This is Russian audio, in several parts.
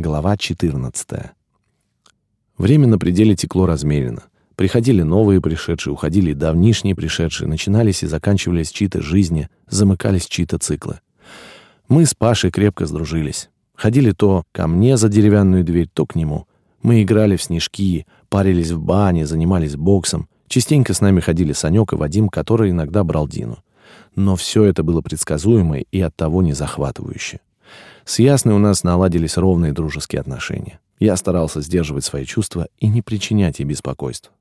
Глава 14. Время на пределе текло размеренно. Приходили новые пришедшие, уходили давнишние пришедшие, начинались и заканчивались чьи-то жизни, замыкались чьи-то циклы. Мы с Пашей крепко сдружились. Ходили то ко мне за деревянную дверь, то к нему. Мы играли в снежки, парились в бане, занимались боксом. Частенько с нами ходили Санек и Вадим, который иногда брал Дину. Но все это было предсказуемо и оттого не захватывающе. С Ясной у нас наладились ровные дружеские отношения. Я старался сдерживать свои чувства и не причинять ей беспокойств.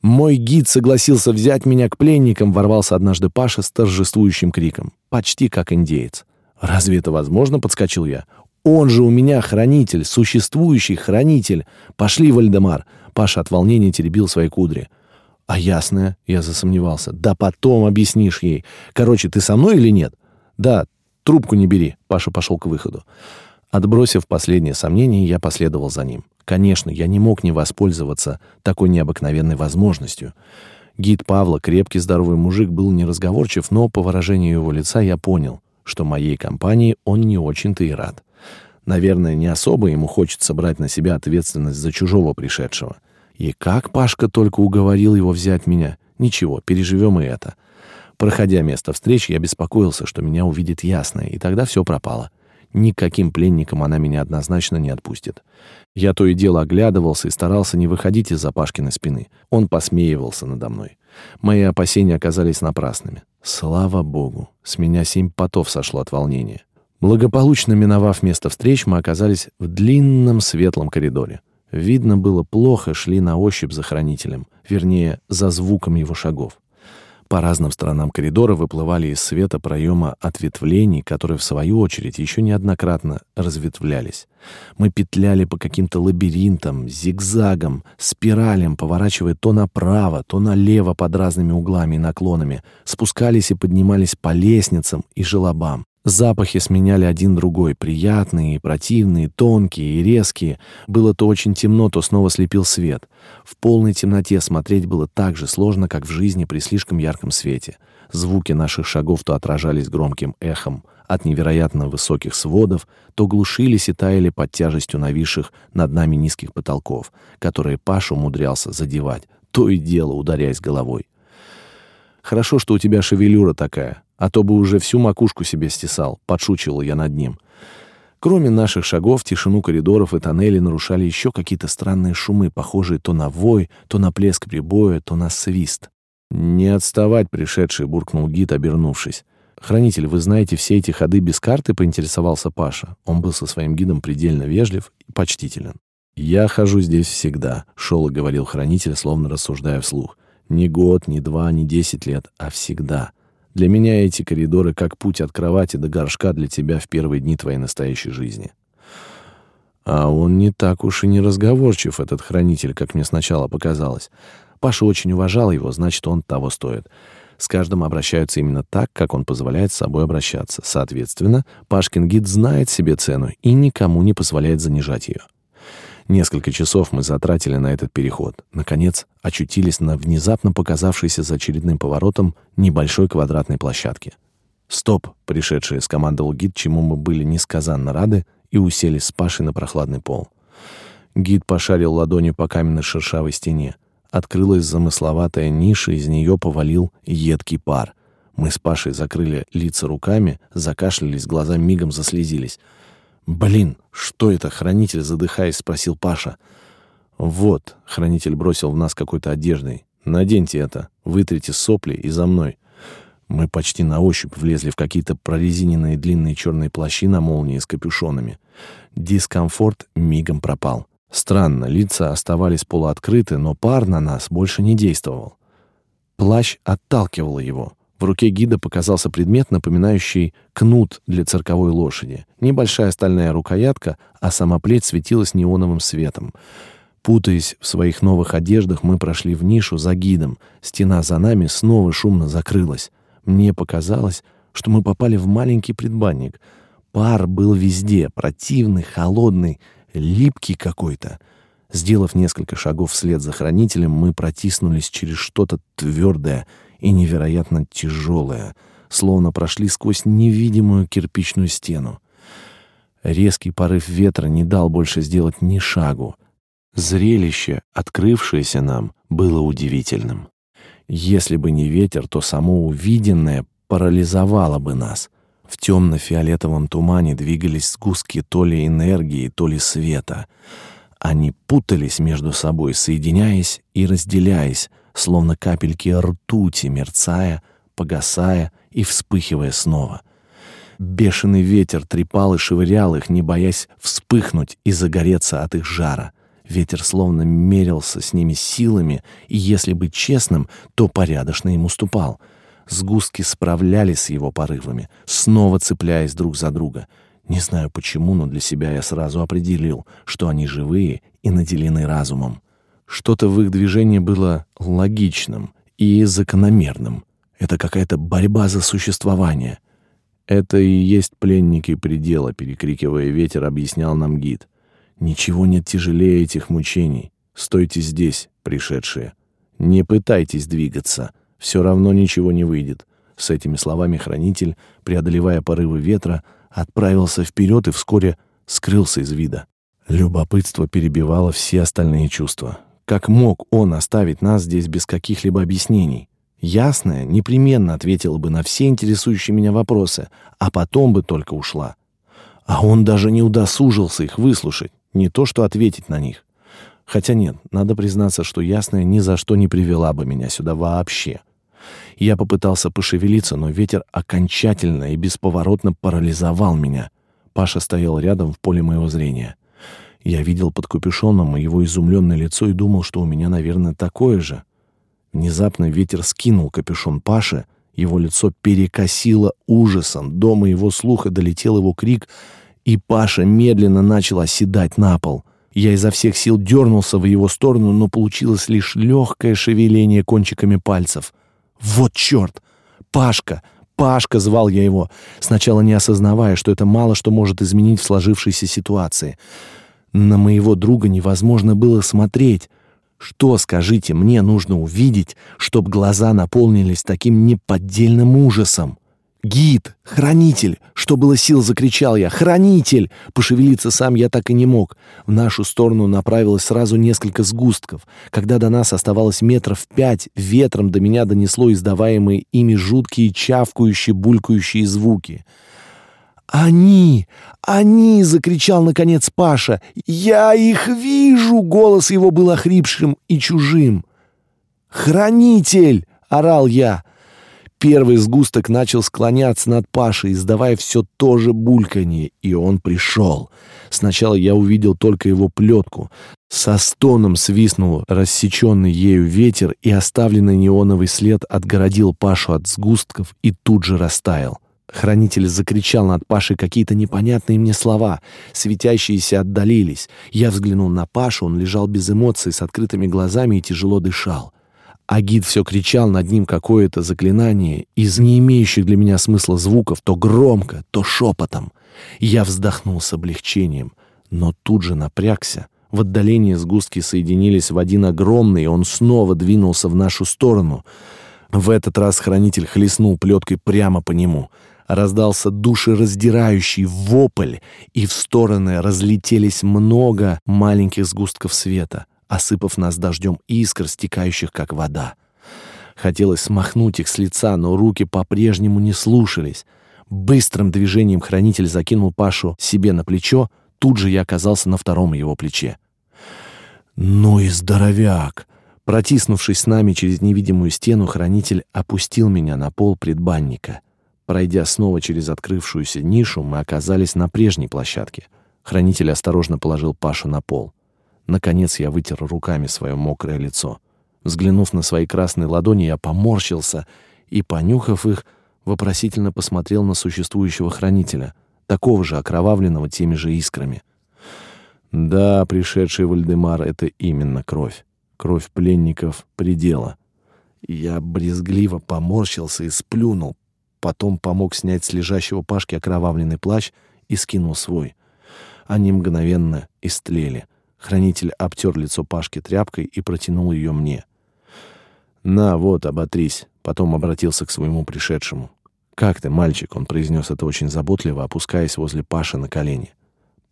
«Мой гид согласился взять меня к пленникам», — ворвался однажды Паша с торжествующим криком. Почти как индеец. «Разве это возможно?» — подскочил я. «Он же у меня хранитель, существующий хранитель. Пошли, Вальдемар!» Паша от волнения теребил свои кудри. «А ясная?» — я засомневался. «Да потом объяснишь ей. Короче, ты со мной или нет?» «Да, «Трубку не бери», — Паша пошел к выходу. Отбросив последние сомнения, я последовал за ним. Конечно, я не мог не воспользоваться такой необыкновенной возможностью. Гид Павла, крепкий здоровый мужик, был неразговорчив, но по выражению его лица я понял, что моей компании он не очень-то и рад. Наверное, не особо ему хочется брать на себя ответственность за чужого пришедшего. И как Пашка только уговорил его взять меня. Ничего, переживем и это. Проходя место встречи, я беспокоился, что меня увидит ясная, и тогда все пропало. Никаким пленником она меня однозначно не отпустит. Я то и дело оглядывался и старался не выходить из-за Пашкиной спины. Он посмеивался надо мной. Мои опасения оказались напрасными. Слава богу, с меня семь потов сошло от волнения. Благополучно миновав место встреч, мы оказались в длинном светлом коридоре. Видно было плохо, шли на ощупь за хранителем, вернее, за звуком его шагов. По разным сторонам коридора выплывали из света проема ответвлений, которые, в свою очередь, еще неоднократно разветвлялись. Мы петляли по каким-то лабиринтам, зигзагам, спиралям, поворачивая то направо, то налево под разными углами и наклонами, спускались и поднимались по лестницам и желобам. Запахи сменяли один другой, приятные противные, тонкие и резкие. Было то очень темно, то снова слепил свет. В полной темноте смотреть было так же сложно, как в жизни при слишком ярком свете. Звуки наших шагов то отражались громким эхом от невероятно высоких сводов, то глушились и таяли под тяжестью нависших над нами низких потолков, которые Паша умудрялся задевать, то и дело ударяясь головой. «Хорошо, что у тебя шевелюра такая», а то бы уже всю макушку себе стесал, подшучивал я над ним. Кроме наших шагов, тишину коридоров и тоннелей нарушали еще какие-то странные шумы, похожие то на вой, то на плеск прибоя, то на свист. «Не отставать, пришедший», — буркнул гид, обернувшись. «Хранитель, вы знаете все эти ходы без карты?» — поинтересовался Паша. Он был со своим гидом предельно вежлив и почтителен. «Я хожу здесь всегда», — шел и говорил хранитель, словно рассуждая вслух. «Не год, не два, не десять лет, а всегда. Для меня эти коридоры как путь от кровати до горшка для тебя в первые дни твоей настоящей жизни. А он не так уж и не разговорчив, этот хранитель, как мне сначала показалось. Паша очень уважал его, значит, он того стоит. С каждым обращаются именно так, как он позволяет с собой обращаться. Соответственно, Пашкин гид знает себе цену и никому не позволяет занижать ее. Несколько часов мы затратили на этот переход. Наконец, очутились на внезапно показавшейся за очередным поворотом небольшой квадратной площадке. «Стоп!» — пришедший скомандовал гид, чему мы были несказанно рады, и уселись с Пашей на прохладный пол. Гид пошарил ладонью по каменной шершавой стене. Открылась замысловатая ниша, из нее повалил едкий пар. Мы с Пашей закрыли лица руками, закашлялись, глаза мигом заслезились — «Блин, что это?» — хранитель, задыхаясь, спросил Паша. «Вот», — хранитель бросил в нас какой-то одеждой. «Наденьте это, вытрите сопли и за мной». Мы почти на ощупь влезли в какие-то прорезиненные длинные черные плащи на молнии с капюшонами. Дискомфорт мигом пропал. Странно, лица оставались полуоткрыты, но пар на нас больше не действовал. Плащ отталкивал его. В руке гида показался предмет, напоминающий кнут для цирковой лошади. Небольшая стальная рукоятка, а сама плеть светилась неоновым светом. Путаясь в своих новых одеждах, мы прошли в нишу за гидом. Стена за нами снова шумно закрылась. Мне показалось, что мы попали в маленький предбанник. Пар был везде, противный, холодный, липкий какой-то. Сделав несколько шагов вслед за хранителем, мы протиснулись через что-то твердое и невероятно тяжелое, словно прошли сквозь невидимую кирпичную стену. Резкий порыв ветра не дал больше сделать ни шагу. Зрелище, открывшееся нам, было удивительным. Если бы не ветер, то само увиденное парализовало бы нас. В темно-фиолетовом тумане двигались сгустки то ли энергии, то ли света. Они путались между собой, соединяясь и разделяясь, словно капельки ртути, мерцая, погасая и вспыхивая снова. Бешеный ветер трепал и швырял их, не боясь вспыхнуть и загореться от их жара. Ветер словно мерился с ними силами, и, если быть честным, то порядочно им уступал. Сгустки справлялись с его порывами, снова цепляясь друг за друга. Не знаю почему, но для себя я сразу определил, что они живые и наделены разумом. Что-то в их движении было логичным и закономерным. Это какая-то борьба за существование — «Это и есть пленники предела», — перекрикивая ветер, объяснял нам гид. «Ничего нет тяжелее этих мучений. Стойте здесь, пришедшие. Не пытайтесь двигаться. Все равно ничего не выйдет». С этими словами хранитель, преодолевая порывы ветра, отправился вперед и вскоре скрылся из вида. Любопытство перебивало все остальные чувства. Как мог он оставить нас здесь без каких-либо объяснений? Ясная непременно ответила бы на все интересующие меня вопросы, а потом бы только ушла. А он даже не удосужился их выслушать, не то что ответить на них. Хотя нет, надо признаться, что Ясная ни за что не привела бы меня сюда вообще. Я попытался пошевелиться, но ветер окончательно и бесповоротно парализовал меня. Паша стоял рядом в поле моего зрения. Я видел под капюшоном его изумленное лицо и думал, что у меня, наверное, такое же. Внезапно ветер скинул капюшон Паши, его лицо перекосило ужасом, до моего слуха долетел его крик, и Паша медленно начал оседать на пол. Я изо всех сил дернулся в его сторону, но получилось лишь легкое шевеление кончиками пальцев. «Вот черт! Пашка! Пашка!» — звал я его, сначала не осознавая, что это мало что может изменить в сложившейся ситуации. На моего друга невозможно было смотреть. Что, скажите, мне нужно увидеть, чтобы глаза наполнились таким неподдельным ужасом? «Гид! Хранитель!» Что было сил, закричал я. «Хранитель!» Пошевелиться сам я так и не мог. В нашу сторону направилось сразу несколько сгустков. Когда до нас оставалось метров пять, ветром до меня донесло издаваемые ими жуткие чавкающие, булькающие звуки. «Они! Они!» — закричал, наконец, Паша. «Я их вижу!» — голос его был охрипшим и чужим. «Хранитель!» — орал я. Первый сгусток начал склоняться над Пашей, издавая все то же бульканье, и он пришел. Сначала я увидел только его плетку. Со стоном свистнул рассеченный ею ветер, и оставленный неоновый след отгородил Пашу от сгустков и тут же растаял. Хранитель закричал над Пашей какие-то непонятные мне слова. Светящиеся отдалились. Я взглянул на Пашу, он лежал без эмоций, с открытыми глазами и тяжело дышал. Агид все кричал над ним какое-то заклинание из не имеющих для меня смысла звуков, то громко, то шепотом. Я вздохнул с облегчением, но тут же напрягся. В отдалении сгустки соединились в один огромный, и он снова двинулся в нашу сторону. В этот раз хранитель хлестнул плеткой прямо по нему — раздался душераздирающий вопль, и в стороны разлетелись много маленьких сгустков света, осыпав нас дождем искр, стекающих как вода. Хотелось смахнуть их с лица, но руки по-прежнему не слушались. Быстрым движением хранитель закинул Пашу себе на плечо, тут же я оказался на втором его плече. «Ну и здоровяк!» Протиснувшись с нами через невидимую стену, хранитель опустил меня на пол предбанника — Пройдя снова через открывшуюся нишу, мы оказались на прежней площадке. Хранитель осторожно положил Пашу на пол. Наконец я вытер руками свое мокрое лицо. Взглянув на свои красные ладони, я поморщился и, понюхав их, вопросительно посмотрел на существующего хранителя, такого же окровавленного теми же искрами. Да, пришедший Вальдемар — это именно кровь. Кровь пленников предела. Я брезгливо поморщился и сплюнул, Потом помог снять с лежащего Пашки окровавленный плащ и скинул свой. Они мгновенно истлели. Хранитель обтер лицо Пашки тряпкой и протянул ее мне. «На, вот, оботрись», — потом обратился к своему пришедшему. «Как ты, мальчик?» — он произнес это очень заботливо, опускаясь возле Паши на колени.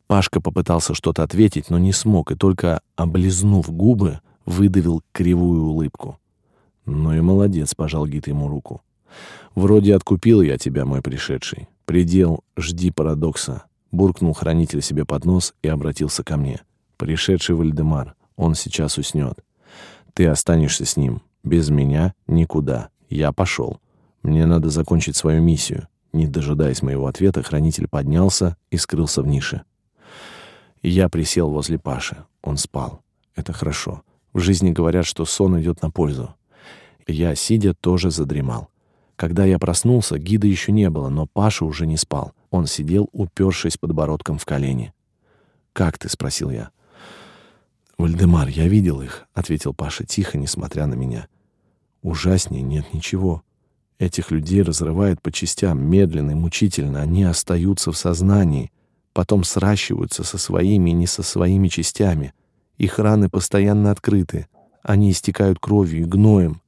Пашка попытался что-то ответить, но не смог, и только, облизнув губы, выдавил кривую улыбку. «Ну и молодец», — пожал гид ему руку. «Вроде откупил я тебя, мой пришедший. Предел, жди парадокса», — буркнул хранитель себе под нос и обратился ко мне. «Пришедший Вальдемар, он сейчас уснет. Ты останешься с ним. Без меня никуда. Я пошел. Мне надо закончить свою миссию». Не дожидаясь моего ответа, хранитель поднялся и скрылся в нише. Я присел возле Паши. Он спал. Это хорошо. В жизни говорят, что сон идет на пользу. Я, сидя, тоже задремал. Когда я проснулся, гида еще не было, но Паша уже не спал. Он сидел, упершись подбородком в колени. «Как ты?» — спросил я. «Вальдемар, я видел их», — ответил Паша тихо, несмотря на меня. «Ужаснее нет ничего. Этих людей разрывает по частям, медленно и мучительно. Они остаются в сознании потом сращиваются со своими и не со своими частями. Их раны постоянно открыты, они истекают кровью и гноем.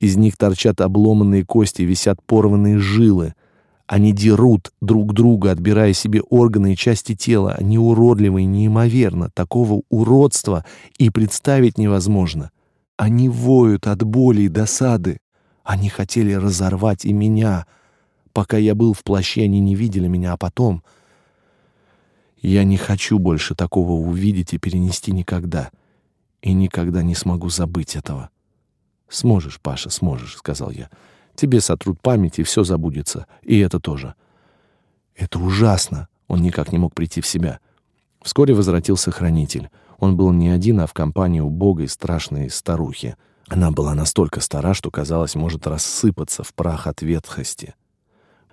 Из них торчат обломанные кости, висят порванные жилы. Они дерут друг друга, отбирая себе органы и части тела. Они уродливы и неимоверно. Такого уродства и представить невозможно. Они воют от боли и досады. Они хотели разорвать и меня. Пока я был в плаще, они не видели меня, а потом — я не хочу больше такого увидеть и перенести никогда. И никогда не смогу забыть этого. Сможешь, Паша, сможешь, сказал я. Тебе сотрут память и все забудется, и это тоже. Это ужасно. Он никак не мог прийти в себя. Вскоре возвратился хранитель. Он был не один, а в компании убогой страшной старухи. Она была настолько стара, что казалось, может рассыпаться в прах от ветхости.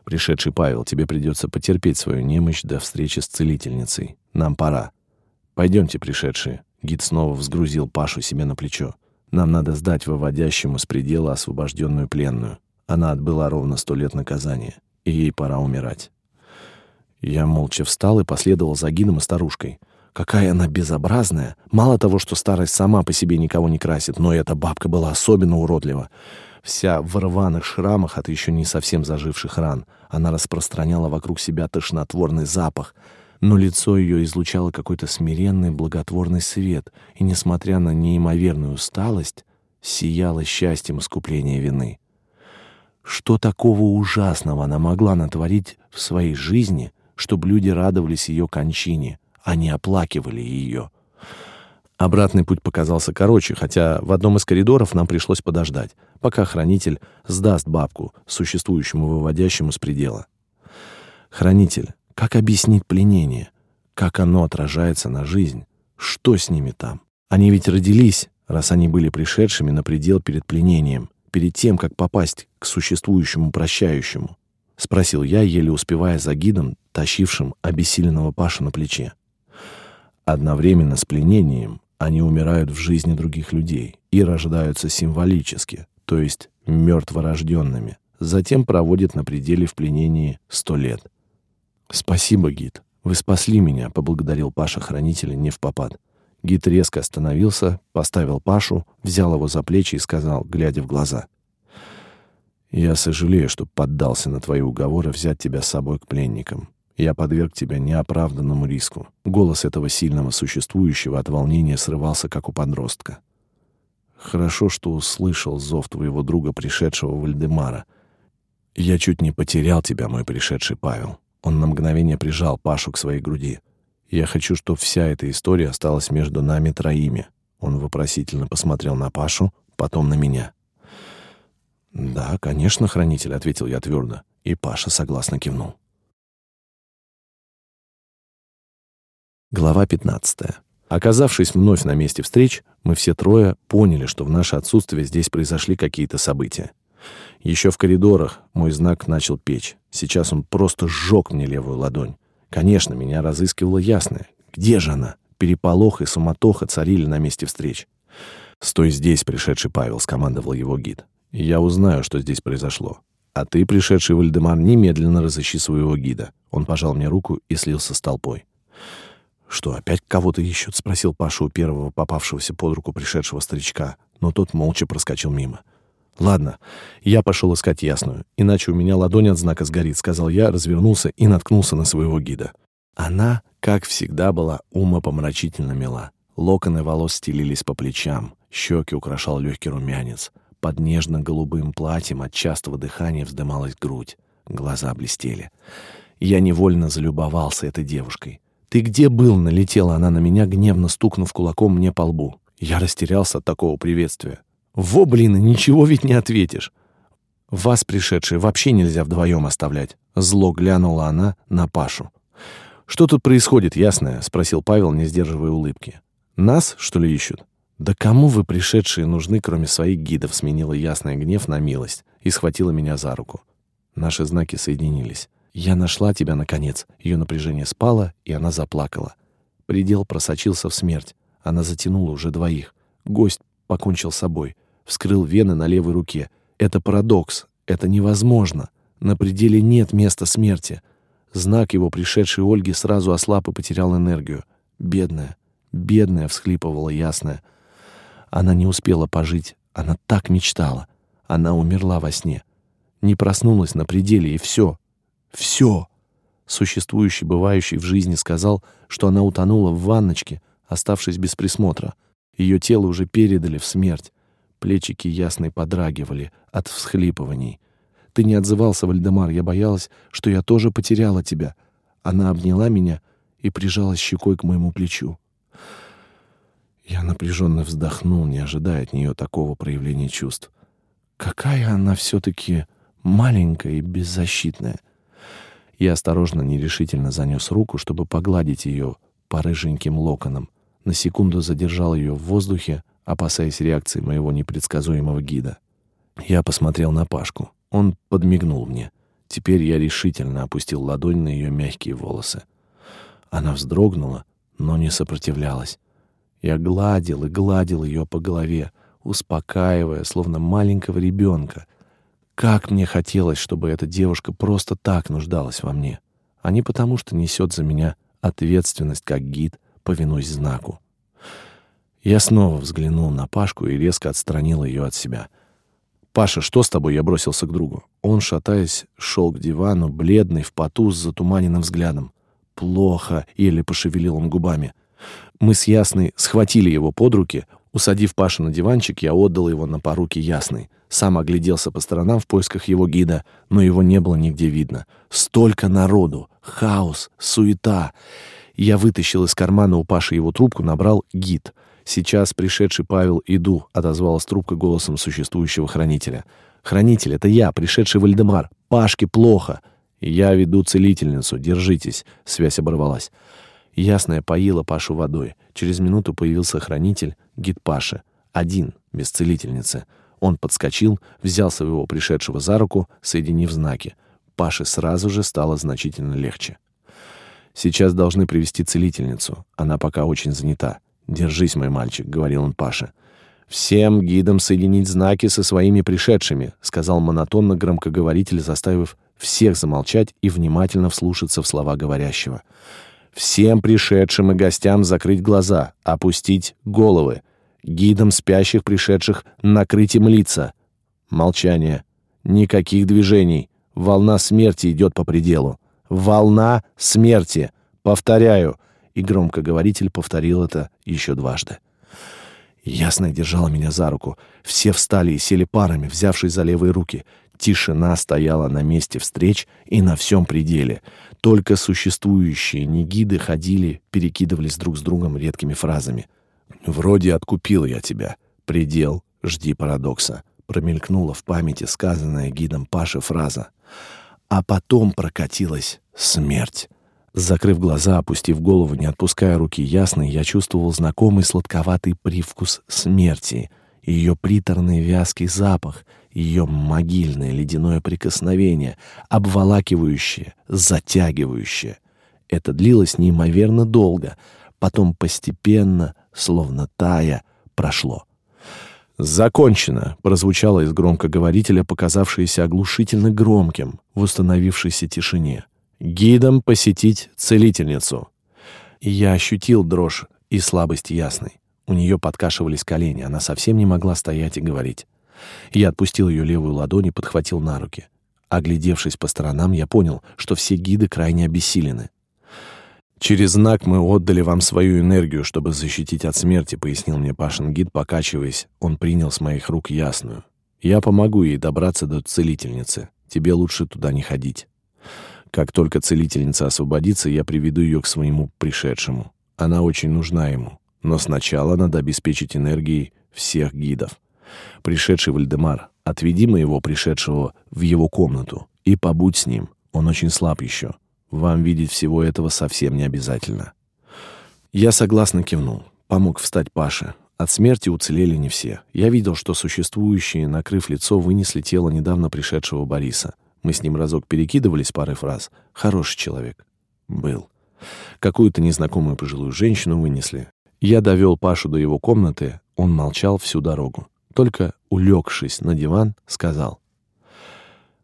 Пришедший Павел, тебе придется потерпеть свою немощь до встречи с целительницей. Нам пора. Пойдемте, пришедшие. Гид снова взгрузил Пашу себе на плечо. Нам надо сдать выводящему с предела освобожденную пленную. Она отбыла ровно сто лет наказания, и ей пора умирать. Я молча встал и последовал за гидом и старушкой. Какая она безобразная! Мало того, что старость сама по себе никого не красит, но эта бабка была особенно уродлива. Вся в рваных шрамах от еще не совсем заживших ран. Она распространяла вокруг себя тошнотворный запах, но лицо ее излучало какой-то смиренный, благотворный свет, и, несмотря на неимоверную усталость, сияло счастьем искупления вины. Что такого ужасного она могла натворить в своей жизни, чтобы люди радовались ее кончине, а не оплакивали ее? Обратный путь показался короче, хотя в одном из коридоров нам пришлось подождать, пока хранитель сдаст бабку существующему выводящему с предела. Хранитель, как объяснить пленение? Как оно отражается на жизнь? Что с ними там? Они ведь родились, раз они были пришедшими на предел перед пленением, перед тем, как попасть к существующему прощающему. Спросил я, еле успевая за гидом, тащившим обессиленного Пашу на плече. Одновременно с пленением они умирают в жизни других людей и рождаются символически, то есть мертворожденными. Затем проводят на пределе в пленении сто лет. «Спасибо, гид. Вы спасли меня», — поблагодарил Паша хранителя не в попад. Гид резко остановился, поставил Пашу, взял его за плечи и сказал, глядя в глаза. «Я сожалею, что поддался на твои уговоры взять тебя с собой к пленникам. Я подверг тебя неоправданному риску. Голос этого сильного существующего от волнения срывался, как у подростка. Хорошо, что услышал зов твоего друга, пришедшего Вальдемара. Я чуть не потерял тебя, мой пришедший Павел. Он на мгновение прижал Пашу к своей груди. Я хочу, чтобы вся эта история осталась между нами троими. Он вопросительно посмотрел на Пашу, потом на меня. «Да, конечно, хранитель», — ответил я твердо, и Паша согласно кивнул. Глава 15. Оказавшись вновь на месте встреч, мы все трое поняли, что в наше отсутствие здесь произошли какие-то события. Еще в коридорах мой знак начал печь. Сейчас он просто сжег мне левую ладонь. Конечно, меня разыскивало ясное. Где же она? Переполох и суматоха царили на месте встреч. «Стой здесь, пришедший Павел», — скомандовал его гид. «Я узнаю, что здесь произошло. А ты, пришедший Вальдемар, немедленно разыщи своего гида». Он пожал мне руку и слился с толпой. «Что, опять кого-то ищут?» — спросил Паша у первого попавшегося под руку пришедшего старичка, но тот молча проскочил мимо. «Ладно, я пошел искать ясную, иначе у меня ладонь от знака сгорит», — сказал я, развернулся и наткнулся на своего гида. Она, как всегда, была умопомрачительно мила. Локоны волос стелились по плечам, щеки украшал легкий румянец. Под нежно-голубым платьем от частого дыхания вздымалась грудь. Глаза блестели. Я невольно залюбовался этой девушкой. «Ты где был?» — налетела она на меня, гневно стукнув кулаком мне по лбу. Я растерялся от такого приветствия. «Во, блин, ничего ведь не ответишь!» «Вас, пришедшие, вообще нельзя вдвоем оставлять!» Зло глянула она на Пашу. «Что тут происходит, ясное?» — спросил Павел, не сдерживая улыбки. «Нас, что ли, ищут?» «Да кому вы, пришедшие, нужны, кроме своих гидов?» — сменила ясная гнев на милость и схватила меня за руку. Наши знаки соединились. «Я нашла тебя, наконец». Ее напряжение спало, и она заплакала. Предел просочился в смерть. Она затянула уже двоих. Гость покончил с собой. Вскрыл вены на левой руке. Это парадокс. Это невозможно. На пределе нет места смерти. Знак его пришедшей Ольги сразу ослаб и потерял энергию. Бедная, бедная, всхлипывала ясная. Она не успела пожить. Она так мечтала. Она умерла во сне. Не проснулась на пределе, и все. Все. Существующий, бывающий в жизни сказал, что она утонула в ванночке, оставшись без присмотра. Ее тело уже передали в смерть. Плечики ясной подрагивали от всхлипываний. Ты не отзывался, Вальдемар, я боялась, что я тоже потеряла тебя. Она обняла меня и прижалась щекой к моему плечу. Я напряженно вздохнул, не ожидая от нее такого проявления чувств. Какая она все-таки маленькая и беззащитная. Я осторожно, нерешительно занес руку, чтобы погладить ее по рыженьким локонам. На секунду задержал ее в воздухе, опасаясь реакции моего непредсказуемого гида. Я посмотрел на Пашку. Он подмигнул мне. Теперь я решительно опустил ладонь на ее мягкие волосы. Она вздрогнула, но не сопротивлялась. Я гладил и гладил ее по голове, успокаивая, словно маленького ребенка. Как мне хотелось, чтобы эта девушка просто так нуждалась во мне, а не потому, что несет за меня ответственность как гид, повинуясь знаку. Я снова взглянул на Пашку и резко отстранил ее от себя. «Паша, что с тобой?» Я бросился к другу. Он, шатаясь, шел к дивану, бледный, в поту, с затуманенным взглядом. «Плохо», — еле пошевелил он губами. Мы с Ясной схватили его под руки. Усадив Пашу на диванчик, я отдал его на поруки Ясной. Сам огляделся по сторонам в поисках его гида, но его не было нигде видно. Столько народу! Хаос! Суета! Я вытащил из кармана у Паши его трубку, набрал «гид». «Сейчас пришедший Павел, иду», — отозвалась трубка голосом существующего хранителя. «Хранитель, это я, пришедший Вальдемар. Пашке плохо. Я веду целительницу. Держитесь». Связь оборвалась. Ясная поила Пашу водой. Через минуту появился хранитель, гид Паши. Один, без целительницы. Он подскочил, взял своего пришедшего за руку, соединив знаки. Паше сразу же стало значительно легче. «Сейчас должны привести целительницу. Она пока очень занята. «Держись, мой мальчик», — говорил он Паше. «Всем гидам соединить знаки со своими пришедшими», — сказал монотонно громкоговоритель, заставив всех замолчать и внимательно вслушаться в слова говорящего. «Всем пришедшим и гостям закрыть глаза, опустить головы. Гидам спящих пришедших накрыть им лица. Молчание. Никаких движений. Волна смерти идет по пределу. Волна смерти. Повторяю, и громкоговоритель повторил это еще дважды. Ясно держала меня за руку. Все встали и сели парами, взявшись за левые руки. Тишина стояла на месте встреч и на всем пределе. Только существующие негиды ходили, перекидывались друг с другом редкими фразами. «Вроде откупил я тебя. Предел. Жди парадокса». Промелькнула в памяти сказанная гидом Паши фраза. А потом прокатилась смерть. Закрыв глаза, опустив голову, не отпуская руки ясной, я чувствовал знакомый сладковатый привкус смерти, ее приторный вязкий запах, ее могильное ледяное прикосновение, обволакивающее, затягивающее. Это длилось неимоверно долго, потом постепенно, словно тая, прошло. «Закончено!» — прозвучало из громкоговорителя, показавшееся оглушительно громким в установившейся тишине гидом посетить целительницу. я ощутил дрожь и слабость ясной. У нее подкашивались колени, она совсем не могла стоять и говорить. Я отпустил ее левую ладонь и подхватил на руки. Оглядевшись по сторонам, я понял, что все гиды крайне обессилены. «Через знак мы отдали вам свою энергию, чтобы защитить от смерти», — пояснил мне Пашин гид, покачиваясь. Он принял с моих рук ясную. «Я помогу ей добраться до целительницы. Тебе лучше туда не ходить. Как только целительница освободится, я приведу ее к своему пришедшему. Она очень нужна ему. Но сначала надо обеспечить энергией всех гидов. Пришедший Вальдемар, отведи моего пришедшего в его комнату и побудь с ним. Он очень слаб еще. Вам видеть всего этого совсем не обязательно. Я согласно кивнул. Помог встать Паше. От смерти уцелели не все. Я видел, что существующие, накрыв лицо, вынесли тело недавно пришедшего Бориса. Мы с ним разок перекидывались парой фраз. Хороший человек. Был. Какую-то незнакомую пожилую женщину вынесли. Я довел Пашу до его комнаты. Он молчал всю дорогу. Только, улегшись на диван, сказал.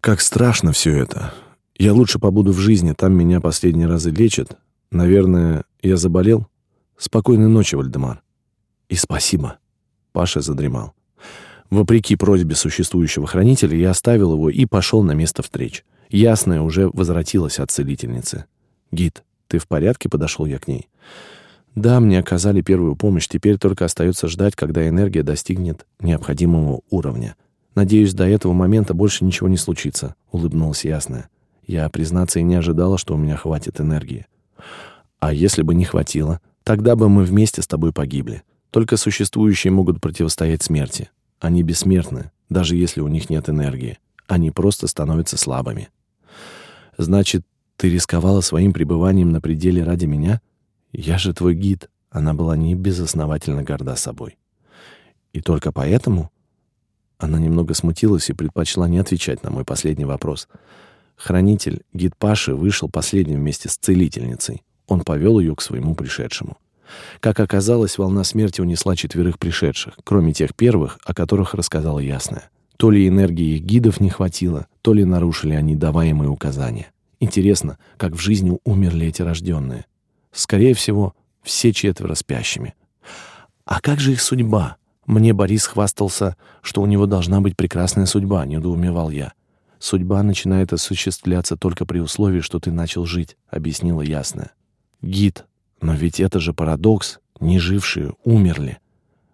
«Как страшно все это. Я лучше побуду в жизни, там меня последние разы лечат. Наверное, я заболел? Спокойной ночи, Вальдемар. И спасибо. Паша задремал. Вопреки просьбе существующего хранителя, я оставил его и пошел на место встреч. Ясная уже возвратилась от целительницы. «Гид, ты в порядке?» — подошел я к ней. «Да, мне оказали первую помощь. Теперь только остается ждать, когда энергия достигнет необходимого уровня. Надеюсь, до этого момента больше ничего не случится», — улыбнулась Ясная. Я, признаться, и не ожидала, что у меня хватит энергии. А если бы не хватило, тогда бы мы вместе с тобой погибли. Только существующие могут противостоять смерти. Они бессмертны, даже если у них нет энергии. Они просто становятся слабыми. Значит, ты рисковала своим пребыванием на пределе ради меня? Я же твой гид. Она была не безосновательно горда собой. И только поэтому она немного смутилась и предпочла не отвечать на мой последний вопрос — Хранитель, гид Паши, вышел последним вместе с целительницей. Он повел ее к своему пришедшему. Как оказалось, волна смерти унесла четверых пришедших, кроме тех первых, о которых рассказала Ясная. То ли энергии их гидов не хватило, то ли нарушили они даваемые указания. Интересно, как в жизни умерли эти рожденные. Скорее всего, все четверо спящими. А как же их судьба? Мне Борис хвастался, что у него должна быть прекрасная судьба, недоумевал я. Судьба начинает осуществляться только при условии, что ты начал жить, объяснила ясно. Гид, но ведь это же парадокс. Не жившие умерли.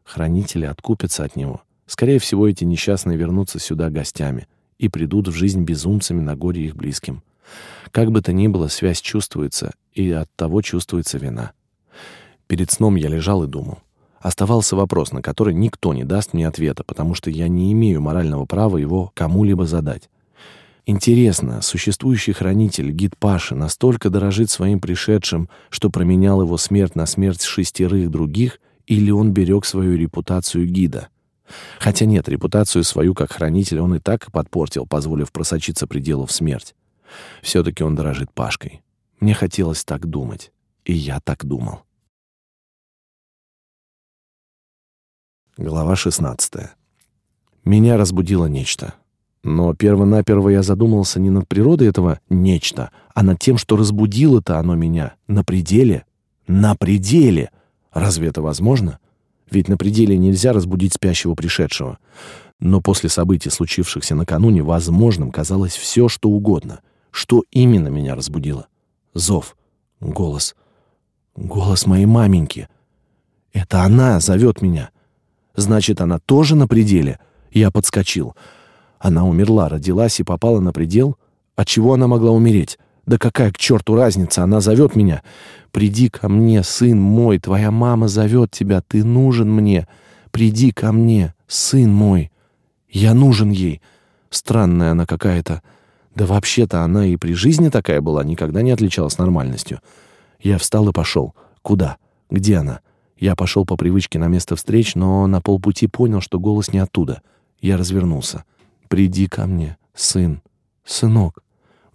Хранители откупятся от него. Скорее всего, эти несчастные вернутся сюда гостями и придут в жизнь безумцами на горе их близким. Как бы то ни было, связь чувствуется, и от того чувствуется вина. Перед сном я лежал и думал. Оставался вопрос, на который никто не даст мне ответа, потому что я не имею морального права его кому-либо задать. Интересно, существующий хранитель, гид Паши, настолько дорожит своим пришедшим, что променял его смерть на смерть шестерых других, или он берег свою репутацию гида? Хотя нет, репутацию свою как хранитель он и так подпортил, позволив просочиться пределов смерть. Все-таки он дорожит Пашкой. Мне хотелось так думать, и я так думал. Глава 16. Меня разбудило нечто. Но перво-наперво я задумался не над природой этого нечто, а над тем, что разбудило-то оно меня на пределе. На пределе! Разве это возможно? Ведь на пределе нельзя разбудить спящего пришедшего. Но после событий, случившихся накануне, возможным казалось все, что угодно. Что именно меня разбудило? Зов. Голос. Голос моей маменьки. Это она зовет меня. Значит, она тоже на пределе. Я подскочил. Она умерла, родилась и попала на предел? От чего она могла умереть? Да какая к черту разница? Она зовет меня. Приди ко мне, сын мой, твоя мама зовет тебя, ты нужен мне. Приди ко мне, сын мой. Я нужен ей. Странная она какая-то. Да вообще-то она и при жизни такая была, никогда не отличалась нормальностью. Я встал и пошел. Куда? Где она? Я пошел по привычке на место встреч, но на полпути понял, что голос не оттуда. Я развернулся. «Приди ко мне, сын, сынок».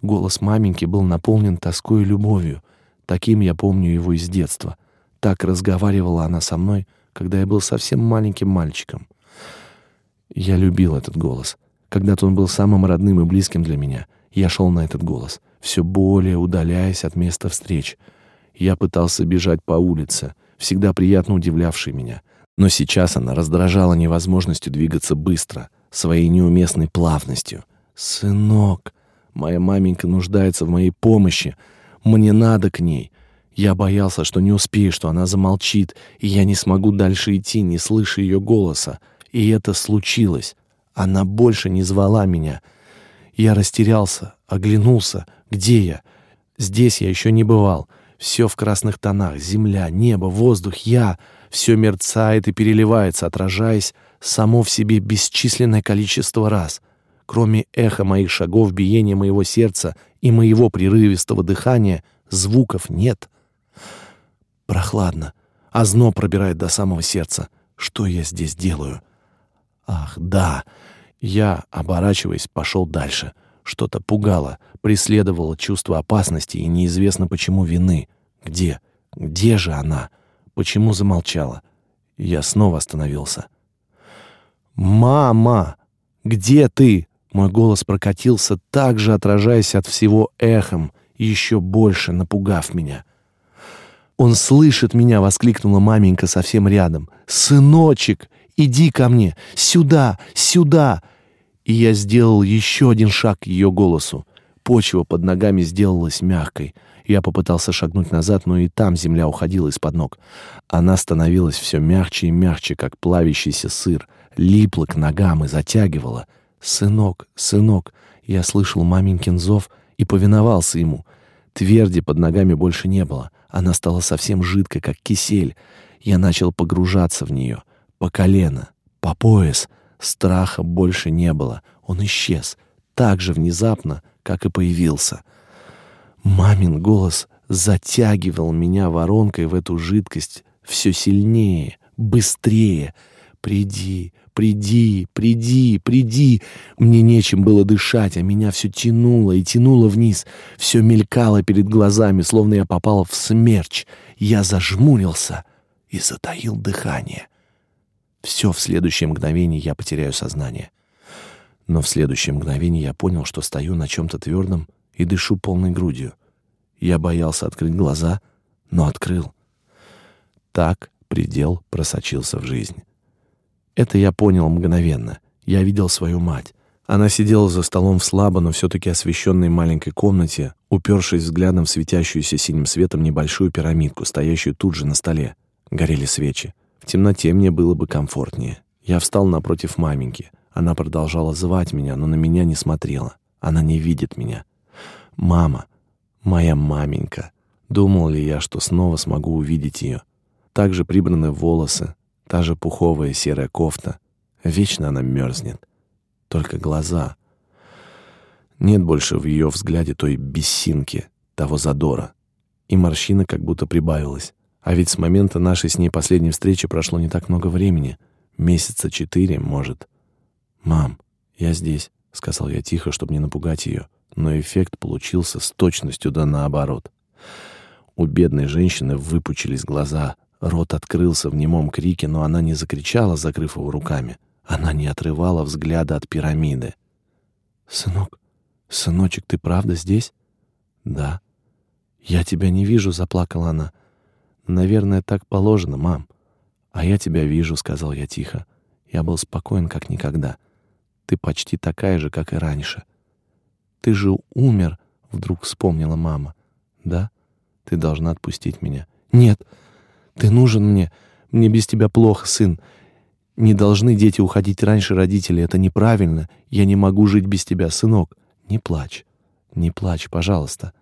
Голос маменьки был наполнен тоской и любовью. Таким я помню его из детства. Так разговаривала она со мной, когда я был совсем маленьким мальчиком. Я любил этот голос. Когда-то он был самым родным и близким для меня. Я шел на этот голос, все более удаляясь от места встреч. Я пытался бежать по улице, всегда приятно удивлявшей меня. Но сейчас она раздражала невозможностью двигаться быстро, своей неуместной плавностью. «Сынок, моя маменька нуждается в моей помощи. Мне надо к ней. Я боялся, что не успею, что она замолчит, и я не смогу дальше идти, не слыша ее голоса. И это случилось. Она больше не звала меня. Я растерялся, оглянулся. Где я? Здесь я еще не бывал. Все в красных тонах. Земля, небо, воздух, я. Все мерцает и переливается, отражаясь само в себе бесчисленное количество раз. Кроме эха моих шагов, биения моего сердца и моего прерывистого дыхания, звуков нет. Прохладно. Озно пробирает до самого сердца. Что я здесь делаю? Ах, да. Я, оборачиваясь, пошел дальше. Что-то пугало, преследовало чувство опасности и неизвестно почему вины. Где? Где же она? Почему замолчала? Я снова остановился. «Мама! Где ты?» Мой голос прокатился, так же отражаясь от всего эхом, еще больше напугав меня. «Он слышит меня!» — воскликнула маменька совсем рядом. «Сыночек, иди ко мне! Сюда! Сюда!» И я сделал еще один шаг к ее голосу. Почва под ногами сделалась мягкой. Я попытался шагнуть назад, но и там земля уходила из-под ног. Она становилась все мягче и мягче, как плавящийся сыр, липла к ногам и затягивала. «Сынок, сынок!» Я слышал маменькин зов и повиновался ему. Тверди под ногами больше не было. Она стала совсем жидкой, как кисель. Я начал погружаться в нее. По колено, по пояс. Страха больше не было. Он исчез. Так же внезапно, как и появился. Мамин голос затягивал меня воронкой в эту жидкость все сильнее, быстрее. «Приди, приди, приди, приди!» Мне нечем было дышать, а меня все тянуло и тянуло вниз. Все мелькало перед глазами, словно я попал в смерч. Я зажмурился и затаил дыхание. Все в следующее мгновение я потеряю сознание. Но в следующее мгновение я понял, что стою на чем-то твердом и дышу полной грудью. Я боялся открыть глаза, но открыл. Так предел просочился в жизнь. Это я понял мгновенно. Я видел свою мать. Она сидела за столом в слабо, но все-таки освещенной маленькой комнате, упершись взглядом в светящуюся синим светом небольшую пирамидку, стоящую тут же на столе. Горели свечи. В темноте мне было бы комфортнее. Я встал напротив маменьки. Она продолжала звать меня, но на меня не смотрела. Она не видит меня. Мама, моя маменька. Думал ли я, что снова смогу увидеть ее? Также прибраны волосы, та же пуховая серая кофта. Вечно она мерзнет. Только глаза. Нет больше в ее взгляде той бессинки, того задора. И морщина как будто прибавилась. А ведь с момента нашей с ней последней встречи прошло не так много времени. Месяца четыре, может. «Мам, я здесь», — сказал я тихо, чтобы не напугать ее, но эффект получился с точностью да наоборот. У бедной женщины выпучились глаза, рот открылся в немом крике, но она не закричала, закрыв его руками. Она не отрывала взгляда от пирамиды. «Сынок, сыночек, ты правда здесь?» «Да». «Я тебя не вижу», — заплакала она. «Наверное, так положено, мам». «А я тебя вижу», — сказал я тихо. Я был спокоен, как никогда. Ты почти такая же, как и раньше. Ты же умер, вдруг вспомнила мама. Да? Ты должна отпустить меня. Нет, ты нужен мне. Мне без тебя плохо, сын. Не должны дети уходить раньше родителей. Это неправильно. Я не могу жить без тебя, сынок. Не плачь. Не плачь, пожалуйста.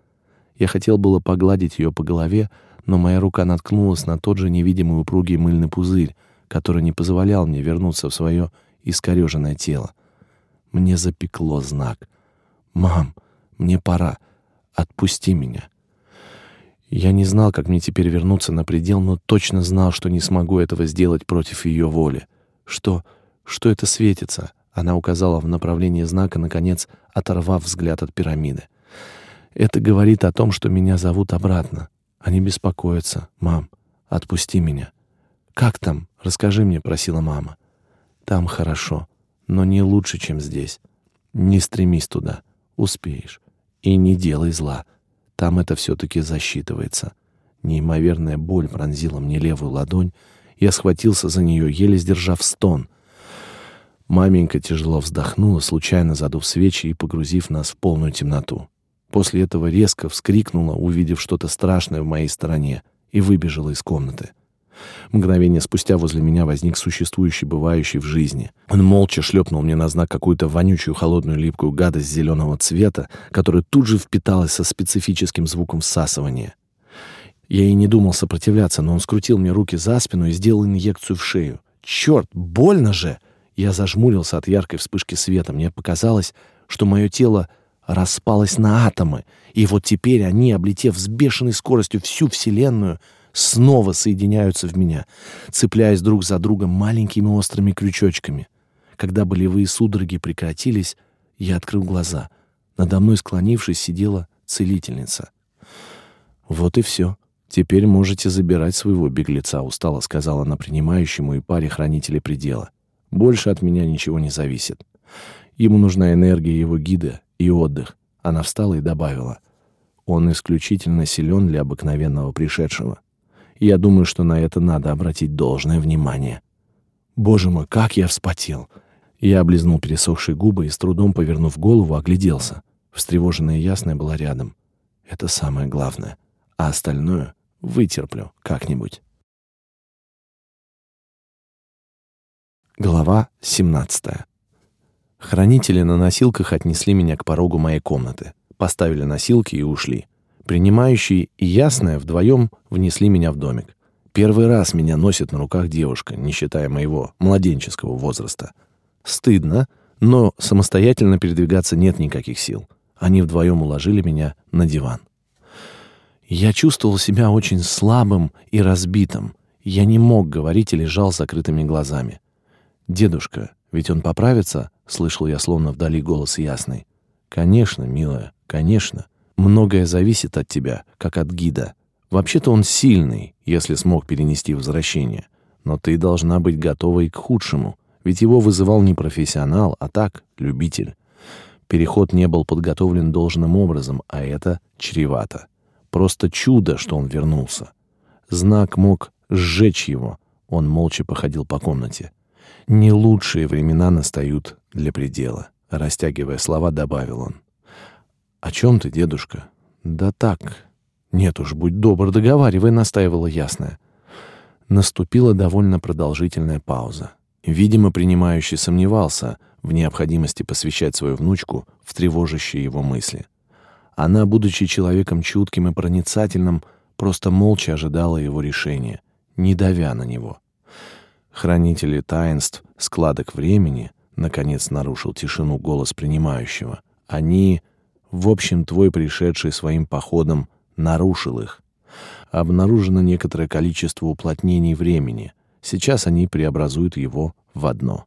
Я хотел было погладить ее по голове, но моя рука наткнулась на тот же невидимый упругий мыльный пузырь, который не позволял мне вернуться в свое искореженное тело. Мне запекло знак. «Мам, мне пора. Отпусти меня». Я не знал, как мне теперь вернуться на предел, но точно знал, что не смогу этого сделать против ее воли. «Что? Что это светится?» Она указала в направлении знака, наконец, оторвав взгляд от пирамиды. «Это говорит о том, что меня зовут обратно. Они беспокоятся. Мам, отпусти меня». «Как там? Расскажи мне», — просила мама. «Там хорошо но не лучше, чем здесь. Не стремись туда, успеешь. И не делай зла. Там это все-таки засчитывается. Неимоверная боль пронзила мне левую ладонь. Я схватился за нее, еле сдержав стон. Маменька тяжело вздохнула, случайно задув свечи и погрузив нас в полную темноту. После этого резко вскрикнула, увидев что-то страшное в моей стороне, и выбежала из комнаты. Мгновение спустя возле меня возник существующий, бывающий в жизни. Он молча шлепнул мне на знак какую-то вонючую, холодную, липкую гадость зеленого цвета, которая тут же впиталась со специфическим звуком всасывания. Я и не думал сопротивляться, но он скрутил мне руки за спину и сделал инъекцию в шею. Черт, больно же! Я зажмурился от яркой вспышки света. Мне показалось, что мое тело распалось на атомы, и вот теперь они, облетев с бешеной скоростью всю Вселенную, снова соединяются в меня, цепляясь друг за другом маленькими острыми крючочками. Когда болевые судороги прекратились, я открыл глаза. Надо мной, склонившись, сидела целительница. «Вот и все. Теперь можете забирать своего беглеца», — устало сказала она принимающему и паре хранителей предела. «Больше от меня ничего не зависит. Ему нужна энергия его гида и отдых». Она встала и добавила. «Он исключительно силен для обыкновенного пришедшего. Я думаю, что на это надо обратить должное внимание. Боже мой, как я вспотел! Я облизнул пересохшие губы и, с трудом повернув голову, огляделся. Встревоженная ясная была рядом. Это самое главное. А остальное вытерплю как-нибудь. Глава 17. Хранители на носилках отнесли меня к порогу моей комнаты, поставили носилки и ушли. Принимающий и Ясная вдвоем внесли меня в домик. Первый раз меня носит на руках девушка, не считая моего младенческого возраста. Стыдно, но самостоятельно передвигаться нет никаких сил. Они вдвоем уложили меня на диван. Я чувствовал себя очень слабым и разбитым. Я не мог говорить и лежал с закрытыми глазами. «Дедушка, ведь он поправится?» — слышал я словно вдали голос ясный. «Конечно, милая, конечно. Многое зависит от тебя, как от гида. Вообще-то он сильный, если смог перенести возвращение. Но ты должна быть готова и к худшему, ведь его вызывал не профессионал, а так, любитель. Переход не был подготовлен должным образом, а это чревато. Просто чудо, что он вернулся. Знак мог сжечь его. Он молча походил по комнате. Не лучшие времена настают для предела. Растягивая слова, добавил он. «О чем ты, дедушка?» «Да так». «Нет уж, будь добр, договаривай», — настаивала ясная. Наступила довольно продолжительная пауза. Видимо, принимающий сомневался в необходимости посвящать свою внучку в тревожащие его мысли. Она, будучи человеком чутким и проницательным, просто молча ожидала его решения, не давя на него. Хранители таинств складок времени наконец нарушил тишину голос принимающего. Они в общем, твой пришедший своим походом нарушил их. Обнаружено некоторое количество уплотнений времени. Сейчас они преобразуют его в одно.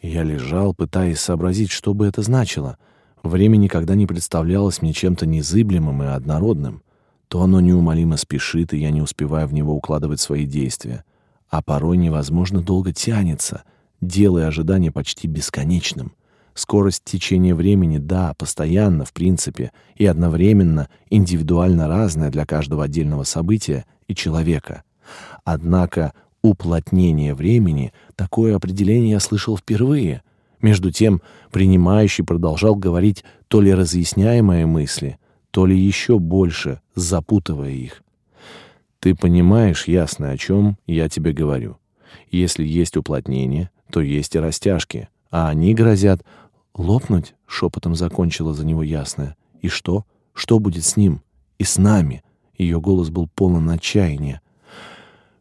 Я лежал, пытаясь сообразить, что бы это значило. Время никогда не представлялось мне чем-то незыблемым и однородным. То оно неумолимо спешит, и я не успеваю в него укладывать свои действия. А порой невозможно долго тянется, делая ожидание почти бесконечным. Скорость течения времени, да, постоянно, в принципе, и одновременно индивидуально разная для каждого отдельного события и человека. Однако уплотнение времени, такое определение я слышал впервые. Между тем, принимающий продолжал говорить то ли разъясняя мои мысли, то ли еще больше запутывая их. Ты понимаешь ясно, о чем я тебе говорю. Если есть уплотнение, то есть и растяжки, а они грозят «Лопнуть?» — шепотом закончила за него ясная. «И что? Что будет с ним? И с нами?» Ее голос был полон отчаяния.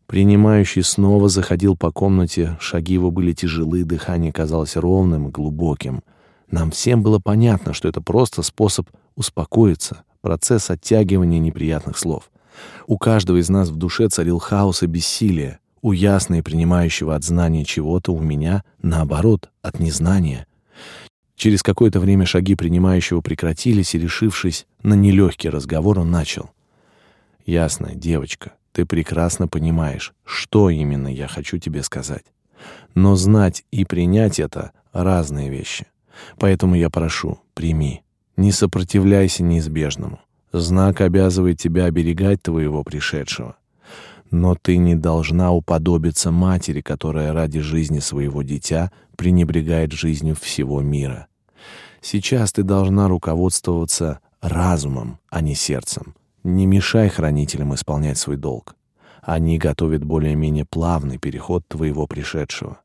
Принимающий снова заходил по комнате, шаги его были тяжелы, дыхание казалось ровным и глубоким. Нам всем было понятно, что это просто способ успокоиться, процесс оттягивания неприятных слов. У каждого из нас в душе царил хаос и бессилие. У ясной, принимающего от знания чего-то, у меня, наоборот, от незнания. Через какое-то время шаги принимающего прекратились, и, решившись на нелегкий разговор, он начал. «Ясно, девочка, ты прекрасно понимаешь, что именно я хочу тебе сказать. Но знать и принять это — разные вещи. Поэтому я прошу, прими. Не сопротивляйся неизбежному. Знак обязывает тебя оберегать твоего пришедшего. Но ты не должна уподобиться матери, которая ради жизни своего дитя пренебрегает жизнью всего мира. Сейчас ты должна руководствоваться разумом, а не сердцем. Не мешай хранителям исполнять свой долг. Они готовят более-менее плавный переход твоего пришедшего.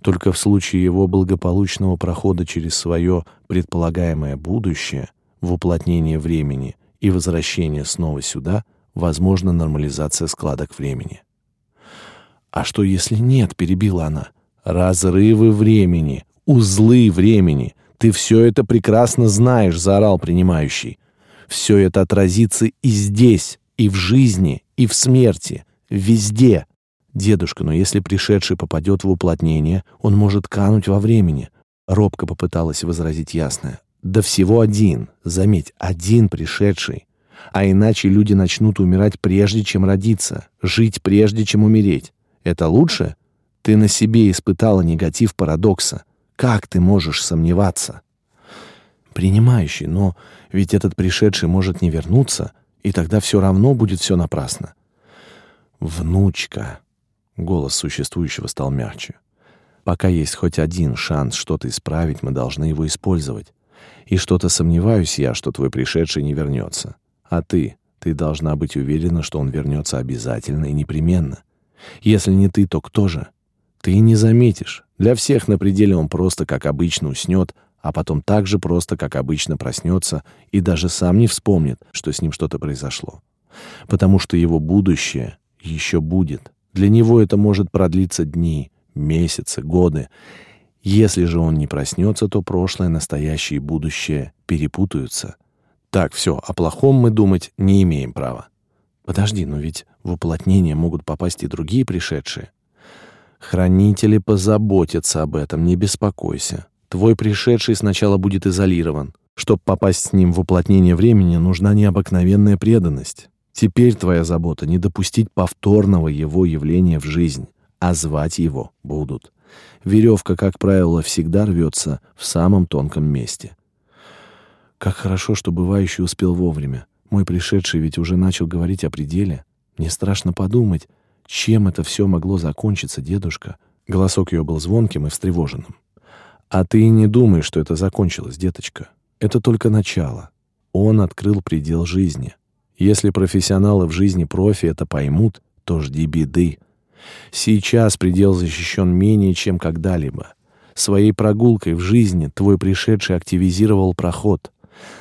Только в случае его благополучного прохода через свое предполагаемое будущее, в уплотнение времени и возвращение снова сюда, возможна нормализация складок времени. «А что, если нет?» — перебила она. «Разрывы времени, узлы времени. Ты все это прекрасно знаешь», — заорал принимающий. «Все это отразится и здесь, и в жизни, и в смерти, везде. «Дедушка, но если пришедший попадет в уплотнение, он может кануть во времени», — робко попыталась возразить ясная. «Да всего один, заметь, один пришедший. А иначе люди начнут умирать прежде, чем родиться, жить прежде, чем умереть. Это лучше? Ты на себе испытала негатив парадокса. Как ты можешь сомневаться?» «Принимающий, но ведь этот пришедший может не вернуться, и тогда все равно будет все напрасно». «Внучка», Голос существующего стал мягче. Пока есть хоть один шанс что-то исправить, мы должны его использовать. И что-то сомневаюсь я, что твой пришедший не вернется. А ты, ты должна быть уверена, что он вернется обязательно и непременно. Если не ты, то кто же? Ты не заметишь. Для всех на пределе он просто, как обычно, уснет, а потом так же просто, как обычно, проснется и даже сам не вспомнит, что с ним что-то произошло. Потому что его будущее еще будет. Для него это может продлиться дни, месяцы, годы. Если же он не проснется, то прошлое, настоящее и будущее перепутаются. Так, все, о плохом мы думать не имеем права. Подожди, но ведь в уплотнение могут попасть и другие пришедшие. Хранители позаботятся об этом, не беспокойся. Твой пришедший сначала будет изолирован. Чтобы попасть с ним в уплотнение времени, нужна необыкновенная преданность. Теперь твоя забота — не допустить повторного его явления в жизнь, а звать его будут. Веревка, как правило, всегда рвется в самом тонком месте. Как хорошо, что бывающий успел вовремя. Мой пришедший ведь уже начал говорить о пределе. Мне страшно подумать, чем это все могло закончиться, дедушка. Голосок ее был звонким и встревоженным. А ты и не думай, что это закончилось, деточка. Это только начало. Он открыл предел жизни — если профессионалы в жизни профи это поймут, то жди беды. Сейчас предел защищен менее, чем когда-либо. Своей прогулкой в жизни твой пришедший активизировал проход.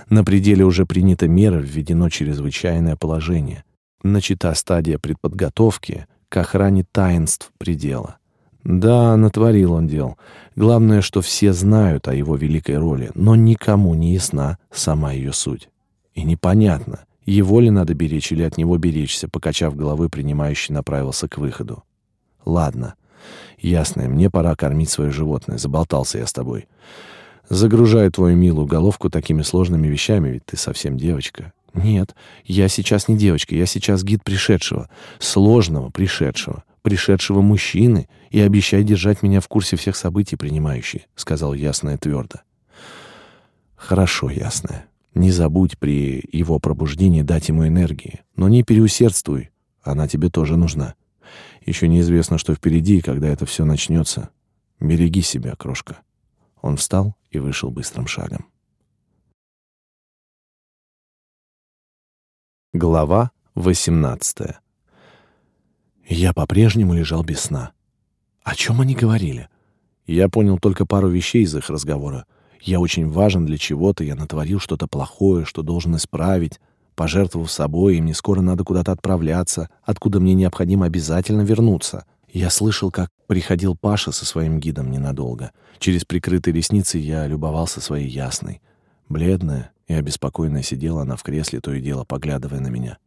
На пределе уже принята мера, введено чрезвычайное положение. Начата стадия предподготовки к охране таинств предела. Да, натворил он дел. Главное, что все знают о его великой роли, но никому не ясна сама ее суть. И непонятно — его ли надо беречь или от него беречься, покачав головой, принимающий направился к выходу. Ладно. Ясно, мне пора кормить свое животное. Заболтался я с тобой. Загружаю твою милую головку такими сложными вещами, ведь ты совсем девочка. Нет, я сейчас не девочка, я сейчас гид пришедшего, сложного пришедшего, пришедшего мужчины, и обещай держать меня в курсе всех событий, принимающий, сказал ясное твердо. Хорошо, ясное. Не забудь при его пробуждении дать ему энергии, но не переусердствуй, она тебе тоже нужна. Еще неизвестно, что впереди, когда это все начнется. Береги себя, крошка. Он встал и вышел быстрым шагом. Глава 18 Я по-прежнему лежал без сна. О чем они говорили? Я понял только пару вещей из их разговора — я очень важен для чего-то, я натворил что-то плохое, что должен исправить, пожертвовав собой, и мне скоро надо куда-то отправляться, откуда мне необходимо обязательно вернуться. Я слышал, как приходил Паша со своим гидом ненадолго. Через прикрытые ресницы я любовался своей ясной. Бледная и обеспокоенная сидела она в кресле, то и дело поглядывая на меня.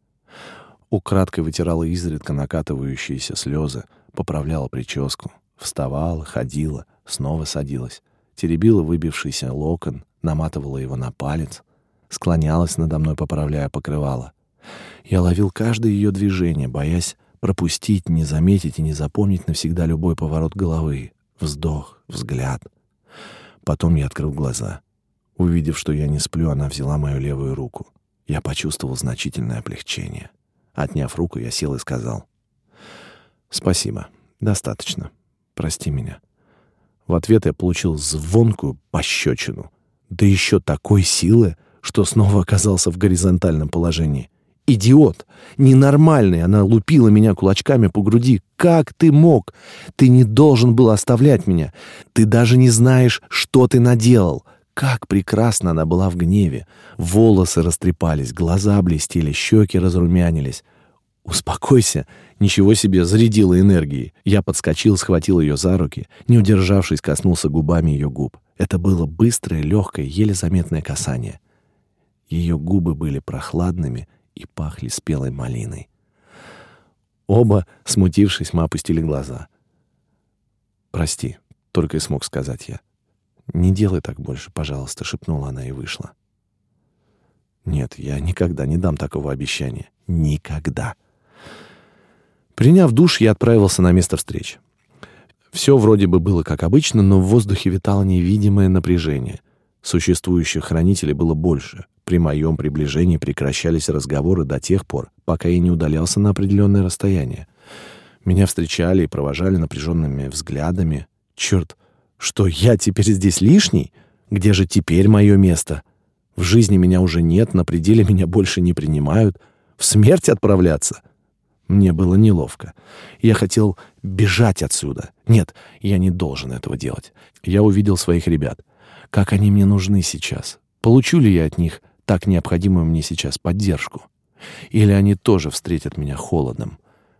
Украдкой вытирала изредка накатывающиеся слезы, поправляла прическу, вставала, ходила, снова садилась теребила выбившийся локон, наматывала его на палец, склонялась надо мной, поправляя покрывало. Я ловил каждое ее движение, боясь пропустить, не заметить и не запомнить навсегда любой поворот головы, вздох, взгляд. Потом я открыл глаза. Увидев, что я не сплю, она взяла мою левую руку. Я почувствовал значительное облегчение. Отняв руку, я сел и сказал. «Спасибо. Достаточно. Прости меня. В ответ я получил звонкую пощечину. Да еще такой силы, что снова оказался в горизонтальном положении. «Идиот! Ненормальный!» Она лупила меня кулачками по груди. «Как ты мог? Ты не должен был оставлять меня. Ты даже не знаешь, что ты наделал!» Как прекрасно она была в гневе. Волосы растрепались, глаза блестели, щеки разрумянились. «Успокойся!» Ничего себе, зарядила энергией. Я подскочил, схватил ее за руки. Не удержавшись, коснулся губами ее губ. Это было быстрое, легкое, еле заметное касание. Ее губы были прохладными и пахли спелой малиной. Оба, смутившись, мы опустили глаза. «Прости», — только и смог сказать я. «Не делай так больше, пожалуйста», — шепнула она и вышла. «Нет, я никогда не дам такого обещания. Никогда». Приняв душ, я отправился на место встречи. Все вроде бы было как обычно, но в воздухе витало невидимое напряжение. Существующих хранителей было больше. При моем приближении прекращались разговоры до тех пор, пока я не удалялся на определенное расстояние. Меня встречали и провожали напряженными взглядами. Черт, что я теперь здесь лишний? Где же теперь мое место? В жизни меня уже нет, на пределе меня больше не принимают. В смерть отправляться? Мне было неловко. Я хотел бежать отсюда. Нет, я не должен этого делать. Я увидел своих ребят. Как они мне нужны сейчас? Получу ли я от них так необходимую мне сейчас поддержку? Или они тоже встретят меня холодом?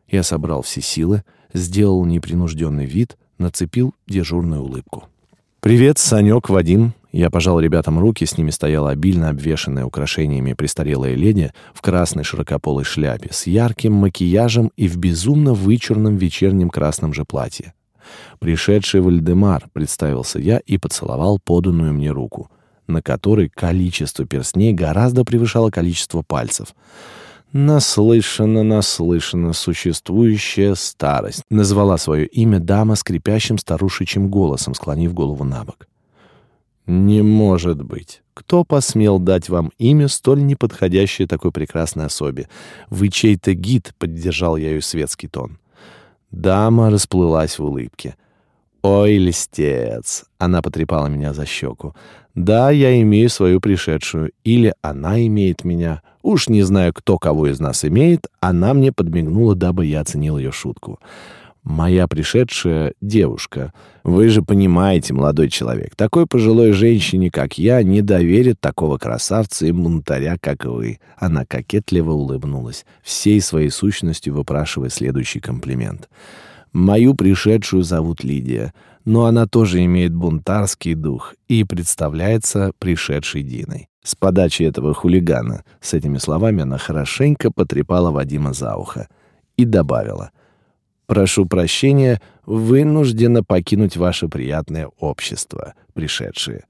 Я собрал все силы, сделал непринужденный вид, нацепил дежурную улыбку. «Привет, Санек, Вадим!» Я пожал ребятам руки, с ними стояла обильно обвешанная украшениями престарелая леди в красной широкополой шляпе, с ярким макияжем и в безумно вычурном вечернем красном же платье. Пришедший Вальдемар, представился я и поцеловал поданную мне руку, на которой количество перстней гораздо превышало количество пальцев. «Наслышана, наслышана существующая старость», — назвала свое имя дама скрипящим старушечьим голосом, склонив голову на бок. «Не может быть. Кто посмел дать вам имя, столь неподходящее такой прекрасной особе? Вы чей-то гид», — поддержал я ее светский тон. Дама расплылась в улыбке. «Ой, листец!» — она потрепала меня за щеку. «Да, я имею свою пришедшую. Или она имеет меня. Уж не знаю, кто кого из нас имеет. Она мне подмигнула, дабы я оценил ее шутку моя пришедшая девушка. Вы же понимаете, молодой человек, такой пожилой женщине, как я, не доверит такого красавца и мунтаря, как вы. Она кокетливо улыбнулась, всей своей сущностью выпрашивая следующий комплимент. Мою пришедшую зовут Лидия, но она тоже имеет бунтарский дух и представляется пришедшей Диной. С подачи этого хулигана, с этими словами она хорошенько потрепала Вадима за ухо и добавила — Прошу прощения, вынуждена покинуть ваше приятное общество, пришедшие.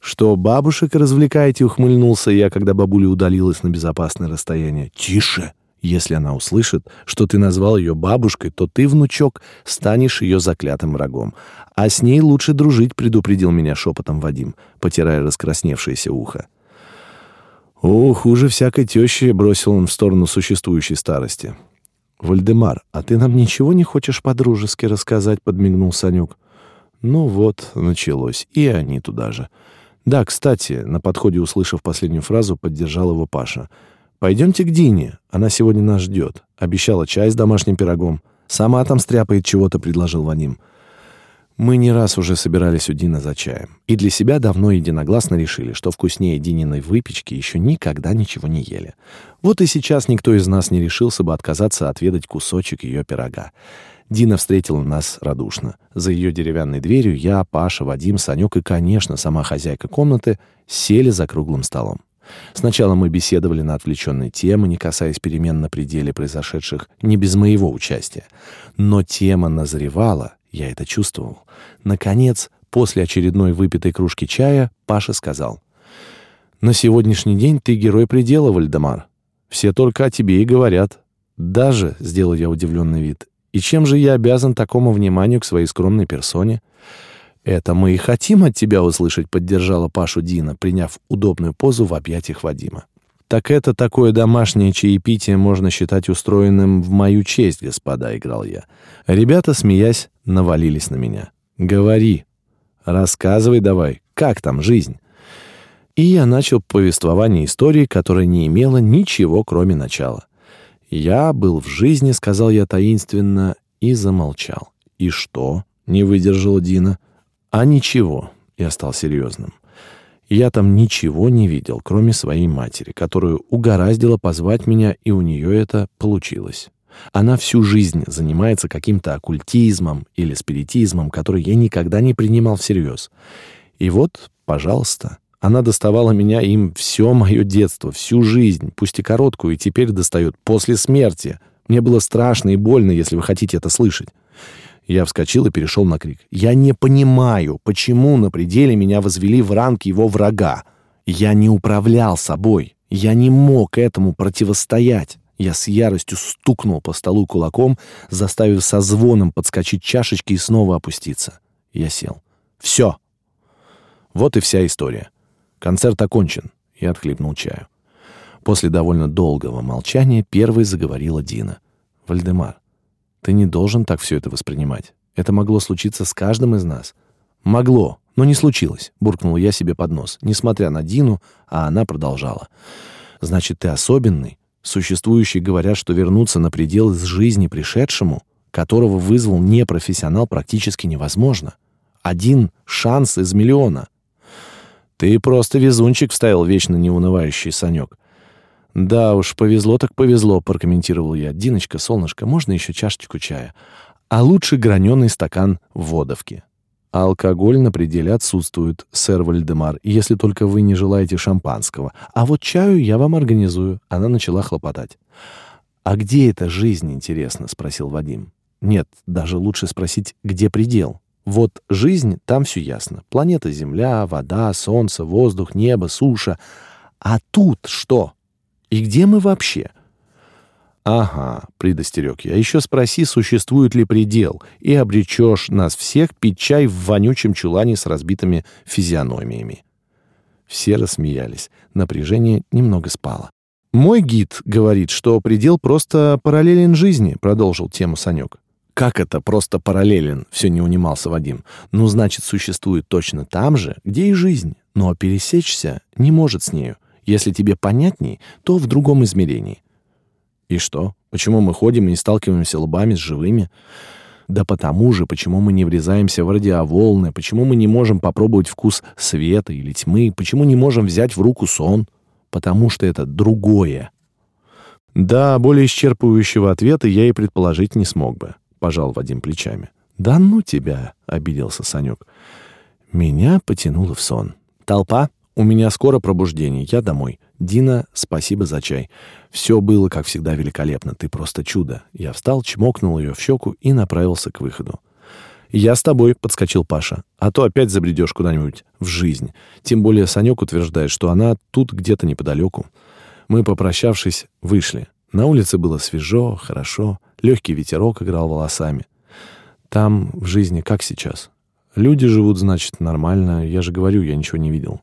Что бабушек развлекаете, ухмыльнулся я, когда бабуля удалилась на безопасное расстояние. Тише. Если она услышит, что ты назвал ее бабушкой, то ты, внучок, станешь ее заклятым врагом. А с ней лучше дружить, предупредил меня шепотом Вадим, потирая раскрасневшееся ухо. О, хуже всякой тещи, бросил он в сторону существующей старости. «Вальдемар, а ты нам ничего не хочешь по-дружески рассказать?» — подмигнул Санюк. Ну вот, началось. И они туда же. Да, кстати, на подходе, услышав последнюю фразу, поддержал его Паша. «Пойдемте к Дине, она сегодня нас ждет. Обещала чай с домашним пирогом. Сама там стряпает чего-то», — предложил Ваним. Мы не раз уже собирались у Дина за чаем. И для себя давно единогласно решили, что вкуснее Дининой выпечки еще никогда ничего не ели. Вот и сейчас никто из нас не решился бы отказаться отведать кусочек ее пирога. Дина встретила нас радушно. За ее деревянной дверью я, Паша, Вадим, Санек и, конечно, сама хозяйка комнаты сели за круглым столом. Сначала мы беседовали на отвлеченные темы, не касаясь перемен на пределе произошедших не без моего участия. Но тема назревала, я это чувствовал. Наконец, после очередной выпитой кружки чая, Паша сказал. «На сегодняшний день ты герой предела, Вальдемар. Все только о тебе и говорят. Даже, — сделал я удивленный вид, — и чем же я обязан такому вниманию к своей скромной персоне?» «Это мы и хотим от тебя услышать», — поддержала Пашу Дина, приняв удобную позу в объятиях Вадима. «Так это такое домашнее чаепитие можно считать устроенным в мою честь, господа», — играл я. Ребята, смеясь, навалились на меня. «Говори. Рассказывай давай, как там жизнь?» И я начал повествование истории, которая не имела ничего, кроме начала. «Я был в жизни», — сказал я таинственно, и замолчал. «И что?» — не выдержала Дина. «А ничего», — я стал серьезным. Я там ничего не видел, кроме своей матери, которую угораздило позвать меня, и у нее это получилось. Она всю жизнь занимается каким-то оккультизмом или спиритизмом, который я никогда не принимал всерьез. И вот, пожалуйста, она доставала меня им все мое детство, всю жизнь, пусть и короткую, и теперь достает после смерти. Мне было страшно и больно, если вы хотите это слышать. Я вскочил и перешел на крик. «Я не понимаю, почему на пределе меня возвели в ранг его врага. Я не управлял собой. Я не мог этому противостоять. Я с яростью стукнул по столу кулаком, заставив со звоном подскочить чашечки и снова опуститься. Я сел. «Все!» Вот и вся история. Концерт окончен. Я отхлебнул чаю. После довольно долгого молчания первой заговорила Дина. «Вальдемар, ты не должен так все это воспринимать. Это могло случиться с каждым из нас. Могло, но не случилось, буркнул я себе под нос, несмотря на Дину, а она продолжала. Значит, ты особенный, Существующие говорят, что вернуться на предел из жизни пришедшему, которого вызвал непрофессионал, практически невозможно. Один шанс из миллиона. Ты просто везунчик, вставил вечно неунывающий Санек. Да уж, повезло так повезло, прокомментировал я. Диночка, солнышко, можно еще чашечку чая? А лучше граненый стакан водовки. Алкоголь на пределе отсутствует, сэр Вальдемар, если только вы не желаете шампанского. А вот чаю я вам организую». Она начала хлопотать. «А где эта жизнь, интересно?» — спросил Вадим. «Нет, даже лучше спросить, где предел. Вот жизнь, там все ясно. Планета Земля, вода, солнце, воздух, небо, суша. А тут что? И где мы вообще?» «Ага», — предостерег я, — «еще спроси, существует ли предел, и обречешь нас всех пить чай в вонючем чулане с разбитыми физиономиями». Все рассмеялись. Напряжение немного спало. «Мой гид говорит, что предел просто параллелен жизни», — продолжил тему Санек. «Как это просто параллелен?» — все не унимался Вадим. «Ну, значит, существует точно там же, где и жизнь, но пересечься не может с нею. Если тебе понятней, то в другом измерении. И что? Почему мы ходим и не сталкиваемся лбами с живыми? Да потому же, почему мы не врезаемся в радиоволны, почему мы не можем попробовать вкус света или тьмы, почему не можем взять в руку сон? Потому что это другое. Да, более исчерпывающего ответа я и предположить не смог бы, пожал Вадим плечами. Да ну тебя, обиделся Санек. Меня потянуло в сон. Толпа, у меня скоро пробуждение, я домой. Дина, спасибо за чай. Все было, как всегда, великолепно. Ты просто чудо. Я встал, чмокнул ее в щеку и направился к выходу. «Я с тобой», — подскочил Паша. «А то опять забредешь куда-нибудь в жизнь. Тем более Санек утверждает, что она тут где-то неподалеку». Мы, попрощавшись, вышли. На улице было свежо, хорошо. Легкий ветерок играл волосами. Там в жизни как сейчас? Люди живут, значит, нормально. Я же говорю, я ничего не видел.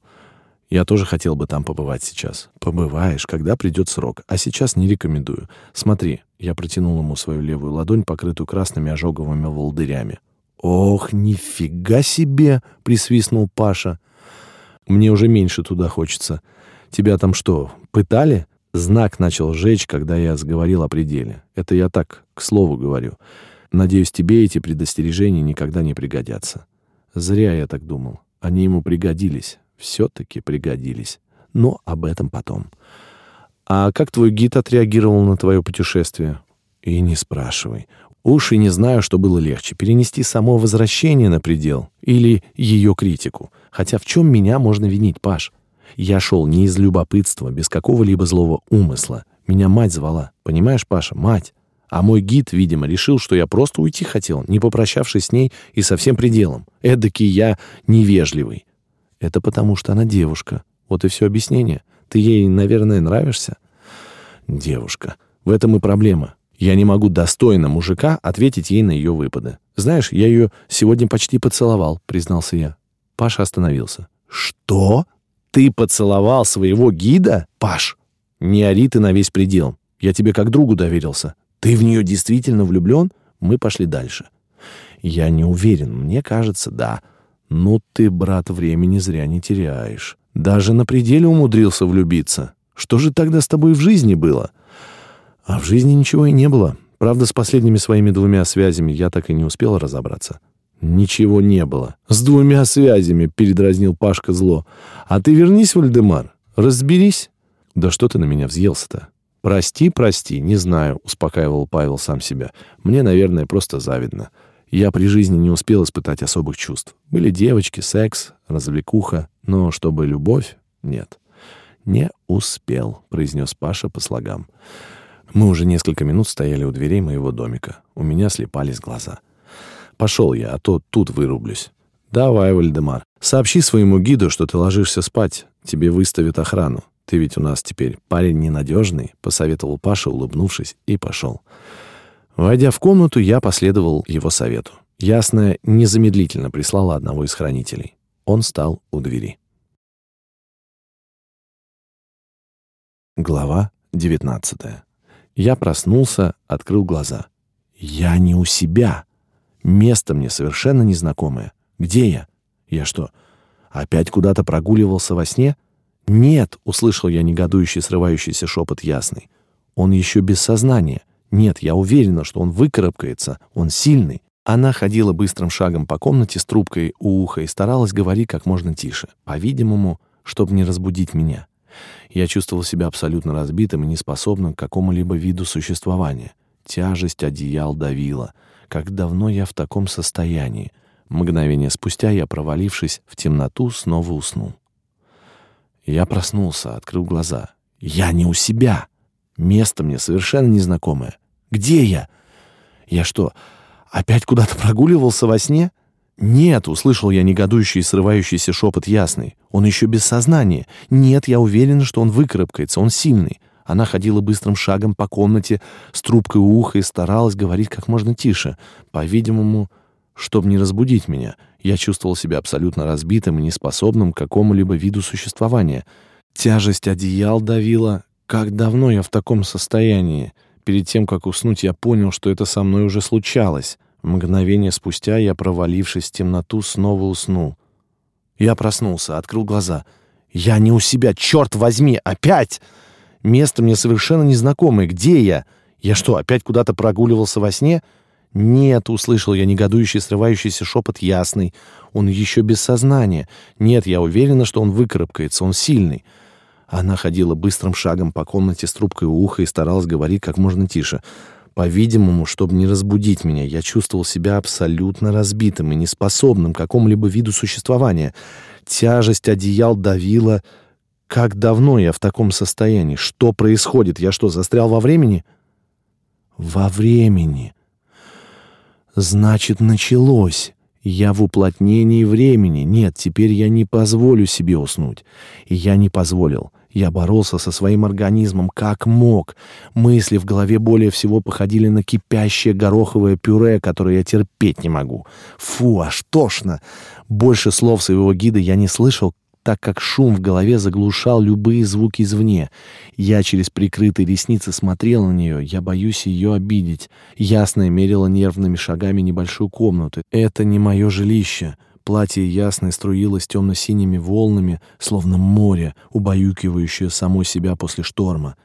Я тоже хотел бы там побывать сейчас. Побываешь, когда придет срок. А сейчас не рекомендую. Смотри, я протянул ему свою левую ладонь, покрытую красными ожоговыми волдырями. Ох, нифига себе, присвистнул Паша. Мне уже меньше туда хочется. Тебя там что, пытали? Знак начал жечь, когда я сговорил о пределе. Это я так, к слову говорю. Надеюсь, тебе эти предостережения никогда не пригодятся. Зря я так думал. Они ему пригодились все-таки пригодились. Но об этом потом. А как твой гид отреагировал на твое путешествие? И не спрашивай. Уж и не знаю, что было легче, перенести само возвращение на предел или ее критику. Хотя в чем меня можно винить, Паш? Я шел не из любопытства, без какого-либо злого умысла. Меня мать звала. Понимаешь, Паша, мать. А мой гид, видимо, решил, что я просто уйти хотел, не попрощавшись с ней и со всем пределом. Эдакий я невежливый. Это потому, что она девушка. Вот и все объяснение. Ты ей, наверное, нравишься? Девушка. В этом и проблема. Я не могу достойно мужика ответить ей на ее выпады. Знаешь, я ее сегодня почти поцеловал, признался я. Паша остановился. Что? Ты поцеловал своего гида? Паш, не ори ты на весь предел. Я тебе как другу доверился. Ты в нее действительно влюблен? Мы пошли дальше. Я не уверен. Мне кажется, да. «Ну ты, брат, времени зря не теряешь. Даже на пределе умудрился влюбиться. Что же тогда с тобой в жизни было? А в жизни ничего и не было. Правда, с последними своими двумя связями я так и не успел разобраться. Ничего не было. С двумя связями, передразнил Пашка зло. А ты вернись, Вальдемар, разберись. Да что ты на меня взъелся-то? Прости, прости, не знаю, успокаивал Павел сам себя. Мне, наверное, просто завидно. Я при жизни не успел испытать особых чувств. Были девочки, секс, развлекуха, но чтобы любовь — нет. «Не успел», — произнес Паша по слогам. Мы уже несколько минут стояли у дверей моего домика. У меня слепались глаза. «Пошел я, а то тут вырублюсь». «Давай, Вальдемар, сообщи своему гиду, что ты ложишься спать. Тебе выставят охрану. Ты ведь у нас теперь парень ненадежный», — посоветовал Паша, улыбнувшись, и пошел. Войдя в комнату, я последовал его совету. Ясная незамедлительно прислала одного из хранителей. Он стал у двери. Глава 19. Я проснулся, открыл глаза. Я не у себя. Место мне совершенно незнакомое. Где я? Я что, опять куда-то прогуливался во сне? Нет, услышал я негодующий срывающийся шепот ясный. Он еще без сознания. Нет, я уверена, что он выкарабкается, он сильный. Она ходила быстрым шагом по комнате с трубкой у уха и старалась говорить как можно тише, по-видимому, чтобы не разбудить меня. Я чувствовал себя абсолютно разбитым и неспособным к какому-либо виду существования. Тяжесть одеял давила. Как давно я в таком состоянии? Мгновение спустя я, провалившись в темноту, снова уснул. Я проснулся, открыл глаза. Я не у себя. Место мне совершенно незнакомое. Где я? Я что, опять куда-то прогуливался во сне? Нет, услышал я негодующий и срывающийся шепот ясный. Он еще без сознания. Нет, я уверен, что он выкарабкается, он сильный. Она ходила быстрым шагом по комнате с трубкой у уха и старалась говорить как можно тише. По-видимому, чтобы не разбудить меня. Я чувствовал себя абсолютно разбитым и неспособным к какому-либо виду существования. Тяжесть одеял давила. Как давно я в таком состоянии? Перед тем, как уснуть, я понял, что это со мной уже случалось. Мгновение спустя я, провалившись в темноту, снова уснул. Я проснулся, открыл глаза. Я не у себя, черт возьми, опять! Место мне совершенно незнакомое. Где я? Я что, опять куда-то прогуливался во сне? Нет, услышал я негодующий, срывающийся шепот ясный. Он еще без сознания. Нет, я уверена, что он выкарабкается, он сильный. Она ходила быстрым шагом по комнате с трубкой у уха и старалась говорить как можно тише. По-видимому, чтобы не разбудить меня, я чувствовал себя абсолютно разбитым и неспособным к какому-либо виду существования. Тяжесть одеял давила. Как давно я в таком состоянии? Что происходит? Я что, застрял во времени? Во времени. Значит, началось. Я в уплотнении времени. Нет, теперь я не позволю себе уснуть. И я не позволил. Я боролся со своим организмом как мог. Мысли в голове более всего походили на кипящее гороховое пюре, которое я терпеть не могу. Фу, аж тошно. Больше слов своего гида я не слышал, так как шум в голове заглушал любые звуки извне. Я через прикрытые ресницы смотрел на нее, я боюсь ее обидеть. Ясно мерила нервными шагами небольшую комнату. Это не мое жилище. Платье ясное струилось темно-синими волнами, словно море, убаюкивающее само себя после шторма.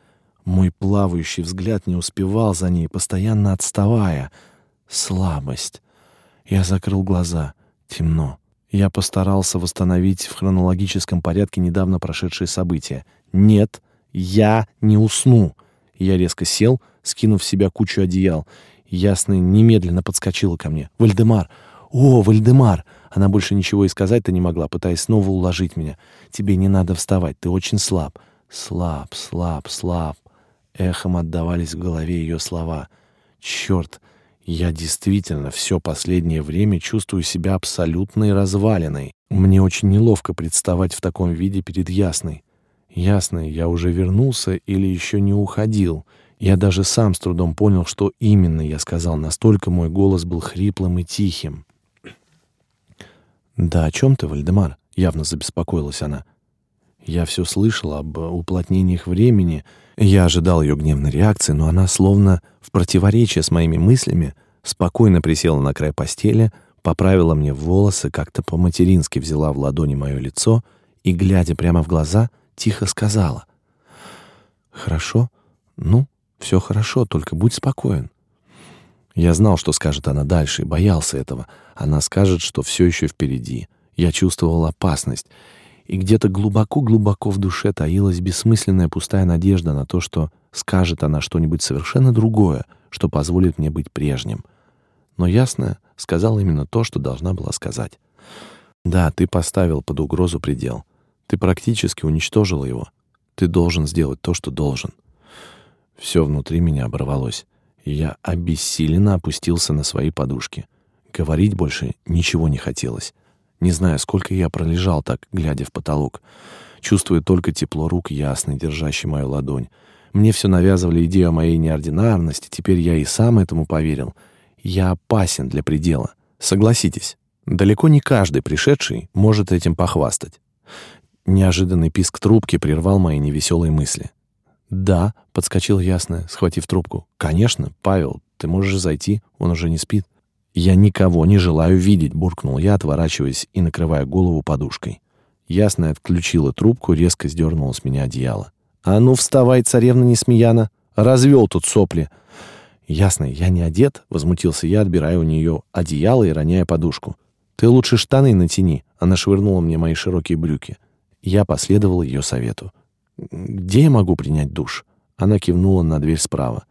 Мой плавающий взгляд не успевал за ней, постоянно отставая. Слабость. Я закрыл глаза. Темно. Я постарался восстановить в хронологическом порядке недавно прошедшие события. Нет, я не усну. Я резко сел, скинув с себя кучу одеял. Ясный немедленно подскочила ко мне. «Вальдемар! О, Вальдемар!» Она больше ничего и сказать-то не могла, пытаясь снова уложить меня. «Тебе не надо вставать, ты очень слаб». «Слаб, слаб, слаб». Эхом отдавались в голове ее слова. «Черт, я действительно все последнее время чувствую себя абсолютной развалиной. Мне очень неловко представать в таком виде перед Ясной. Ясной, я уже вернулся или еще не уходил?» Я даже сам с трудом понял, что именно я сказал, настолько мой голос был хриплым и тихим. «Да о чем ты, Вальдемар?» — явно забеспокоилась она. Я все слышал об уплотнениях времени. Я ожидал ее гневной реакции, но она, словно в противоречие с моими мыслями, спокойно присела на край постели, поправила мне волосы, как-то по-матерински взяла в ладони мое лицо и, глядя прямо в глаза, тихо сказала. «Хорошо? Ну, все хорошо, только будь спокоен». Я знал, что скажет она дальше, и боялся этого. Она скажет, что все еще впереди. Я чувствовал опасность, и где-то глубоко-глубоко в душе таилась бессмысленная пустая надежда на то, что скажет она что-нибудь совершенно другое, что позволит мне быть прежним. Но ясно сказала именно то, что должна была сказать. «Да, ты поставил под угрозу предел. Ты практически уничтожил его. Ты должен сделать то, что должен». Все внутри меня оборвалось, я обессиленно опустился на свои подушки. Говорить больше ничего не хотелось. Не знаю, сколько я пролежал так, глядя в потолок, чувствуя только тепло рук ясной, держащей мою ладонь. Мне все навязывали идею о моей неординарности, теперь я и сам этому поверил. Я опасен для предела. Согласитесь, далеко не каждый пришедший может этим похвастать. Неожиданный писк трубки прервал мои невеселые мысли. «Да», — подскочил ясно, схватив трубку. «Конечно, Павел, ты можешь зайти, он уже не спит». «Я никого не желаю видеть», — буркнул я, отворачиваясь и накрывая голову подушкой. Ясная отключила трубку, резко сдернула с меня одеяло. «А ну вставай, царевна Несмеяна! Развел тут сопли!» «Ясно, я не одет», — возмутился я, отбирая у нее одеяло и роняя подушку. «Ты лучше штаны натяни», — она швырнула мне мои широкие брюки. Я последовал ее совету. «Где я могу принять душ?» Она кивнула на дверь справа.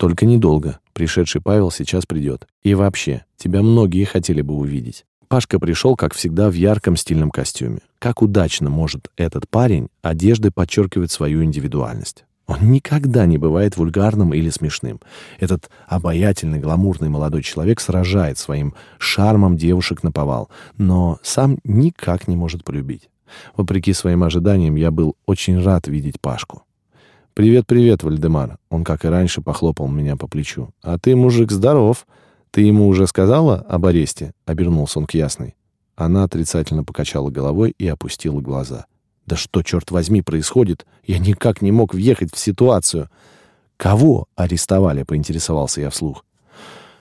Только недолго. Пришедший Павел сейчас придет. И вообще, тебя многие хотели бы увидеть. Пашка пришел, как всегда, в ярком стильном костюме. Как удачно может этот парень одеждой подчеркивать свою индивидуальность. Он никогда не бывает вульгарным или смешным. Этот обаятельный, гламурный молодой человек сражает своим шармом девушек на повал, но сам никак не может полюбить. Вопреки своим ожиданиям, я был очень рад видеть Пашку. «Привет, привет, Вальдемар!» Он, как и раньше, похлопал меня по плечу. «А ты, мужик, здоров! Ты ему уже сказала об аресте?» Обернулся он к Ясной. Она отрицательно покачала головой и опустила глаза. «Да что, черт возьми, происходит? Я никак не мог въехать в ситуацию!» «Кого арестовали?» — поинтересовался я вслух.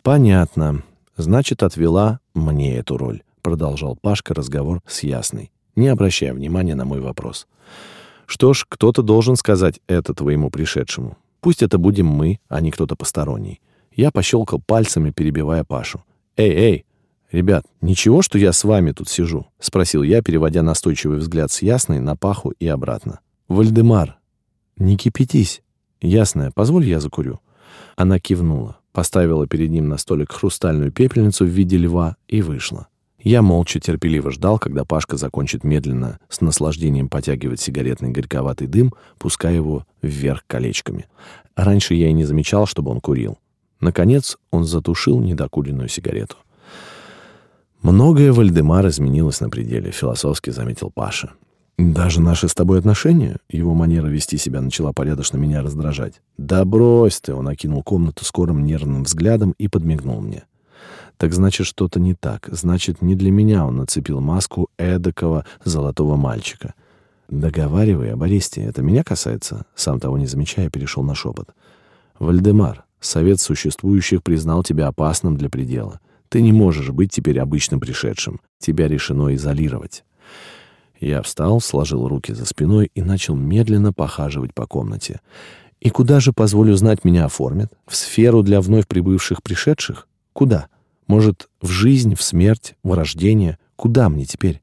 «Понятно. Значит, отвела мне эту роль», — продолжал Пашка разговор с Ясной, не обращая внимания на мой вопрос. «Понятно. Что ж, кто-то должен сказать это твоему пришедшему. Пусть это будем мы, а не кто-то посторонний. Я пощелкал пальцами, перебивая Пашу. «Эй, эй, ребят, ничего, что я с вами тут сижу?» — спросил я, переводя настойчивый взгляд с Ясной на Паху и обратно. «Вальдемар, не кипятись. Ясная, позволь я закурю». Она кивнула, поставила перед ним на столик хрустальную пепельницу в виде льва и вышла. Я молча терпеливо ждал, когда Пашка закончит медленно, с наслаждением потягивать сигаретный горьковатый дым, пуская его вверх колечками. Раньше я и не замечал, чтобы он курил. Наконец он затушил недокуренную сигарету. «Многое Вальдемар изменилось на пределе», — философски заметил Паша. «Даже наши с тобой отношения?» Его манера вести себя начала порядочно меня раздражать. «Да брось ты!» — он окинул комнату скорым нервным взглядом и подмигнул мне. Так значит, что-то не так. Значит, не для меня он нацепил маску эдакого золотого мальчика. Договаривай об аресте. Это меня касается? Сам того не замечая, перешел на шепот. Вальдемар, совет существующих признал тебя опасным для предела. Ты не можешь быть теперь обычным пришедшим. Тебя решено изолировать. Я встал, сложил руки за спиной и начал медленно похаживать по комнате. И куда же, позволю знать, меня оформят? В сферу для вновь прибывших пришедших? Куда? Может, в жизнь, в смерть, в рождение? Куда мне теперь?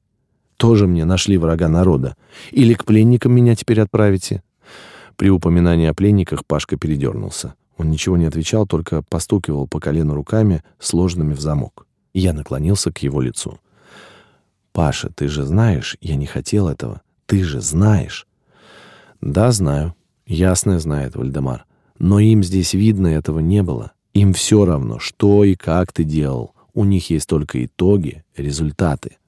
Тоже мне нашли врага народа. Или к пленникам меня теперь отправите?» При упоминании о пленниках Пашка передернулся. Он ничего не отвечал, только постукивал по колену руками, сложенными в замок. Я наклонился к его лицу. «Паша, ты же знаешь, я не хотел этого. Ты же знаешь». «Да, знаю. Ясно знает Вальдемар. Но им здесь видно этого не было. Им все равно, что и как ты делал. У них есть только итоги, результаты.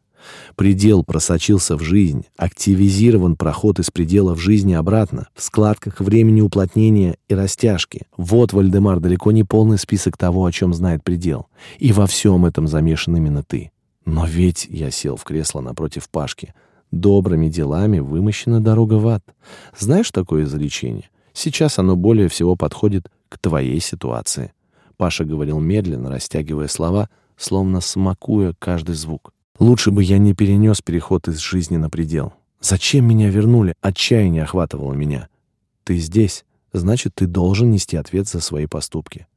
Предел просочился в жизнь, активизирован проход из предела в жизни обратно, в складках времени уплотнения и растяжки. Вот, Вальдемар, далеко не полный список того, о чем знает предел. И во всем этом замешан именно ты. Но ведь я сел в кресло напротив Пашки. Добрыми делами вымощена дорога в ад. Знаешь такое изречение? Сейчас оно более всего подходит к твоей ситуации. Паша говорил медленно, растягивая слова, словно смакуя каждый звук. Лучше бы я не перенес переход из жизни на предел. Зачем меня вернули? Отчаяние охватывало меня. Ты здесь, значит, ты должен нести ответ за свои поступки.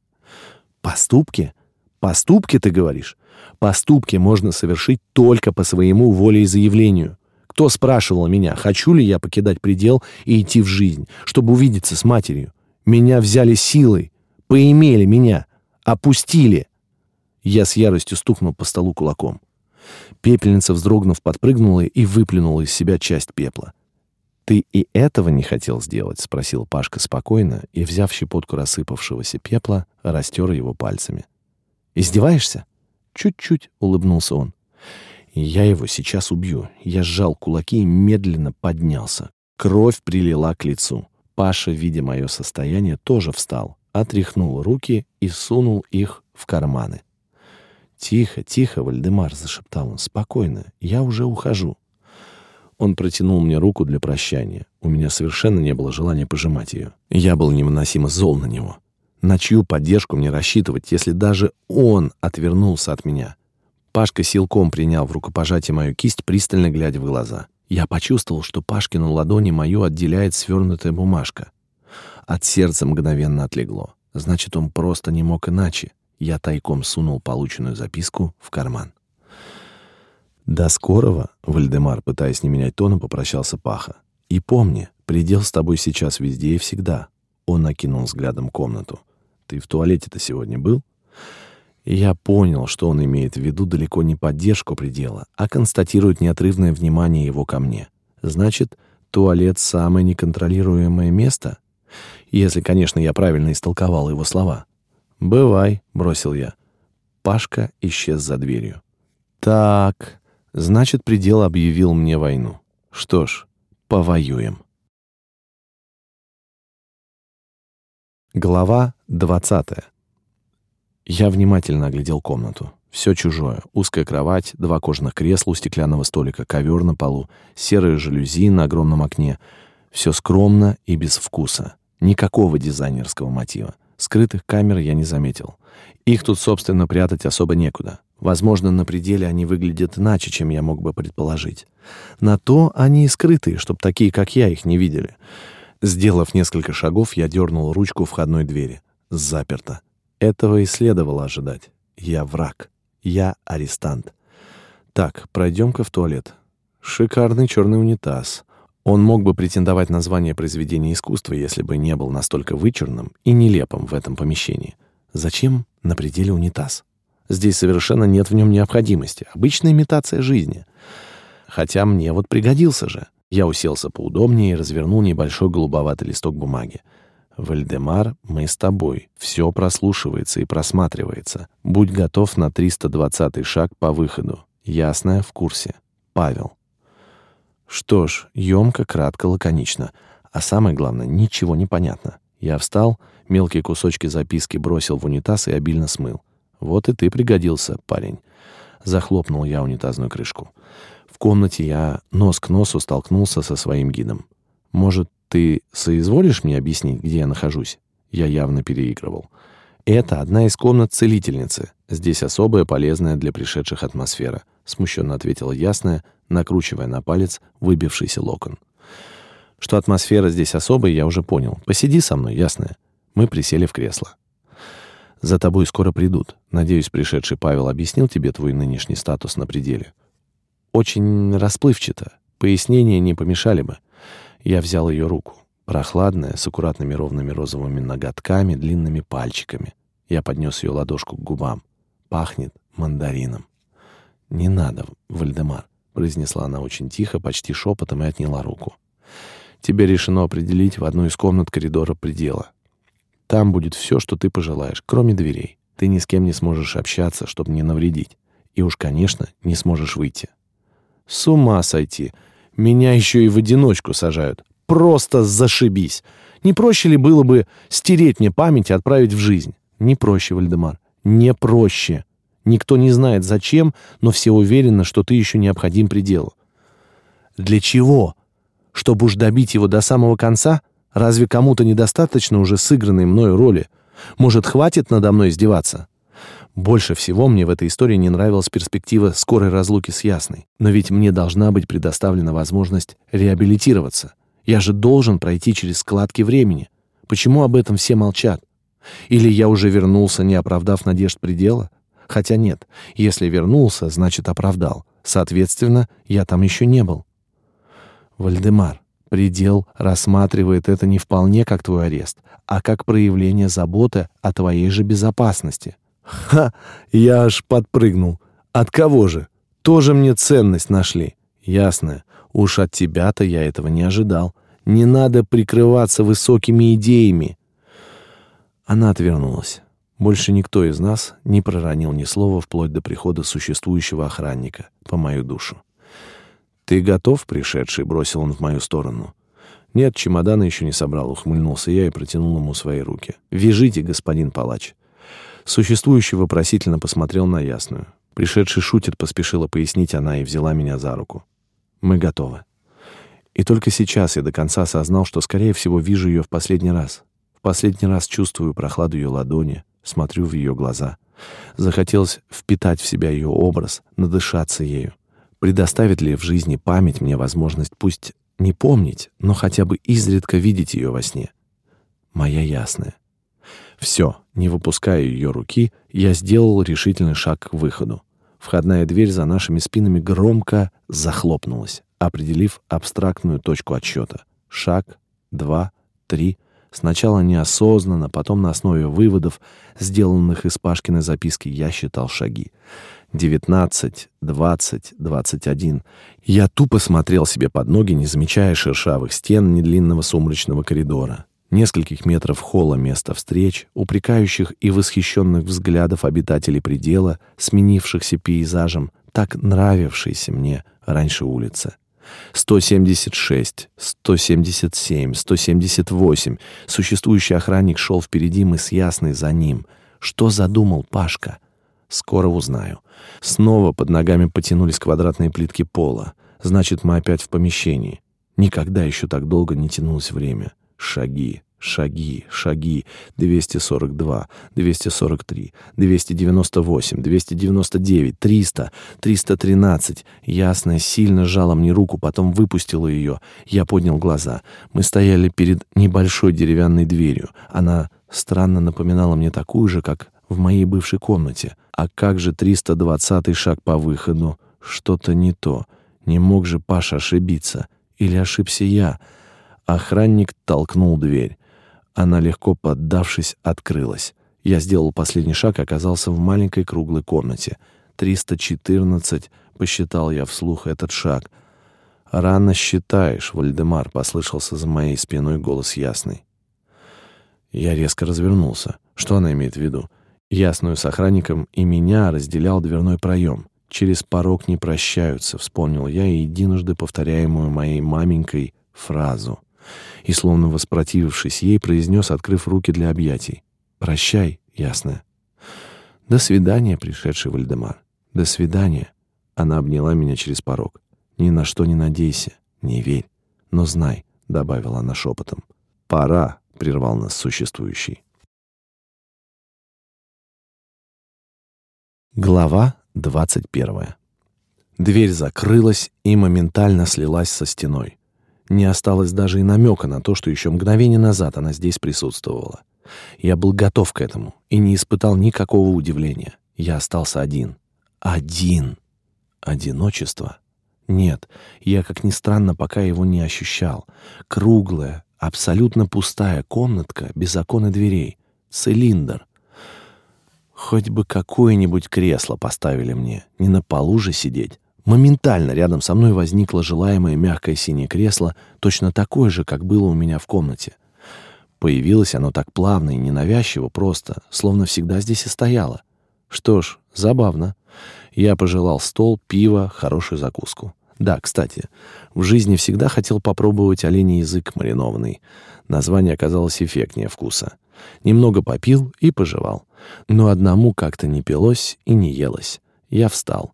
Поступки? Поступки, ты говоришь? Поступки можно совершить только по своему волеизъявлению. Кто спрашивал меня, хочу ли я покидать предел и идти в жизнь, чтобы увидеться с матерью? Меня взяли силой, поимели меня, опустили. Я с яростью стукнул по столу кулаком. Пепельница, вздрогнув, подпрыгнула и выплюнула из себя часть пепла. «Ты и этого не хотел сделать?» — спросил Пашка спокойно и, взяв щепотку рассыпавшегося пепла, растер его пальцами. «Издеваешься?» «Чуть-чуть», — улыбнулся он. «Я его сейчас убью». Я сжал кулаки и медленно поднялся. Кровь прилила к лицу. Паша, видя мое состояние, тоже встал, отряхнул руки и сунул их в карманы. «Тихо, тихо, Вальдемар», — зашептал он, — «спокойно, я уже ухожу». Он протянул мне руку для прощания. У меня совершенно не было желания пожимать ее. Я был невыносимо зол на него. На чью поддержку мне рассчитывать, если даже он отвернулся от меня? Пашка силком принял в рукопожатие мою кисть, пристально глядя в глаза. Я почувствовал, что Пашкину ладони мою отделяет свернутая бумажка. От сердца мгновенно отлегло. Значит, он просто не мог иначе. Я тайком сунул полученную записку в карман. «До скорого», — Вальдемар, пытаясь не менять тона, попрощался Паха. «И помни, предел с тобой сейчас везде и всегда». Он накинул взглядом комнату. «Ты в туалете-то сегодня был?» Я понял, что он имеет в виду далеко не поддержку предела, а констатирует неотрывное внимание его ко мне. Значит, туалет — самое неконтролируемое место? Если, конечно, я правильно истолковал его слова. «Бывай», — бросил я. Пашка исчез за дверью. «Так, значит, предел объявил мне войну. Что ж, повоюем». Глава двадцатая. Я внимательно оглядел комнату. Все чужое. Узкая кровать, два кожаных кресла у стеклянного столика, ковер на полу, серые жалюзи на огромном окне. Все скромно и без вкуса. Никакого дизайнерского мотива. Скрытых камер я не заметил. Их тут, собственно, прятать особо некуда. Возможно, на пределе они выглядят иначе, чем я мог бы предположить. На то они и скрытые, чтоб такие, как я, их не видели. Сделав несколько шагов, я дернул ручку входной двери. Заперто. Этого и следовало ожидать. Я враг. Я арестант. Так, пройдем-ка в туалет. Шикарный черный унитаз. Он мог бы претендовать на звание произведения искусства, если бы не был настолько вычурным и нелепым в этом помещении. Зачем на пределе унитаз? Здесь совершенно нет в нем необходимости. Обычная имитация жизни. Хотя мне вот пригодился же. Я уселся поудобнее и развернул небольшой голубоватый листок бумаги. «Вальдемар, мы с тобой. Все прослушивается и просматривается. Будь готов на 320-й шаг по выходу. Ясное в курсе. Павел». Что ж, емко, кратко, лаконично. А самое главное, ничего не понятно. Я встал, мелкие кусочки записки бросил в унитаз и обильно смыл. Вот и ты пригодился, парень. Захлопнул я унитазную крышку. В комнате я нос к носу столкнулся со своим гидом. Может, ты соизволишь мне объяснить, где я нахожусь? Я явно переигрывал. Это одна из комнат целительницы. Здесь особая, полезная для пришедших атмосфера, смущенно ответила Ясная, накручивая на палец выбившийся локон. Что атмосфера здесь особая, я уже понял. Посиди со мной, Ясная. Мы присели в кресло. За тобой скоро придут. Надеюсь, пришедший Павел объяснил тебе твой нынешний статус на пределе. Очень расплывчато. Пояснения не помешали бы. Я взял ее руку. Прохладная, с аккуратными ровными розовыми ноготками, длинными пальчиками. Я поднес ее ладошку к губам. Пахнет мандарином. «Не надо, Вальдемар», — произнесла она очень тихо, почти шепотом и отняла руку. «Тебе решено определить в одну из комнат коридора предела. Там будет все, что ты пожелаешь, кроме дверей. Ты ни с кем не сможешь общаться, чтобы не навредить. И уж, конечно, не сможешь выйти». «С ума сойти! Меня еще и в одиночку сажают. Просто зашибись! Не проще ли было бы стереть мне память и отправить в жизнь?» «Не проще, Вальдемар, не проще!» Никто не знает зачем, но все уверены, что ты еще необходим пределу. Для чего? Чтобы уж добить его до самого конца? Разве кому-то недостаточно уже сыгранной мною роли? Может, хватит надо мной издеваться? Больше всего мне в этой истории не нравилась перспектива скорой разлуки с Ясной. Но ведь мне должна быть предоставлена возможность реабилитироваться. Я же должен пройти через складки времени. Почему об этом все молчат? Или я уже вернулся, не оправдав надежд предела? Хотя нет, если вернулся, значит оправдал. Соответственно, я там еще не был. Вальдемар, предел рассматривает это не вполне как твой арест, а как проявление заботы о твоей же безопасности. Ха, я аж подпрыгнул. От кого же? Тоже мне ценность нашли. Ясно. Уж от тебя-то я этого не ожидал. Не надо прикрываться высокими идеями. Она отвернулась. Больше никто из нас не проронил ни слова вплоть до прихода существующего охранника по мою душу. «Ты готов, пришедший?» — бросил он в мою сторону. «Нет, чемодана еще не собрал», — ухмыльнулся я и протянул ему свои руки. «Вяжите, господин палач». Существующий вопросительно посмотрел на ясную. Пришедший шутит, поспешила пояснить она и взяла меня за руку. «Мы готовы». И только сейчас я до конца осознал, что, скорее всего, вижу ее в последний раз. Последний раз чувствую прохладу ее ладони, смотрю в ее глаза. Захотелось впитать в себя ее образ, надышаться ею. Предоставит ли в жизни память мне возможность пусть не помнить, но хотя бы изредка видеть ее во сне? Моя ясная. Все, не выпуская ее руки, я сделал решительный шаг к выходу. Входная дверь за нашими спинами громко захлопнулась, определив абстрактную точку отсчета. Шаг, два, три. Сначала неосознанно, потом на основе выводов, сделанных из Пашкиной записки, я считал шаги. Девятнадцать, двадцать, двадцать один. Я тупо смотрел себе под ноги, не замечая шершавых стен недлинного сумрачного коридора нескольких метров холла места встреч, упрекающих и восхищенных взглядов обитателей предела, сменившихся пейзажем, так нравившейся мне раньше улицы. 176, 177, 178. Существующий охранник шел впереди, мы с Ясной за ним. Что задумал Пашка? Скоро узнаю. Снова под ногами потянулись квадратные плитки пола. Значит, мы опять в помещении. Никогда еще так долго не тянулось время. Шаги, шаги, шаги. 242, 243, 298, 299, 300, 313. Ясная сильно сжала мне руку, потом выпустила ее. Я поднял глаза. Мы стояли перед небольшой деревянной дверью. Она странно напоминала мне такую же, как в моей бывшей комнате. А как же 320 шаг по выходу? Что-то не то. Не мог же Паша ошибиться. Или ошибся я? Охранник толкнул дверь. Она, легко поддавшись, открылась. Я сделал последний шаг и оказался в маленькой круглой комнате. «Триста четырнадцать», — посчитал я вслух этот шаг. «Рано считаешь, Вальдемар», — послышался за моей спиной голос ясный. Я резко развернулся. Что она имеет в виду? Ясную с охранником и меня разделял дверной проем. «Через порог не прощаются», — вспомнил я единожды повторяемую моей маменькой фразу — и, словно воспротивившись ей, произнес, открыв руки для объятий. «Прощай, ясно». «До свидания, пришедший Вальдемар. До свидания». Она обняла меня через порог. «Ни на что не надейся, не верь. Но знай», — добавила она шепотом. «Пора», — прервал нас существующий. Глава двадцать первая. Дверь закрылась и моментально слилась со стеной. Не осталось даже и намека на то, что еще мгновение назад она здесь присутствовала. Я был готов к этому и не испытал никакого удивления. Я остался один. Один. Одиночество? Нет, я, как ни странно, пока его не ощущал. Круглая, абсолютно пустая комнатка без окон и дверей. Цилиндр. Хоть бы какое-нибудь кресло поставили мне, не на полу же сидеть. Моментально рядом со мной возникло желаемое мягкое синее кресло, точно такое же, как было у меня в комнате. Появилось оно так плавно и ненавязчиво просто, словно всегда здесь и стояло. Что ж, забавно. Я пожелал стол, пиво, хорошую закуску. Да, кстати, в жизни всегда хотел попробовать оленей язык маринованный. Название оказалось эффектнее вкуса. Немного попил и пожевал. Но одному как-то не пилось и не елось. Я встал.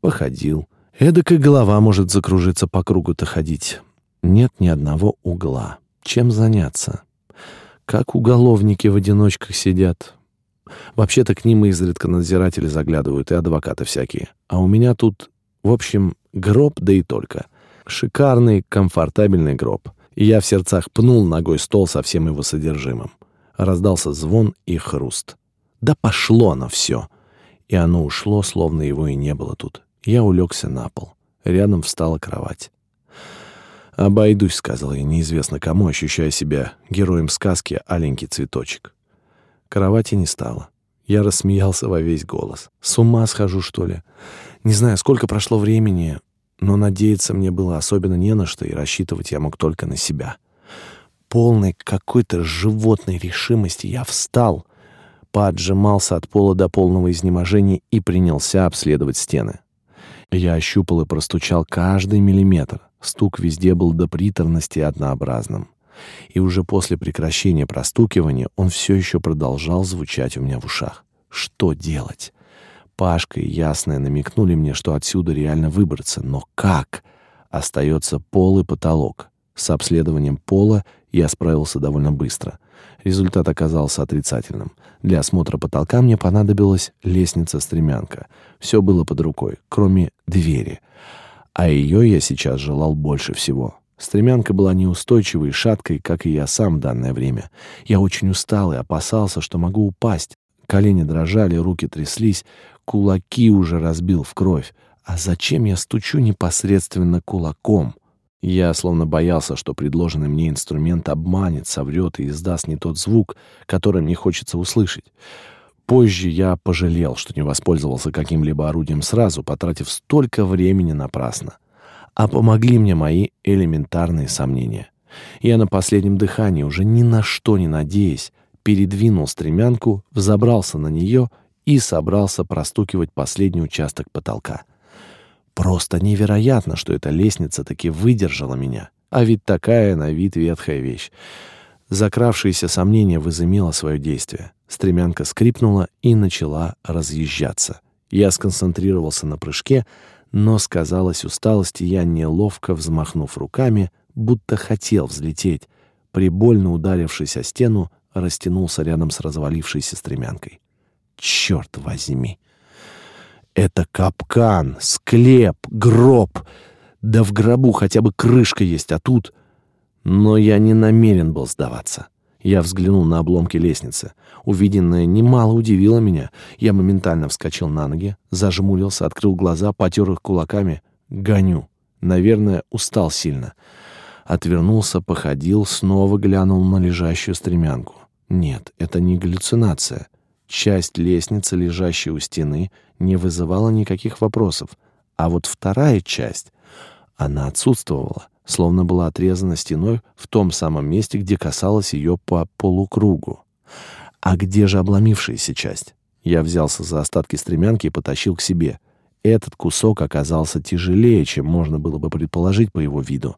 Походил. Эдак и голова может закружиться по кругу-то ходить. Нет ни одного угла. Чем заняться? Как уголовники в одиночках сидят. Вообще-то к ним изредка надзиратели заглядывают и адвокаты всякие. А у меня тут, в общем, гроб, да и только. Шикарный, комфортабельный гроб. И я в сердцах пнул ногой стол со всем его содержимым. Раздался звон и хруст. Да пошло оно все. И оно ушло, словно его и не было тут. Я улегся на пол. Рядом встала кровать. «Обойдусь», — сказал я неизвестно кому, ощущая себя героем сказки «Аленький цветочек». Кровати не стало. Я рассмеялся во весь голос. «С ума схожу, что ли? Не знаю, сколько прошло времени, но надеяться мне было особенно не на что, и рассчитывать я мог только на себя. Полной какой-то животной решимости я встал, поджимался от пола до полного изнеможения и принялся обследовать стены. Я ощупал и простучал каждый миллиметр. Стук везде был до приторности однообразным. И уже после прекращения простукивания он все еще продолжал звучать у меня в ушах. Что делать? Пашка и Ясная намекнули мне, что отсюда реально выбраться. Но как? Остается пол и потолок. С обследованием пола я справился довольно быстро. Результат оказался отрицательным. Для осмотра потолка мне понадобилась лестница-стремянка. Все было под рукой, кроме двери. А ее я сейчас желал больше всего. Стремянка была неустойчивой и шаткой, как и я сам в данное время. Я очень устал и опасался, что могу упасть. Колени дрожали, руки тряслись, кулаки уже разбил в кровь. А зачем я стучу непосредственно кулаком? Я словно боялся, что предложенный мне инструмент обманет, соврет и издаст не тот звук, который мне хочется услышать. Позже я пожалел, что не воспользовался каким-либо орудием сразу, потратив столько времени напрасно. А помогли мне мои элементарные сомнения. Я на последнем дыхании, уже ни на что не надеясь, передвинул стремянку, взобрался на нее и собрался простукивать последний участок потолка. Просто невероятно, что эта лестница таки выдержала меня. А ведь такая на вид ветхая вещь. Закравшееся сомнение возымело свое действие. Стремянка скрипнула и начала разъезжаться. Я сконцентрировался на прыжке, но сказалась усталость, и я, неловко взмахнув руками, будто хотел взлететь, прибольно ударившись о стену, растянулся рядом с развалившейся стремянкой. Черт возьми! Это капкан, склеп, гроб. Да в гробу хотя бы крышка есть, а тут... Но я не намерен был сдаваться. Я взглянул на обломки лестницы. Увиденное немало удивило меня. Я моментально вскочил на ноги, зажмурился, открыл глаза, потер их кулаками. Гоню. Наверное, устал сильно. Отвернулся, походил, снова глянул на лежащую стремянку. Нет, это не галлюцинация. Часть лестницы, лежащей у стены, не вызывала никаких вопросов, а вот вторая часть, она отсутствовала, словно была отрезана стеной в том самом месте, где касалась ее по полукругу. А где же обломившаяся часть? Я взялся за остатки стремянки и потащил к себе — этот кусок оказался тяжелее, чем можно было бы предположить по его виду.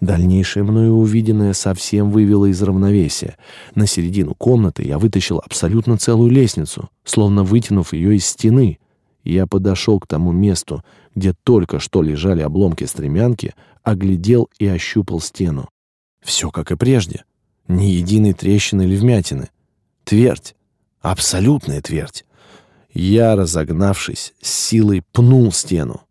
Дальнейшее мною увиденное совсем вывело из равновесия. На середину комнаты я вытащил абсолютно целую лестницу, словно вытянув ее из стены. Я подошел к тому месту, где только что лежали обломки стремянки, оглядел и ощупал стену. Все как и прежде. Ни единой трещины или вмятины. Твердь. Абсолютная твердь. Я, разогнавшись, с силой пнул стену.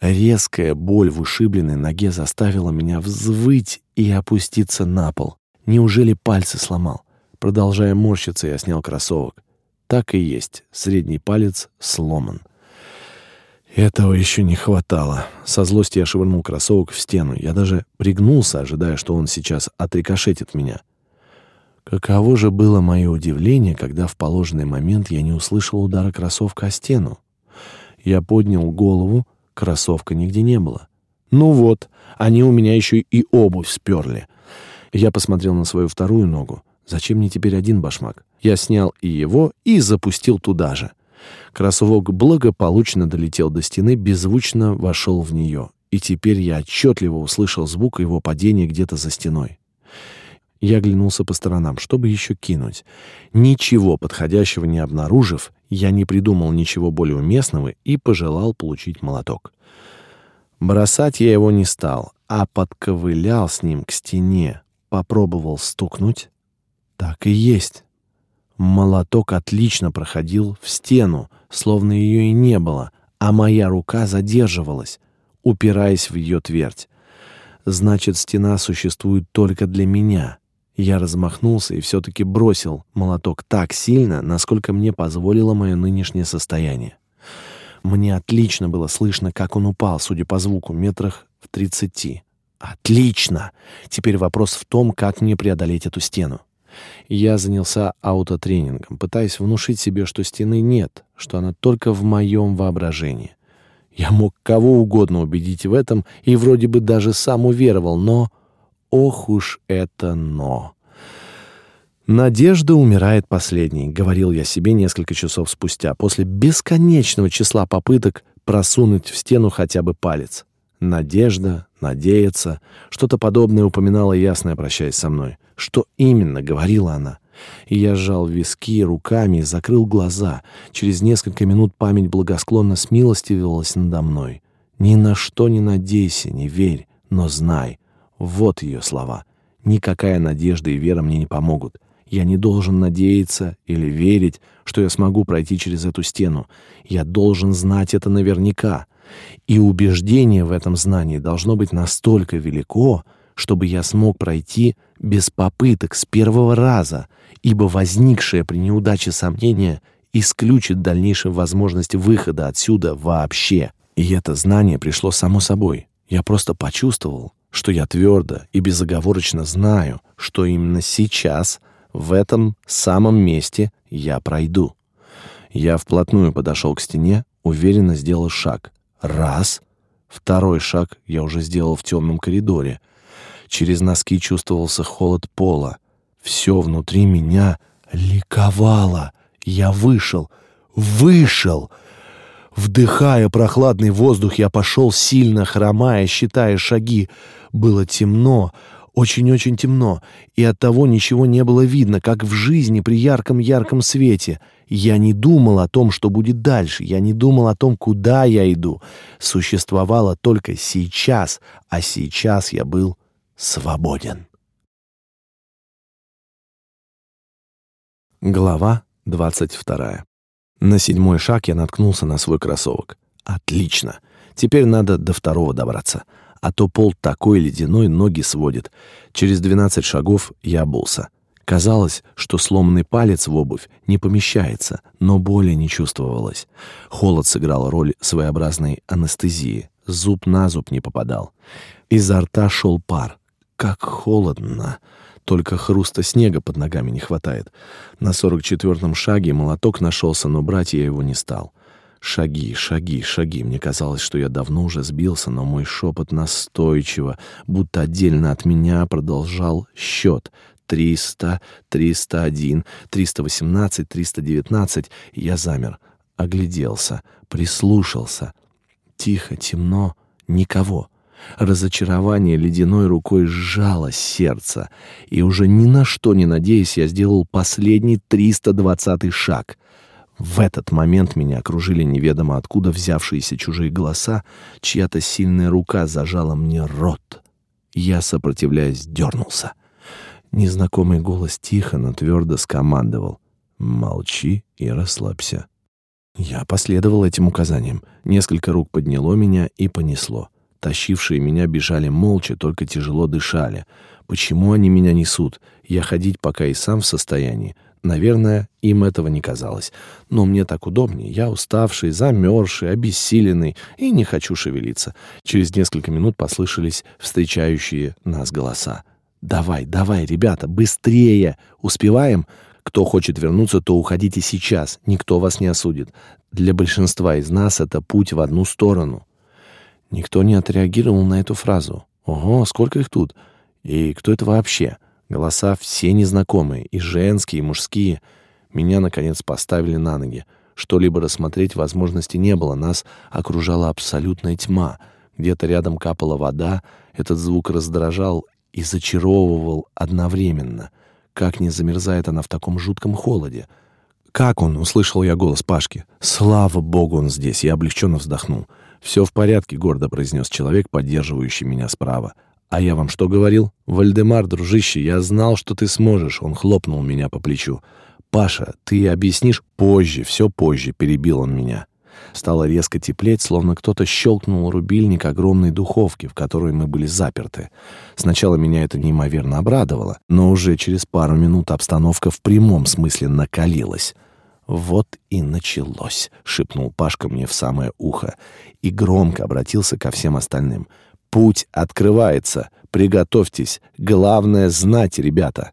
Резкая боль в ушибленной ноге заставила меня взвыть и опуститься на пол. Неужели пальцы сломал? Продолжая морщиться, я снял кроссовок. Так и есть, средний палец сломан. Этого еще не хватало. Со злости я швырнул кроссовок в стену. Я даже пригнулся, ожидая, что он сейчас отрикошетит меня. Каково же было мое удивление, когда в положенный момент я не услышал удара кроссовка о стену. Я поднял голову, кроссовка нигде не было. Ну вот, они у меня еще и обувь сперли. Я посмотрел на свою вторую ногу. Зачем мне теперь один башмак? Я снял и его, и запустил туда же. Кроссовок благополучно долетел до стены, беззвучно вошел в нее. И теперь я отчетливо услышал звук его падения где-то за стеной. Я оглянулся по сторонам, чтобы еще кинуть. Ничего подходящего не обнаружив, я не придумал ничего более уместного и пожелал получить молоток. Бросать я его не стал, а подковылял с ним к стене, попробовал стукнуть. Так и есть. Молоток отлично проходил в стену, словно ее и не было, а моя рука задерживалась, упираясь в ее твердь. Значит, стена существует только для меня. Я размахнулся и все-таки бросил молоток так сильно, насколько мне позволило мое нынешнее состояние. Мне отлично было слышно, как он упал, судя по звуку, метрах в тридцати. Отлично! Теперь вопрос в том, как мне преодолеть эту стену. Я занялся аутотренингом, пытаясь внушить себе, что стены нет, что она только в моем воображении. Я мог кого угодно убедить в этом и вроде бы даже сам уверовал, но... Ох уж это «но». «Надежда умирает последней», — говорил я себе несколько часов спустя, после бесконечного числа попыток просунуть в стену хотя бы палец. Надежда, надеяться, что-то подобное упоминала ясно, обращаясь со мной. Что именно говорила она? И я сжал виски руками и закрыл глаза. Через несколько минут память благосклонно смилостивилась надо мной. «Ни на что не надейся, не верь, но знай». Вот ее слова. «Никакая надежда и вера мне не помогут. Я не должен надеяться или верить, что я смогу пройти через эту стену. Я должен знать это наверняка. И убеждение в этом знании должно быть настолько велико, чтобы я смог пройти без попыток с первого раза, ибо возникшее при неудаче сомнение исключит дальнейшую возможность выхода отсюда вообще. И это знание пришло само собой. Я просто почувствовал, что я твердо и безоговорочно знаю, что именно сейчас, в этом самом месте, я пройду. Я вплотную подошел к стене, уверенно сделал шаг. Раз. Второй шаг я уже сделал в темном коридоре. Через носки чувствовался холод пола. Все внутри меня ликовало. Я вышел. Вышел! Вдыхая прохладный воздух, я пошел сильно хромая, считая шаги. Было темно, очень-очень темно, и оттого ничего не было видно, как в жизни при ярком-ярком свете. Я не думал о том, что будет дальше, я не думал о том, куда я иду. Существовало только сейчас, а сейчас я был свободен. Глава двадцать вторая. На седьмой шаг я наткнулся на свой кроссовок. Отлично. Теперь надо до второго добраться а то пол такой ледяной ноги сводит. Через двенадцать шагов я обулся. Казалось, что сломанный палец в обувь не помещается, но боли не чувствовалось. Холод сыграл роль своеобразной анестезии. Зуб на зуб не попадал. Изо рта шел пар. Как холодно! Только хруста снега под ногами не хватает. На сорок четвертом шаге молоток нашелся, но брать я его не стал. Шаги, шаги, шаги. Мне казалось, что я давно уже сбился, но мой шепот настойчиво, будто отдельно от меня, продолжал счет. Триста, триста один, триста восемнадцать, триста девятнадцать. Я замер, огляделся, прислушался. Тихо, темно, никого. Разочарование ледяной рукой сжало сердце, и уже ни на что не надеясь, я сделал последний триста двадцатый шаг — в этот момент меня окружили неведомо откуда взявшиеся чужие голоса, чья-то сильная рука зажала мне рот. Я, сопротивляясь, дернулся. Незнакомый голос тихо, но твердо скомандовал. «Молчи и расслабься». Я последовал этим указаниям. Несколько рук подняло меня и понесло. Тащившие меня бежали молча, только тяжело дышали. Почему они меня несут? Я ходить пока и сам в состоянии. Наверное, им этого не казалось. Но мне так удобнее. Я уставший, замерзший, обессиленный и не хочу шевелиться. Через несколько минут послышались встречающие нас голоса. «Давай, давай, ребята, быстрее! Успеваем? Кто хочет вернуться, то уходите сейчас. Никто вас не осудит. Для большинства из нас это путь в одну сторону». Никто не отреагировал на эту фразу. «Ого, сколько их тут? И кто это вообще?» Голоса все незнакомые, и женские, и мужские. Меня, наконец, поставили на ноги. Что-либо рассмотреть возможности не было, нас окружала абсолютная тьма. Где-то рядом капала вода, этот звук раздражал и зачаровывал одновременно. Как не замерзает она в таком жутком холоде? «Как он?» — услышал я голос Пашки. «Слава богу, он здесь!» Я облегченно вздохнул. «Все в порядке», — гордо произнес человек, поддерживающий меня справа. «А я вам что говорил?» «Вальдемар, дружище, я знал, что ты сможешь», — он хлопнул меня по плечу. «Паша, ты объяснишь позже, все позже», — перебил он меня. Стало резко теплеть, словно кто-то щелкнул рубильник огромной духовки, в которой мы были заперты. Сначала меня это неимоверно обрадовало, но уже через пару минут обстановка в прямом смысле накалилась. «Вот и началось», — шепнул Пашка мне в самое ухо и громко обратился ко всем остальным. «Путь открывается. Приготовьтесь. Главное — знать, ребята».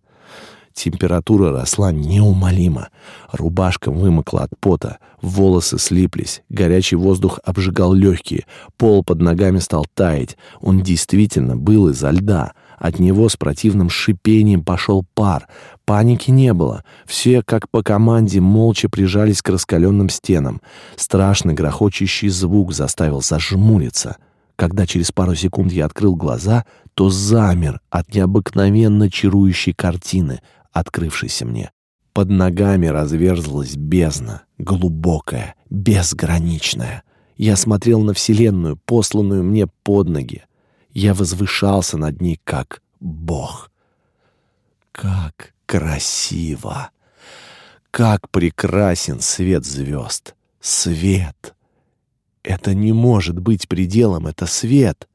Температура росла неумолимо. Рубашка вымокла от пота, волосы слиплись, горячий воздух обжигал легкие, пол под ногами стал таять. Он действительно был изо льда. От него с противным шипением пошел пар. Паники не было. Все, как по команде, молча прижались к раскаленным стенам. Страшный грохочущий звук заставил зажмуриться. Когда через пару секунд я открыл глаза, то замер от необыкновенно чарующей картины — открывшийся мне. Под ногами разверзлась бездна, глубокая, безграничная. Я смотрел на Вселенную, посланную мне под ноги. Я возвышался над ней, как Бог. Как красиво! Как прекрасен свет звезд! Свет! Это не может быть пределом, это свет!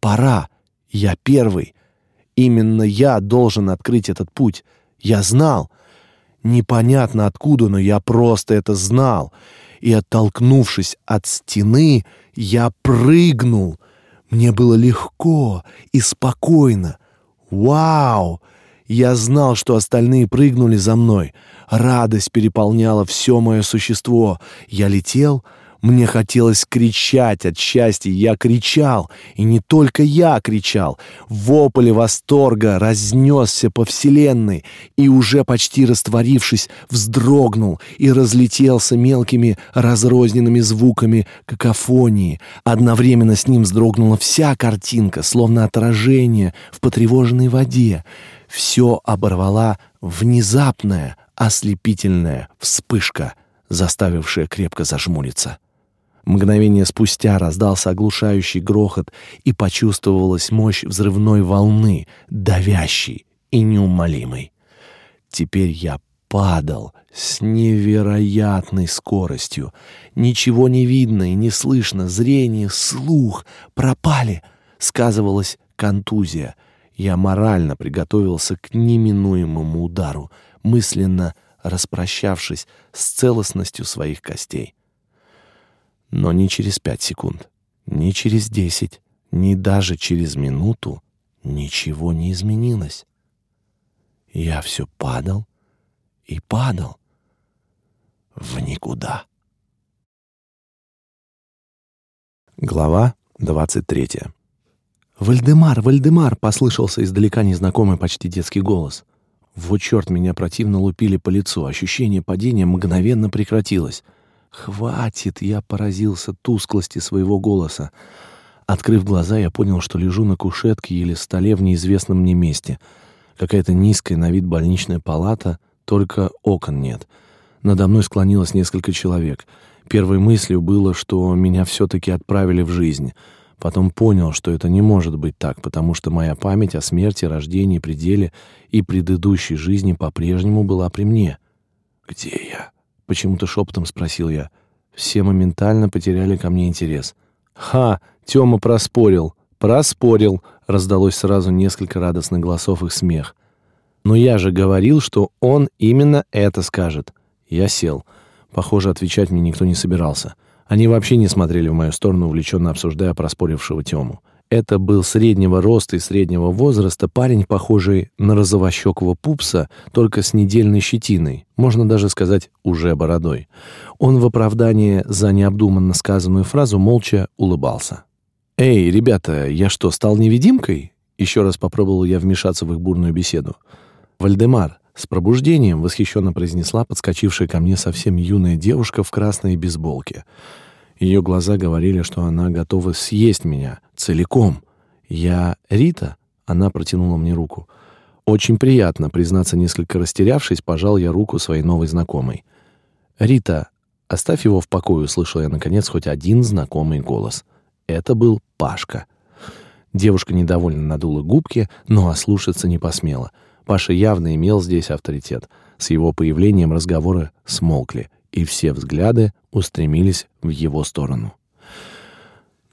Пора! Я первый! Именно я должен открыть этот путь — я знал. Непонятно откуда, но я просто это знал. И, оттолкнувшись от стены, я прыгнул. Мне было легко и спокойно. Вау! Я знал, что остальные прыгнули за мной. Радость переполняла все мое существо. Я летел, мне хотелось кричать от счастья, я кричал, и не только я кричал. Вопль восторга разнесся по вселенной, и уже почти растворившись, вздрогнул и разлетелся мелкими разрозненными звуками какофонии. Одновременно с ним вздрогнула вся картинка, словно отражение в потревоженной воде. Все оборвала внезапная, ослепительная вспышка, заставившая крепко зажмуриться. Мгновение спустя раздался оглушающий грохот, и почувствовалась мощь взрывной волны, давящей и неумолимой. Теперь я падал с невероятной скоростью. Ничего не видно и не слышно, зрение, слух пропали. Сказывалась контузия. Я морально приготовился к неминуемому удару, мысленно распрощавшись с целостностью своих костей. Но ни через пять секунд, ни через десять, ни даже через минуту ничего не изменилось. Я все падал и падал в никуда. Глава двадцать третья. «Вальдемар, Вальдемар!» — послышался издалека незнакомый почти детский голос. Вот черт, меня противно лупили по лицу. Ощущение падения мгновенно прекратилось. «Хватит!» — я поразился тусклости своего голоса. Открыв глаза, я понял, что лежу на кушетке или столе в неизвестном мне месте. Какая-то низкая на вид больничная палата, только окон нет. Надо мной склонилось несколько человек. Первой мыслью было, что меня все-таки отправили в жизнь. Потом понял, что это не может быть так, потому что моя память о смерти, рождении, пределе и предыдущей жизни по-прежнему была при мне. «Где я?» — почему-то шепотом спросил я. Все моментально потеряли ко мне интерес. «Ха! Тёма проспорил! Проспорил!» — раздалось сразу несколько радостных голосов их смех. «Но я же говорил, что он именно это скажет». Я сел. Похоже, отвечать мне никто не собирался. Они вообще не смотрели в мою сторону, увлеченно обсуждая проспорившего Тему. Это был среднего роста и среднего возраста парень, похожий на розовощекого пупса, только с недельной щетиной, можно даже сказать, уже бородой. Он в оправдание за необдуманно сказанную фразу молча улыбался. «Эй, ребята, я что, стал невидимкой?» Еще раз попробовал я вмешаться в их бурную беседу. «Вальдемар, с пробуждением!» — восхищенно произнесла подскочившая ко мне совсем юная девушка в красной бейсболке. Ее глаза говорили, что она готова съесть меня целиком. Я Рита? Она протянула мне руку. Очень приятно, признаться, несколько растерявшись, пожал я руку своей новой знакомой. Рита, оставь его в покое, услышал я наконец хоть один знакомый голос. Это был Пашка. Девушка недовольно надула губки, но ослушаться не посмела. Паша явно имел здесь авторитет. С его появлением разговоры смолкли, и все взгляды устремились в его сторону.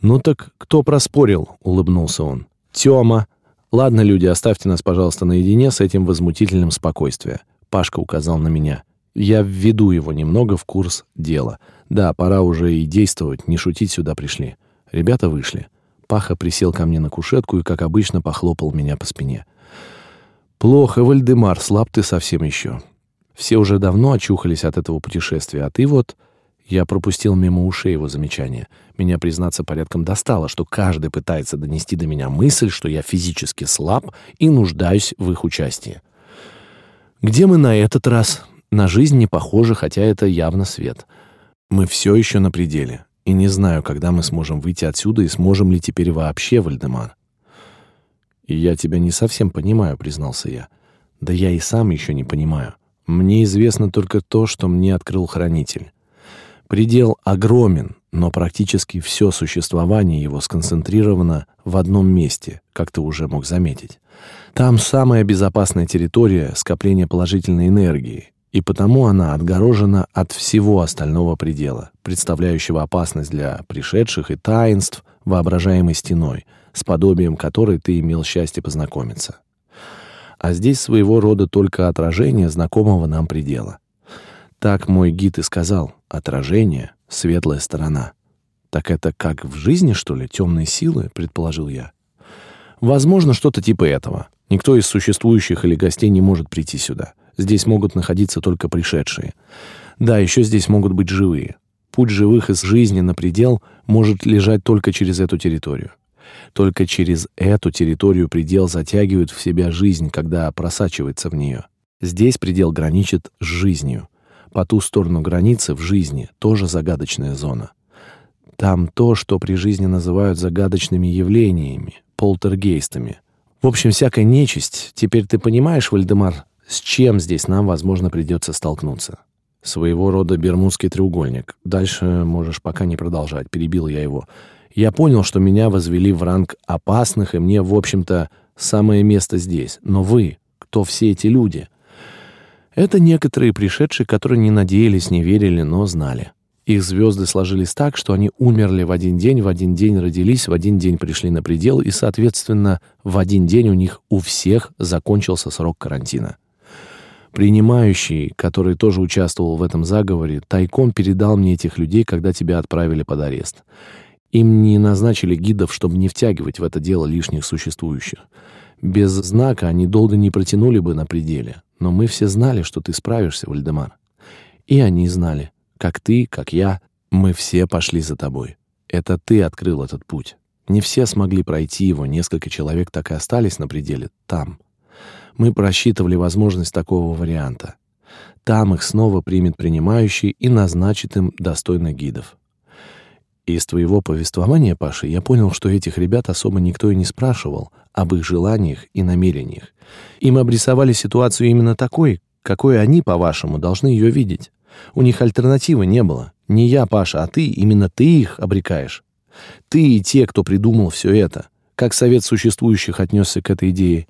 «Ну так кто проспорил?» — улыбнулся он. «Тёма!» «Ладно, люди, оставьте нас, пожалуйста, наедине с этим возмутительным спокойствием». Пашка указал на меня. «Я введу его немного в курс дела. Да, пора уже и действовать, не шутить сюда пришли». Ребята вышли. Паха присел ко мне на кушетку и, как обычно, похлопал меня по спине. «Плохо, Вальдемар, слаб ты совсем еще. Все уже давно очухались от этого путешествия, а ты вот...» Я пропустил мимо ушей его замечание. Меня, признаться, порядком достало, что каждый пытается донести до меня мысль, что я физически слаб и нуждаюсь в их участии. Где мы на этот раз? На жизнь не похоже, хотя это явно свет. Мы все еще на пределе. И не знаю, когда мы сможем выйти отсюда и сможем ли теперь вообще, Вальдемар. И я тебя не совсем понимаю, признался я. Да я и сам еще не понимаю. Мне известно только то, что мне открыл хранитель. Предел огромен, но практически все существование его сконцентрировано в одном месте, как ты уже мог заметить. Там самая безопасная территория скопления положительной энергии, и потому она отгорожена от всего остального предела, представляющего опасность для пришедших и таинств воображаемой стеной, с подобием которой ты имел счастье познакомиться. А здесь своего рода только отражение знакомого нам предела — так мой гид и сказал. Отражение — светлая сторона. Так это как в жизни, что ли, темные силы, предположил я. Возможно, что-то типа этого. Никто из существующих или гостей не может прийти сюда. Здесь могут находиться только пришедшие. Да, еще здесь могут быть живые. Путь живых из жизни на предел может лежать только через эту территорию. Только через эту территорию предел затягивает в себя жизнь, когда просачивается в нее. Здесь предел граничит с жизнью. По ту сторону границы в жизни тоже загадочная зона. Там то, что при жизни называют загадочными явлениями, полтергейстами. В общем, всякая нечисть. Теперь ты понимаешь, Вальдемар, с чем здесь нам, возможно, придется столкнуться? Своего рода бермудский треугольник. Дальше можешь пока не продолжать, перебил я его. Я понял, что меня возвели в ранг опасных, и мне, в общем-то, самое место здесь. Но вы, кто все эти люди? Это некоторые пришедшие, которые не надеялись, не верили, но знали. Их звезды сложились так, что они умерли в один день, в один день родились, в один день пришли на предел, и, соответственно, в один день у них у всех закончился срок карантина. Принимающий, который тоже участвовал в этом заговоре, тайком передал мне этих людей, когда тебя отправили под арест. Им не назначили гидов, чтобы не втягивать в это дело лишних существующих. Без знака они долго не протянули бы на пределе. Но мы все знали, что ты справишься, Вальдемар. И они знали. Как ты, как я. Мы все пошли за тобой. Это ты открыл этот путь. Не все смогли пройти его, несколько человек так и остались на пределе, там. Мы просчитывали возможность такого варианта. Там их снова примет принимающий и назначит им достойных гидов. Из твоего повествования, Паша, я понял, что этих ребят особо никто и не спрашивал об их желаниях и намерениях. Им обрисовали ситуацию именно такой, какой они, по-вашему, должны ее видеть. У них альтернативы не было. Не я, Паша, а ты, именно ты их обрекаешь. Ты и те, кто придумал все это. Как совет существующих отнесся к этой идее?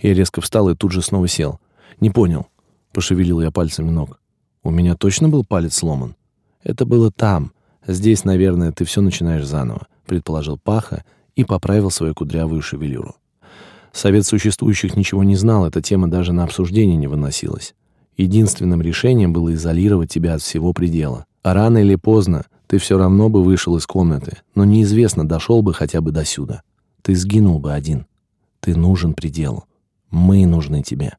Я резко встал и тут же снова сел. Не понял. Пошевелил я пальцами ног. У меня точно был палец сломан? Это было там, Здесь, наверное, ты все начинаешь заново, предположил Паха и поправил свою кудрявую шевелюру. Совет существующих ничего не знал, эта тема даже на обсуждение не выносилась. Единственным решением было изолировать тебя от всего предела. А рано или поздно ты все равно бы вышел из комнаты, но неизвестно, дошел бы хотя бы до сюда. Ты сгинул бы один. Ты нужен пределу. Мы нужны тебе.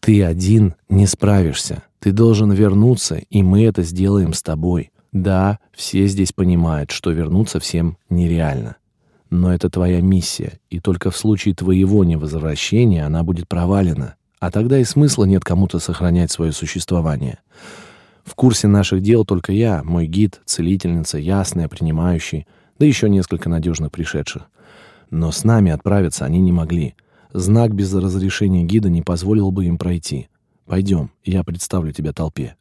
Ты один не справишься. Ты должен вернуться, и мы это сделаем с тобой. Да, все здесь понимают, что вернуться всем нереально. Но это твоя миссия, и только в случае твоего невозвращения она будет провалена. А тогда и смысла нет кому-то сохранять свое существование. В курсе наших дел только я, мой гид, целительница, ясная, принимающий, да еще несколько надежных пришедших. Но с нами отправиться они не могли. Знак без разрешения гида не позволил бы им пройти. Пойдем, я представлю тебя толпе.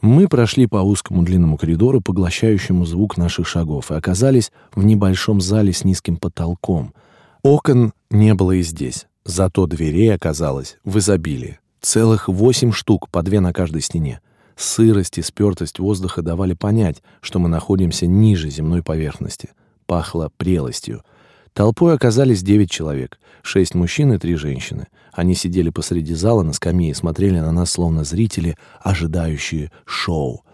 Мы прошли по узкому длинному коридору, поглощающему звук наших шагов, и оказались в небольшом зале с низким потолком. Окон не было и здесь. Зато дверей оказалось в изобилии. Целых восемь штук, по две на каждой стене. Сырость и спёртость воздуха давали понять, что мы находимся ниже земной поверхности. Пахло прелостью. Толпой оказались девять человек, шесть мужчин и три женщины. Они сидели посреди зала на скамье и смотрели на нас, словно зрители, ожидающие шоу.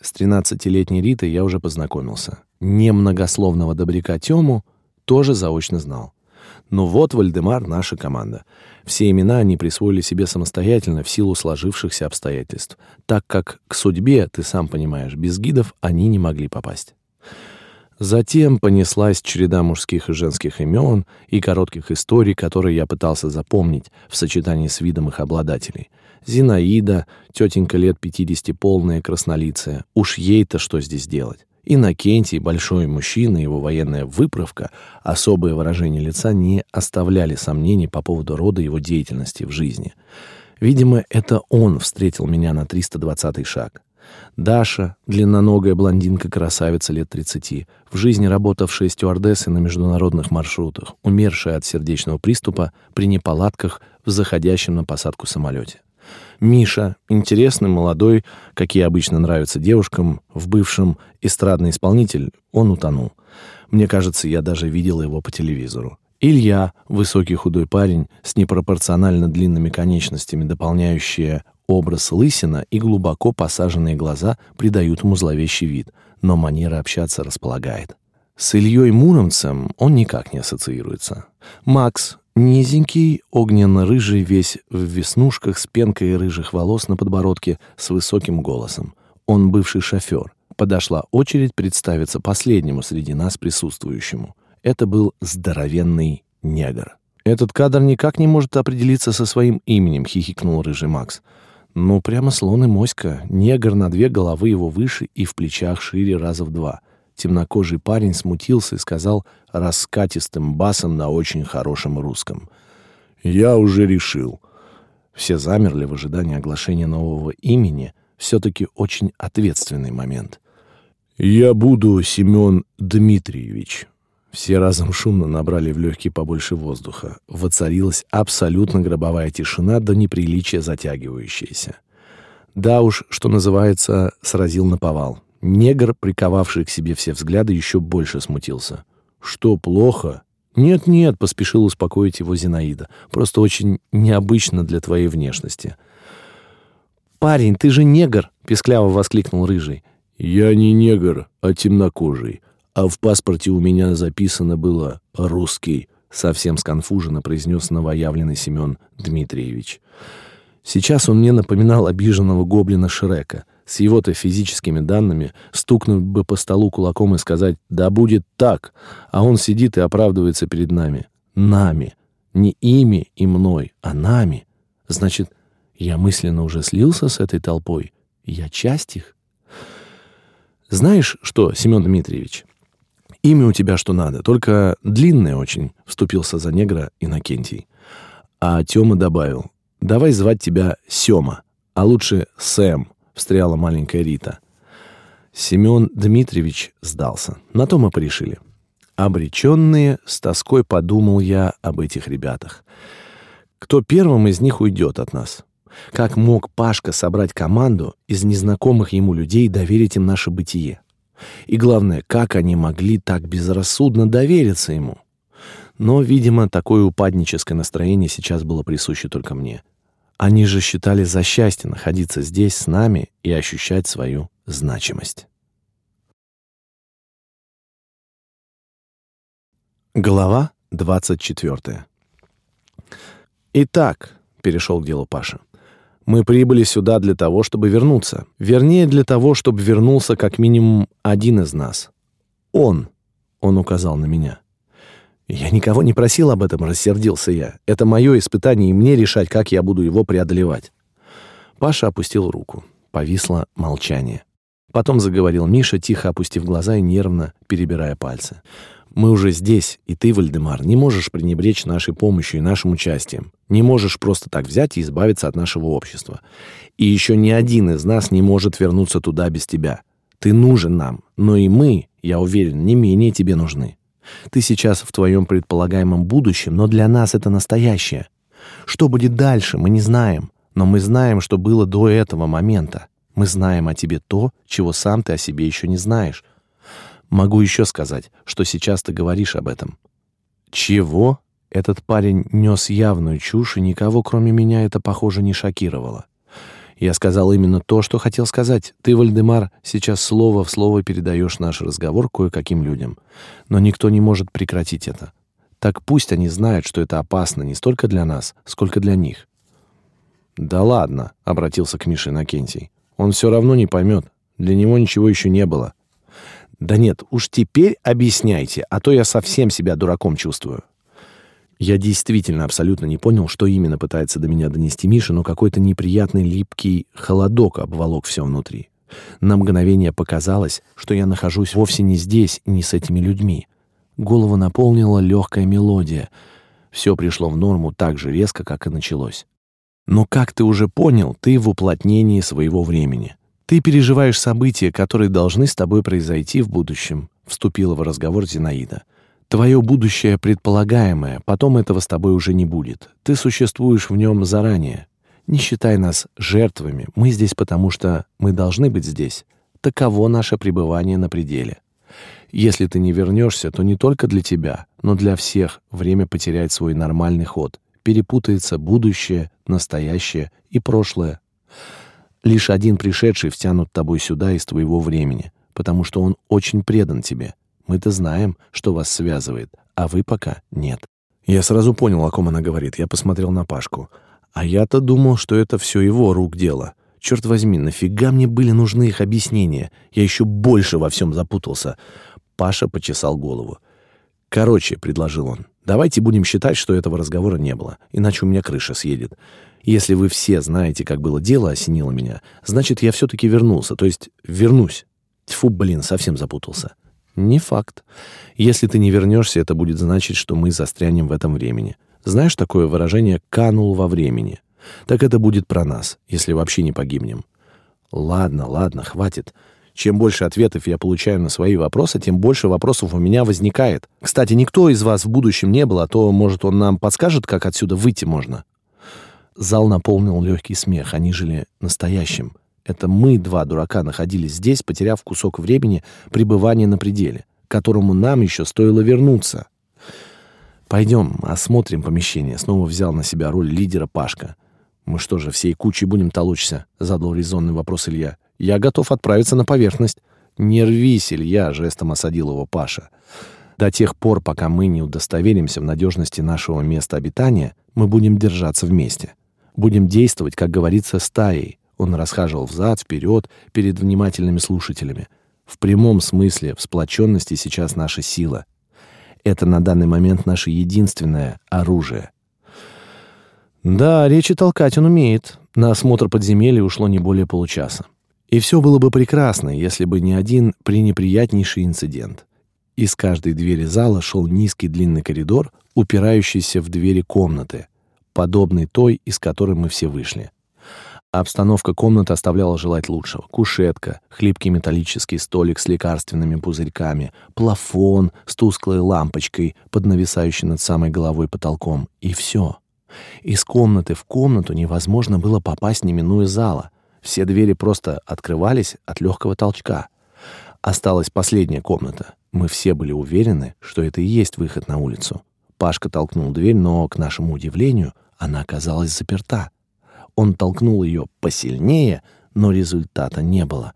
С тринадцатилетней Ритой я уже познакомился. Немногословного добряка Тему тоже заочно знал. Но вот Вальдемар — наша команда. Все имена они присвоили себе самостоятельно в силу сложившихся обстоятельств, так как к судьбе, ты сам понимаешь, без гидов они не могли попасть. Затем понеслась череда мужских и женских имен и коротких историй, которые я пытался запомнить в сочетании с видом их обладателей. Зинаида, тетенька лет пятидесяти, полная, краснолицая. Уж ей-то что здесь делать? Иннокентий, большой мужчина, его военная выправка, особые выражения лица не оставляли сомнений по поводу рода его деятельности в жизни. Видимо, это он встретил меня на 320-й шаг. Даша, длинноногая блондинка-красавица лет 30, в жизни работавшая стюардессой на международных маршрутах, умершая от сердечного приступа при неполадках в заходящем на посадку самолете. Миша, интересный, молодой, какие обычно нравятся девушкам, в бывшем эстрадный исполнитель, он утонул. Мне кажется, я даже видел его по телевизору. Илья, высокий худой парень с непропорционально длинными конечностями, дополняющие образ лысина и глубоко посаженные глаза придают ему зловещий вид, но манера общаться располагает. С Ильей Муромцем он никак не ассоциируется. Макс, Низенький, огненно-рыжий, весь в веснушках, с пенкой рыжих волос на подбородке, с высоким голосом. Он бывший шофер. Подошла очередь представиться последнему среди нас присутствующему. Это был здоровенный негр. «Этот кадр никак не может определиться со своим именем», — хихикнул рыжий Макс. «Ну, прямо слон и моська. Негр на две головы его выше и в плечах шире раза в два. Темнокожий парень смутился и сказал раскатистым басом на очень хорошем русском. «Я уже решил». Все замерли в ожидании оглашения нового имени. Все-таки очень ответственный момент. «Я буду Семен Дмитриевич». Все разом шумно набрали в легкие побольше воздуха. Воцарилась абсолютно гробовая тишина до неприличия затягивающаяся. Да уж, что называется, сразил на повал. Негр, приковавший к себе все взгляды, еще больше смутился. «Что, плохо?» «Нет-нет», — поспешил успокоить его Зинаида. «Просто очень необычно для твоей внешности». «Парень, ты же негр!» — пескляво воскликнул Рыжий. «Я не негр, а темнокожий. А в паспорте у меня записано было «русский», — совсем сконфуженно произнес новоявленный Семен Дмитриевич. Сейчас он мне напоминал обиженного гоблина Шрека — с его-то физическими данными стукнуть бы по столу кулаком и сказать «да будет так», а он сидит и оправдывается перед нами. Нами. Не ими и мной, а нами. Значит, я мысленно уже слился с этой толпой. Я часть их. Знаешь что, Семен Дмитриевич, имя у тебя что надо, только длинное очень, вступился за негра Иннокентий. А Тёма добавил, давай звать тебя Сёма, а лучше Сэм встряла маленькая Рита. Семен Дмитриевич сдался. На то мы порешили. Обреченные, с тоской подумал я об этих ребятах. Кто первым из них уйдет от нас? Как мог Пашка собрать команду из незнакомых ему людей и доверить им наше бытие? И главное, как они могли так безрассудно довериться ему? Но, видимо, такое упадническое настроение сейчас было присуще только мне. Они же считали за счастье находиться здесь с нами и ощущать свою значимость. Глава 24. Итак, перешел к делу Паша. Мы прибыли сюда для того, чтобы вернуться. Вернее, для того, чтобы вернулся как минимум один из нас. Он, он указал на меня. «Я никого не просил об этом», — рассердился я. «Это мое испытание, и мне решать, как я буду его преодолевать». Паша опустил руку. Повисло молчание. Потом заговорил Миша, тихо опустив глаза и нервно перебирая пальцы. «Мы уже здесь, и ты, Вальдемар, не можешь пренебречь нашей помощью и нашим участием. Не можешь просто так взять и избавиться от нашего общества. И еще ни один из нас не может вернуться туда без тебя. Ты нужен нам, но и мы, я уверен, не менее тебе нужны. Ты сейчас в твоем предполагаемом будущем, но для нас это настоящее. Что будет дальше, мы не знаем, но мы знаем, что было до этого момента. Мы знаем о тебе то, чего сам ты о себе еще не знаешь. Могу еще сказать, что сейчас ты говоришь об этом. Чего? Этот парень нес явную чушь, и никого, кроме меня, это, похоже, не шокировало. Я сказал именно то, что хотел сказать. Ты, Вальдемар, сейчас слово в слово передаешь наш разговор кое-каким людям. Но никто не может прекратить это. Так пусть они знают, что это опасно не столько для нас, сколько для них. «Да ладно», — обратился к Мише Накентий. «Он все равно не поймет. Для него ничего еще не было». «Да нет, уж теперь объясняйте, а то я совсем себя дураком чувствую». Я действительно абсолютно не понял, что именно пытается до меня донести Миша, но какой-то неприятный липкий холодок обволок все внутри. На мгновение показалось, что я нахожусь вовсе не здесь и не с этими людьми. Голову наполнила легкая мелодия. Все пришло в норму так же резко, как и началось. Но, как ты уже понял, ты в уплотнении своего времени. Ты переживаешь события, которые должны с тобой произойти в будущем, вступила в разговор Зинаида. Твое будущее предполагаемое, потом этого с тобой уже не будет. Ты существуешь в нем заранее. Не считай нас жертвами. Мы здесь потому, что мы должны быть здесь. Таково наше пребывание на пределе. Если ты не вернешься, то не только для тебя, но для всех время потеряет свой нормальный ход. Перепутается будущее, настоящее и прошлое. Лишь один пришедший втянут тобой сюда из твоего времени, потому что он очень предан тебе. Мы-то знаем, что вас связывает, а вы пока нет». Я сразу понял, о ком она говорит. Я посмотрел на Пашку. А я-то думал, что это все его рук дело. Черт возьми, нафига мне были нужны их объяснения? Я еще больше во всем запутался. Паша почесал голову. «Короче», — предложил он, — «давайте будем считать, что этого разговора не было, иначе у меня крыша съедет. Если вы все знаете, как было дело, осенило меня, значит, я все-таки вернулся, то есть вернусь. Тьфу, блин, совсем запутался». Не факт. Если ты не вернешься, это будет значить, что мы застрянем в этом времени. Знаешь такое выражение «канул во времени»? Так это будет про нас, если вообще не погибнем. Ладно, ладно, хватит. Чем больше ответов я получаю на свои вопросы, тем больше вопросов у меня возникает. Кстати, никто из вас в будущем не был, а то, может, он нам подскажет, как отсюда выйти можно. Зал наполнил легкий смех. Они жили настоящим. Это мы, два дурака, находились здесь, потеряв кусок времени пребывания на пределе, к которому нам еще стоило вернуться. «Пойдем, осмотрим помещение», — снова взял на себя роль лидера Пашка. «Мы что же, всей кучей будем толочься?» — задал резонный вопрос Илья. «Я готов отправиться на поверхность». «Не рвись, Илья», — жестом осадил его Паша. «До тех пор, пока мы не удостоверимся в надежности нашего места обитания, мы будем держаться вместе. Будем действовать, как говорится, стаей, он расхаживал взад-вперед перед внимательными слушателями. В прямом смысле в сплоченности сейчас наша сила. Это на данный момент наше единственное оружие. Да, речи толкать он умеет. На осмотр подземелья ушло не более получаса. И все было бы прекрасно, если бы не один пренеприятнейший инцидент. Из каждой двери зала шел низкий длинный коридор, упирающийся в двери комнаты, подобный той, из которой мы все вышли. Обстановка комнаты оставляла желать лучшего. Кушетка, хлипкий металлический столик с лекарственными пузырьками, плафон с тусклой лампочкой, под нависающей над самой головой потолком. И все. Из комнаты в комнату невозможно было попасть, не минуя зала. Все двери просто открывались от легкого толчка. Осталась последняя комната. Мы все были уверены, что это и есть выход на улицу. Пашка толкнул дверь, но, к нашему удивлению, она оказалась заперта. Он толкнул ее посильнее, но результата не было.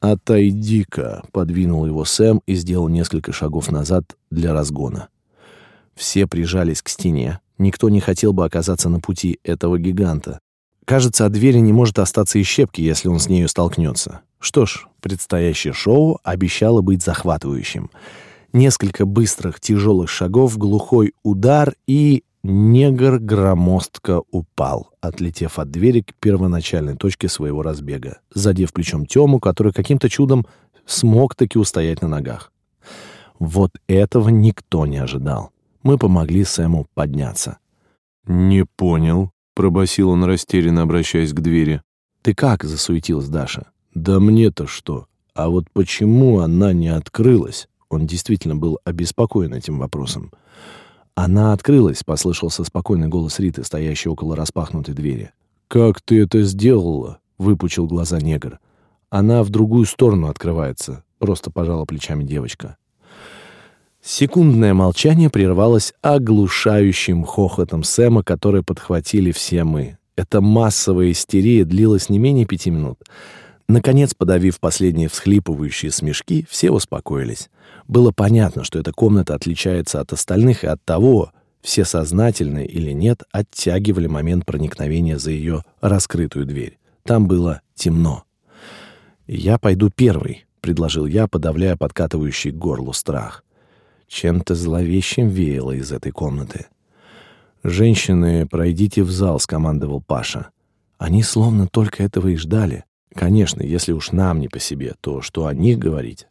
«Отойди-ка», — подвинул его Сэм и сделал несколько шагов назад для разгона. Все прижались к стене. Никто не хотел бы оказаться на пути этого гиганта. Кажется, от двери не может остаться и щепки, если он с нею столкнется. Что ж, предстоящее шоу обещало быть захватывающим. Несколько быстрых тяжелых шагов, глухой удар и Негр громоздко упал, отлетев от двери к первоначальной точке своего разбега, задев плечом Тему, который каким-то чудом смог таки устоять на ногах. Вот этого никто не ожидал. Мы помогли Сэму подняться. «Не понял», — пробасил он растерянно, обращаясь к двери. «Ты как?» — засуетилась Даша. «Да мне-то что? А вот почему она не открылась?» Он действительно был обеспокоен этим вопросом. «Она открылась», — послышался спокойный голос Риты, стоящей около распахнутой двери. «Как ты это сделала?» — выпучил глаза негр. «Она в другую сторону открывается», — просто пожала плечами девочка. Секундное молчание прервалось оглушающим хохотом Сэма, который подхватили все мы. Эта массовая истерия длилась не менее пяти минут. Наконец, подавив последние всхлипывающие смешки, все успокоились. Было понятно, что эта комната отличается от остальных, и от того, все сознательно или нет, оттягивали момент проникновения за ее раскрытую дверь. Там было темно. «Я пойду первый», — предложил я, подавляя подкатывающий к горлу страх. Чем-то зловещим веяло из этой комнаты. «Женщины, пройдите в зал», — скомандовал Паша. Они словно только этого и ждали. Конечно, если уж нам не по себе, то что о них говорить?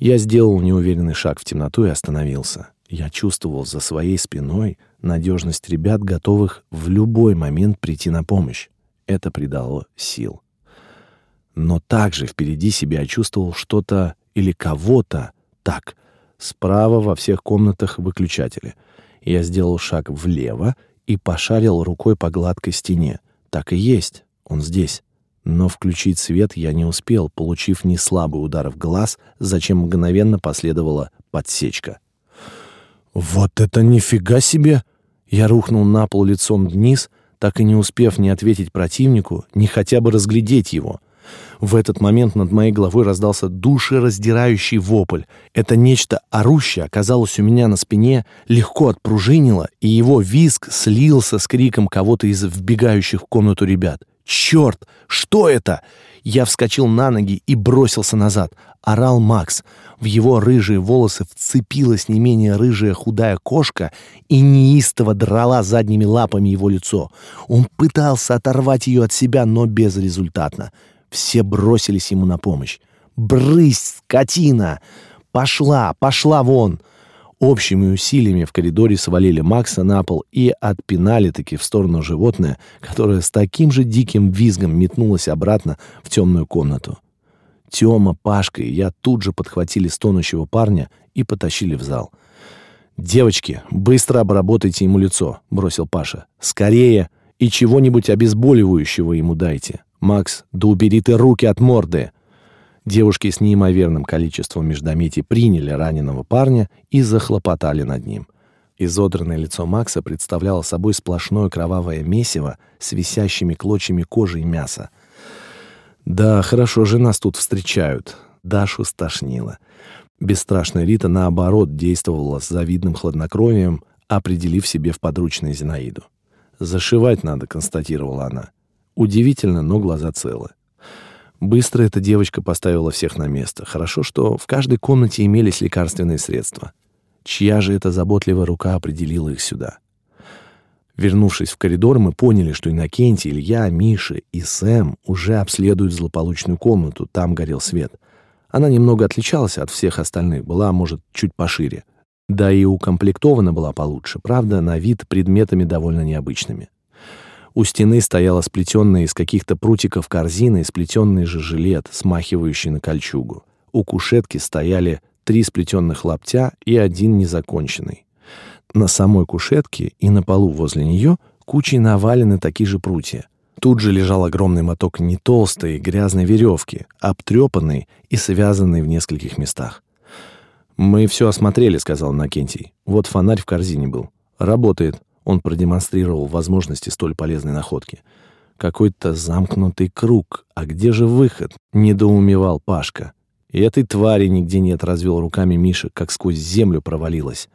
Я сделал неуверенный шаг в темноту и остановился. Я чувствовал за своей спиной надежность ребят, готовых в любой момент прийти на помощь. Это придало сил. Но также впереди себя чувствовал что-то или кого-то так. Справа во всех комнатах выключатели — я сделал шаг влево и пошарил рукой по гладкой стене. Так и есть, он здесь. Но включить свет я не успел, получив неслабый удар в глаз, зачем мгновенно последовала подсечка. «Вот это нифига себе!» Я рухнул на пол лицом вниз, так и не успев ни ответить противнику, ни хотя бы разглядеть его — в этот момент над моей головой раздался душераздирающий вопль. Это нечто орущее оказалось у меня на спине, легко отпружинило, и его визг слился с криком кого-то из вбегающих в комнату ребят. «Черт! Что это?» Я вскочил на ноги и бросился назад. Орал Макс. В его рыжие волосы вцепилась не менее рыжая худая кошка и неистово драла задними лапами его лицо. Он пытался оторвать ее от себя, но безрезультатно. Все бросились ему на помощь. «Брысь, скотина! Пошла, пошла вон!» Общими усилиями в коридоре свалили Макса на пол и отпинали-таки в сторону животное, которое с таким же диким визгом метнулось обратно в темную комнату. Тёма, Пашка и я тут же подхватили стонущего парня и потащили в зал. «Девочки, быстро обработайте ему лицо», — бросил Паша. «Скорее! И чего-нибудь обезболивающего ему дайте». «Макс, да убери ты руки от морды!» Девушки с неимоверным количеством междометий приняли раненого парня и захлопотали над ним. Изодранное лицо Макса представляло собой сплошное кровавое месиво с висящими клочьями кожи и мяса. «Да, хорошо же нас тут встречают». Дашу стошнило. Бесстрашная Рита, наоборот, действовала с завидным хладнокровием, определив себе в подручное Зинаиду. «Зашивать надо», — констатировала она. Удивительно, но глаза целы. Быстро эта девочка поставила всех на место. Хорошо, что в каждой комнате имелись лекарственные средства. Чья же эта заботливая рука определила их сюда? Вернувшись в коридор, мы поняли, что Иннокентий, Илья, Миша и Сэм уже обследуют злополучную комнату. Там горел свет. Она немного отличалась от всех остальных, была, может, чуть пошире. Да и укомплектована была получше, правда, на вид предметами довольно необычными. У стены стояла сплетенная из каких-то прутиков корзина и сплетенный же жилет, смахивающий на кольчугу. У кушетки стояли три сплетенных лаптя и один незаконченный. На самой кушетке и на полу возле нее кучей навалены такие же прутья. Тут же лежал огромный моток не толстой, грязной веревки, обтрепанной и связанной в нескольких местах. «Мы все осмотрели», — сказал Накентий. «Вот фонарь в корзине был. Работает. Он продемонстрировал возможности столь полезной находки. Какой-то замкнутый круг. А где же выход? Недоумевал Пашка. И этой твари нигде нет, развел руками Миша, как сквозь землю провалилась.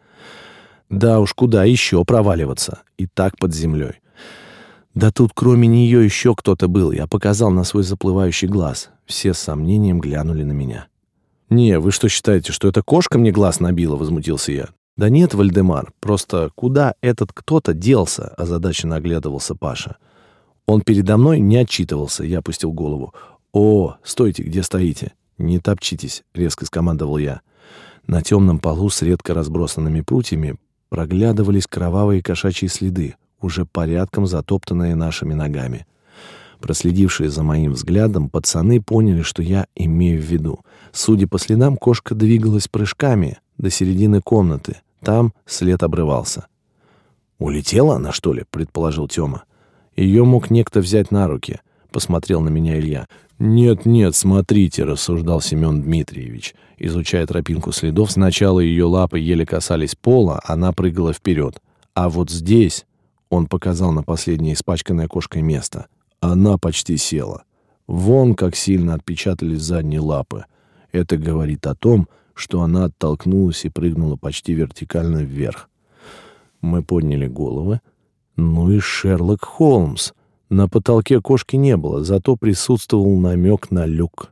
Да уж, куда еще проваливаться? И так под землей. Да тут кроме нее еще кто-то был. Я показал на свой заплывающий глаз. Все с сомнением глянули на меня. «Не, вы что считаете, что эта кошка мне глаз набила?» — возмутился я. «Да нет, Вальдемар, просто куда этот кто-то делся?» — озадаченно оглядывался Паша. Он передо мной не отчитывался, я опустил голову. «О, стойте, где стоите?» «Не топчитесь», — резко скомандовал я. На темном полу с редко разбросанными прутьями проглядывались кровавые кошачьи следы, уже порядком затоптанные нашими ногами. Проследившие за моим взглядом, пацаны поняли, что я имею в виду. Судя по следам, кошка двигалась прыжками до середины комнаты. Там след обрывался. «Улетела она, что ли?» — предположил Тёма. «Ее мог некто взять на руки», — посмотрел на меня Илья. «Нет-нет, смотрите», — рассуждал Семен Дмитриевич. Изучая тропинку следов, сначала ее лапы еле касались пола, она прыгала вперед. А вот здесь, — он показал на последнее испачканное кошкой место, — она почти села. Вон как сильно отпечатались задние лапы. Это говорит о том, что она оттолкнулась и прыгнула почти вертикально вверх. Мы подняли головы. Ну и Шерлок Холмс. На потолке кошки не было, зато присутствовал намек на люк.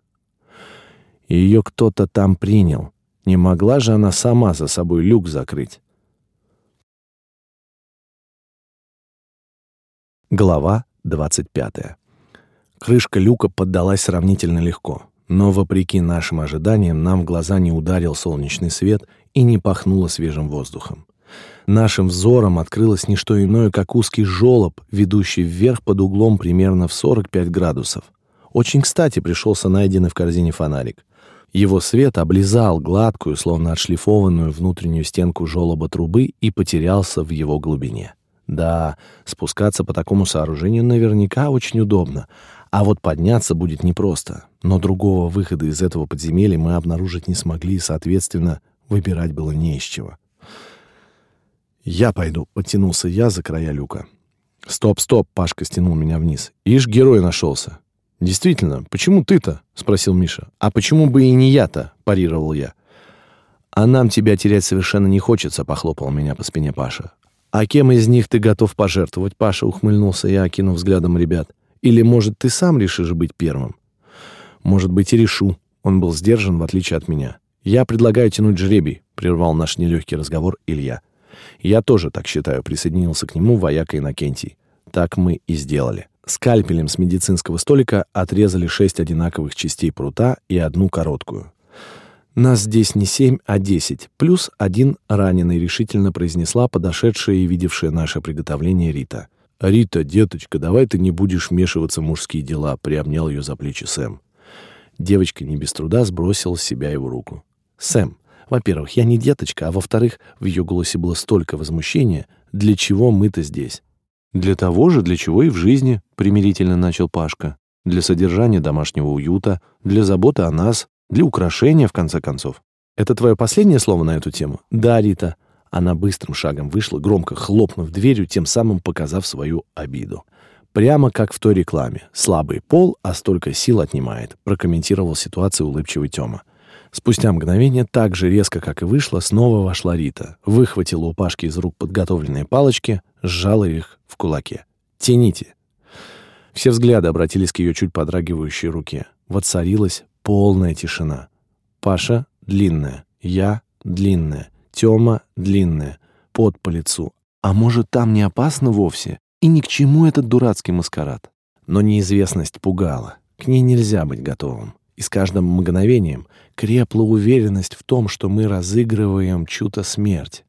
Ее кто-то там принял. Не могла же она сама за собой люк закрыть. Глава 25. Крышка люка поддалась сравнительно легко, но, вопреки нашим ожиданиям, нам в глаза не ударил солнечный свет и не пахнуло свежим воздухом. Нашим взором открылось не что иное, как узкий желоб, ведущий вверх под углом примерно в 45 градусов. Очень кстати пришелся найденный в корзине фонарик. Его свет облизал гладкую, словно отшлифованную внутреннюю стенку желоба трубы и потерялся в его глубине. Да, спускаться по такому сооружению наверняка очень удобно, а вот подняться будет непросто. Но другого выхода из этого подземелья мы обнаружить не смогли, и, соответственно, выбирать было не из чего. «Я пойду», — подтянулся я за края люка. «Стоп, стоп!» — Пашка стянул меня вниз. «Ишь, герой нашелся!» «Действительно, почему ты-то?» — спросил Миша. «А почему бы и не я-то?» — парировал я. «А нам тебя терять совершенно не хочется», — похлопал меня по спине Паша. «А кем из них ты готов пожертвовать?» — Паша ухмыльнулся я, окинув взглядом ребят. «Или, может, ты сам решишь быть первым?» «Может быть, и решу». Он был сдержан, в отличие от меня. «Я предлагаю тянуть жребий», — прервал наш нелегкий разговор Илья. Я тоже так считаю, присоединился к нему вояка Иннокентий. Так мы и сделали. Скальпелем с медицинского столика отрезали шесть одинаковых частей прута и одну короткую. «Нас здесь не семь, а десять, плюс один раненый», — решительно произнесла подошедшая и видевшая наше приготовление Рита. «Рита, деточка, давай ты не будешь вмешиваться в мужские дела», — приобнял ее за плечи Сэм. Девочка не без труда сбросила с себя его руку. «Сэм, во-первых, я не деточка, а во-вторых, в ее голосе было столько возмущения, для чего мы-то здесь. Для того же, для чего и в жизни, примирительно начал Пашка. Для содержания домашнего уюта, для заботы о нас, для украшения, в конце концов. Это твое последнее слово на эту тему? Да, Рита. Она быстрым шагом вышла, громко хлопнув дверью, тем самым показав свою обиду. Прямо как в той рекламе. Слабый пол, а столько сил отнимает, прокомментировал ситуацию улыбчивый Тёма. Спустя мгновение, так же резко, как и вышла, снова вошла Рита, выхватила у Пашки из рук подготовленные палочки, сжала их в кулаке. «Тяните!» Все взгляды обратились к ее чуть подрагивающей руке. Воцарилась полная тишина. Паша — длинная, я — длинная, Тёма — длинная, под по лицу. А может, там не опасно вовсе? И ни к чему этот дурацкий маскарад? Но неизвестность пугала. К ней нельзя быть готовым. И с каждым мгновением крепла уверенность в том, что мы разыгрываем чью-то смерть.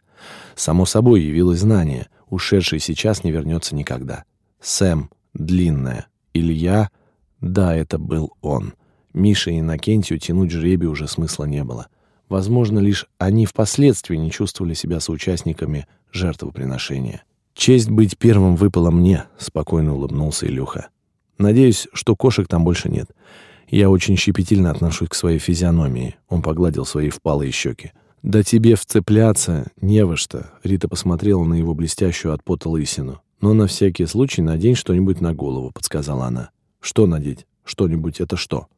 Само собой явилось знание, ушедший сейчас не вернется никогда. Сэм, длинная, Илья, да, это был он. Миша и Иннокентию тянуть жребий уже смысла не было. Возможно, лишь они впоследствии не чувствовали себя соучастниками жертвоприношения. «Честь быть первым выпала мне», — спокойно улыбнулся Илюха. «Надеюсь, что кошек там больше нет. Я очень щепетильно отношусь к своей физиономии. Он погладил свои впалые щеки. «Да тебе вцепляться не во что», — Рита посмотрела на его блестящую от пота лысину. «Но на всякий случай надень что-нибудь на голову», — подсказала она. «Что надеть? Что-нибудь — это что?»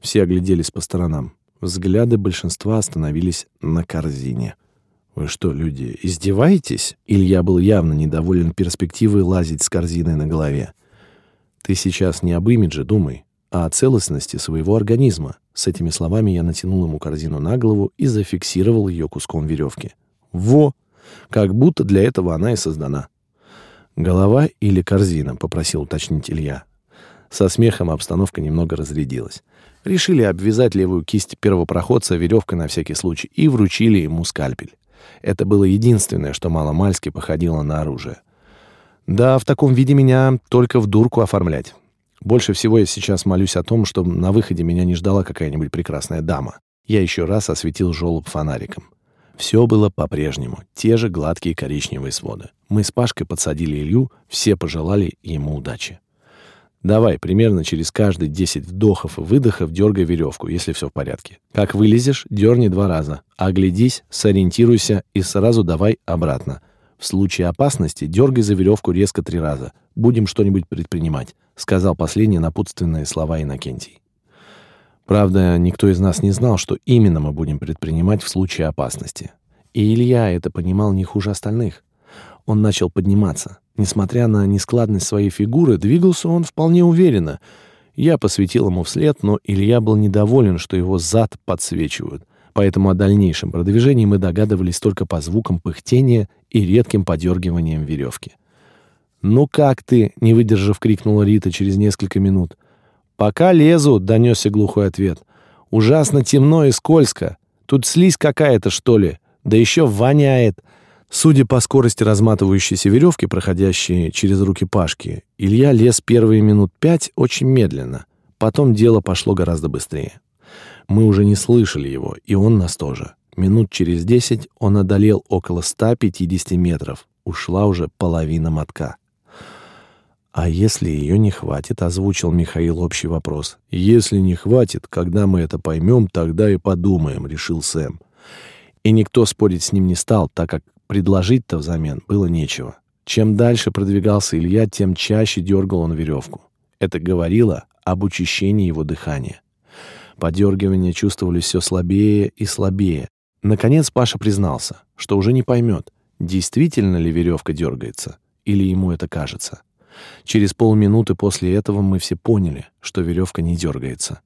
Все огляделись по сторонам. Взгляды большинства остановились на корзине. «Вы что, люди, издеваетесь?» Илья был явно недоволен перспективой лазить с корзиной на голове. «Ты сейчас не об имидже думай а о целостности своего организма. С этими словами я натянул ему корзину на голову и зафиксировал ее куском веревки. Во! Как будто для этого она и создана. «Голова или корзина?» — попросил уточнить Илья. Со смехом обстановка немного разрядилась. Решили обвязать левую кисть первопроходца веревкой на всякий случай и вручили ему скальпель. Это было единственное, что мало-мальски походило на оружие. Да, в таком виде меня только в дурку оформлять. Больше всего я сейчас молюсь о том, чтобы на выходе меня не ждала какая-нибудь прекрасная дама. Я еще раз осветил желоб фонариком. Все было по-прежнему, те же гладкие коричневые своды. Мы с Пашкой подсадили Илью, все пожелали ему удачи. Давай, примерно через каждые 10 вдохов и выдохов дергай веревку, если все в порядке. Как вылезешь, дерни два раза. Оглядись, сориентируйся и сразу давай обратно. В случае опасности дергай за веревку резко три раза. Будем что-нибудь предпринимать», — сказал последние напутственные слова Иннокентий. Правда, никто из нас не знал, что именно мы будем предпринимать в случае опасности. И Илья это понимал не хуже остальных. Он начал подниматься. Несмотря на нескладность своей фигуры, двигался он вполне уверенно. Я посветил ему вслед, но Илья был недоволен, что его зад подсвечивают. Поэтому о дальнейшем продвижении мы догадывались только по звукам пыхтения и редким подергиванием веревки. «Ну как ты?» — не выдержав, крикнула Рита через несколько минут. «Пока лезу», — донесся глухой ответ. «Ужасно темно и скользко. Тут слизь какая-то, что ли? Да еще воняет. Судя по скорости разматывающейся веревки, проходящей через руки Пашки, Илья лез первые минут пять очень медленно. Потом дело пошло гораздо быстрее. Мы уже не слышали его, и он нас тоже. Минут через десять он одолел около 150 метров. Ушла уже половина мотка. «А если ее не хватит?» — озвучил Михаил общий вопрос. «Если не хватит, когда мы это поймем, тогда и подумаем», — решил Сэм. И никто спорить с ним не стал, так как Предложить-то взамен было нечего. Чем дальше продвигался Илья, тем чаще дергал он веревку. Это говорило об учащении его дыхания. Подергивания чувствовались все слабее и слабее. Наконец Паша признался, что уже не поймет, действительно ли веревка дергается, или ему это кажется. Через полминуты после этого мы все поняли, что веревка не дергается.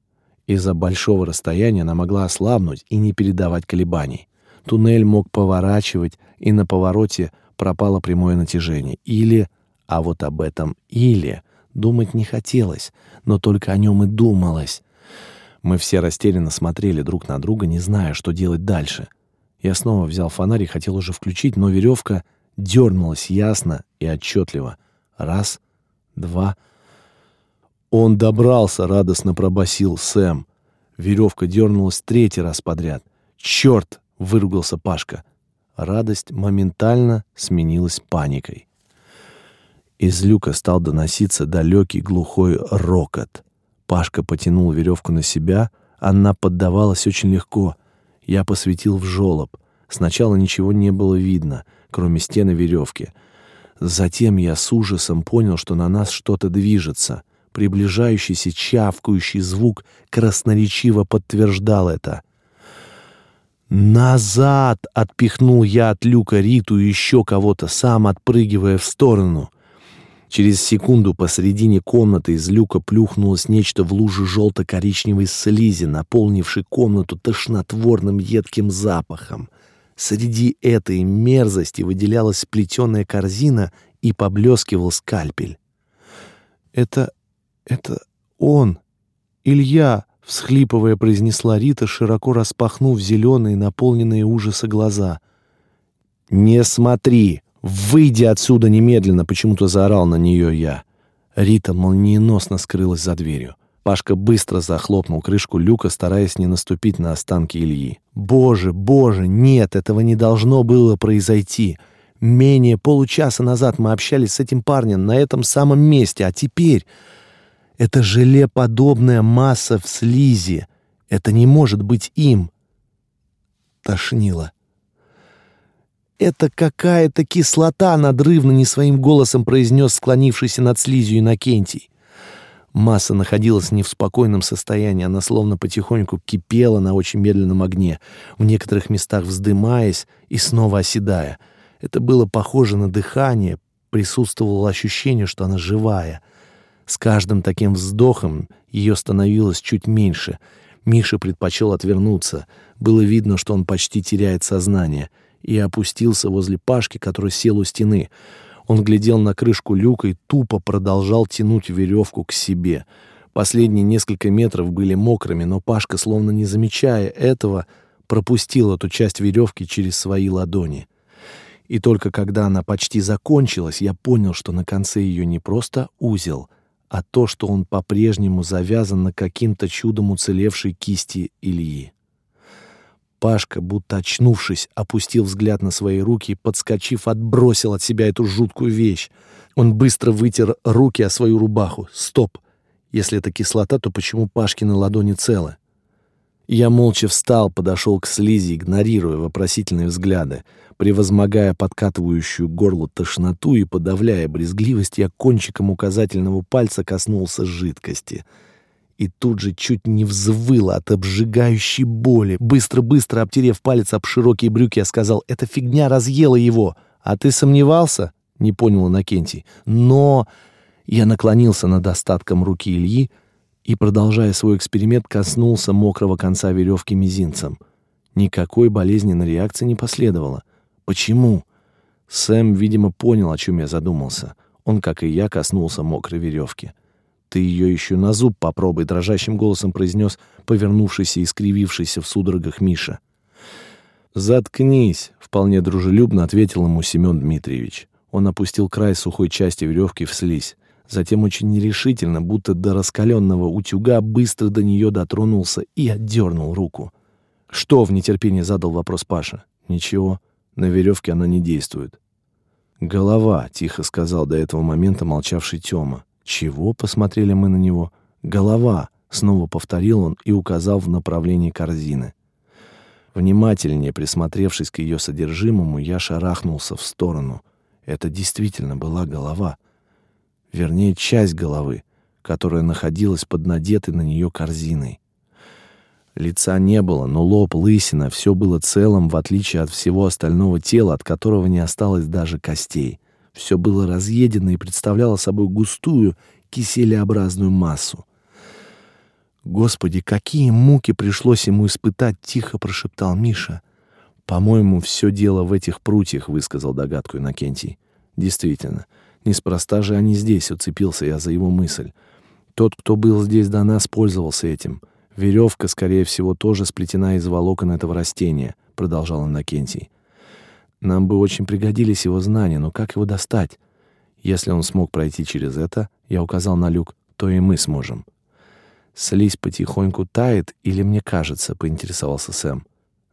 Из-за большого расстояния она могла ослабнуть и не передавать колебаний. Туннель мог поворачивать, и на повороте пропало прямое натяжение. Или, а вот об этом или, думать не хотелось, но только о нем и думалось. Мы все растерянно смотрели друг на друга, не зная, что делать дальше. Я снова взял фонарь и хотел уже включить, но веревка дернулась ясно и отчетливо. Раз, два. Он добрался, радостно пробасил Сэм. Веревка дернулась третий раз подряд. Черт! выругался Пашка. Радость моментально сменилась паникой. Из люка стал доноситься далекий глухой рокот. Пашка потянул веревку на себя, она поддавалась очень легко. Я посветил в жолоб. Сначала ничего не было видно, кроме стены веревки. Затем я с ужасом понял, что на нас что-то движется. Приближающийся чавкающий звук красноречиво подтверждал это — «Назад!» — отпихнул я от люка Риту и еще кого-то, сам отпрыгивая в сторону. Через секунду посредине комнаты из люка плюхнулось нечто в луже желто-коричневой слизи, наполнившей комнату тошнотворным едким запахом. Среди этой мерзости выделялась плетеная корзина и поблескивал скальпель. «Это... это он! Илья!» — всхлипывая, произнесла Рита, широко распахнув зеленые, наполненные ужаса глаза. «Не смотри! Выйди отсюда немедленно!» — почему-то заорал на нее я. Рита молниеносно скрылась за дверью. Пашка быстро захлопнул крышку люка, стараясь не наступить на останки Ильи. «Боже, боже, нет, этого не должно было произойти!» Менее получаса назад мы общались с этим парнем на этом самом месте, а теперь это желеподобная масса в слизи. Это не может быть им. Тошнило. «Это какая-то кислота!» — надрывно не своим голосом произнес склонившийся над слизью Иннокентий. Масса находилась не в спокойном состоянии, она словно потихоньку кипела на очень медленном огне, в некоторых местах вздымаясь и снова оседая. Это было похоже на дыхание, присутствовало ощущение, что она живая — с каждым таким вздохом ее становилось чуть меньше. Миша предпочел отвернуться. Было видно, что он почти теряет сознание. И опустился возле Пашки, который сел у стены. Он глядел на крышку люка и тупо продолжал тянуть веревку к себе. Последние несколько метров были мокрыми, но Пашка, словно не замечая этого, пропустил эту часть веревки через свои ладони. И только когда она почти закончилась, я понял, что на конце ее не просто узел — а то, что он по-прежнему завязан на каким-то чудом уцелевшей кисти Ильи. Пашка, будто очнувшись, опустил взгляд на свои руки и, подскочив, отбросил от себя эту жуткую вещь. Он быстро вытер руки о свою рубаху. Стоп! Если это кислота, то почему Пашкины ладони целы? Я молча встал, подошел к слизи, игнорируя вопросительные взгляды. Превозмогая подкатывающую горло тошноту и подавляя брезгливость, я кончиком указательного пальца коснулся жидкости. И тут же чуть не взвыл от обжигающей боли. Быстро-быстро обтерев палец об широкие брюки, я сказал, «Эта фигня разъела его. А ты сомневался?» — не понял Иннокентий. «Но...» Я наклонился над остатком руки Ильи, и, продолжая свой эксперимент, коснулся мокрого конца веревки мизинцем. Никакой болезненной реакции не последовало. Почему? Сэм, видимо, понял, о чем я задумался. Он, как и я, коснулся мокрой веревки. «Ты ее еще на зуб попробуй», — дрожащим голосом произнес повернувшийся и скривившийся в судорогах Миша. «Заткнись», — вполне дружелюбно ответил ему Семен Дмитриевич. Он опустил край сухой части веревки в слизь. Затем очень нерешительно, будто до раскаленного утюга, быстро до нее дотронулся и отдернул руку. «Что?» — в нетерпении задал вопрос Паша. «Ничего, на веревке она не действует». «Голова», — тихо сказал до этого момента молчавший Тёма. «Чего?» — посмотрели мы на него. «Голова», — снова повторил он и указал в направлении корзины. Внимательнее присмотревшись к ее содержимому, я шарахнулся в сторону. Это действительно была голова — вернее, часть головы, которая находилась под надетой на нее корзиной. Лица не было, но лоб, лысина, все было целым, в отличие от всего остального тела, от которого не осталось даже костей. Все было разъедено и представляло собой густую, киселеобразную массу. «Господи, какие муки пришлось ему испытать!» — тихо прошептал Миша. «По-моему, все дело в этих прутьях», — высказал догадку Иннокентий. «Действительно, Неспроста же они здесь, уцепился я за его мысль. Тот, кто был здесь до нас, пользовался этим. Веревка, скорее всего, тоже сплетена из волокон этого растения, продолжал Иннокентий. Нам бы очень пригодились его знания, но как его достать? Если он смог пройти через это, я указал на люк, то и мы сможем. Слизь потихоньку тает или мне кажется, поинтересовался Сэм.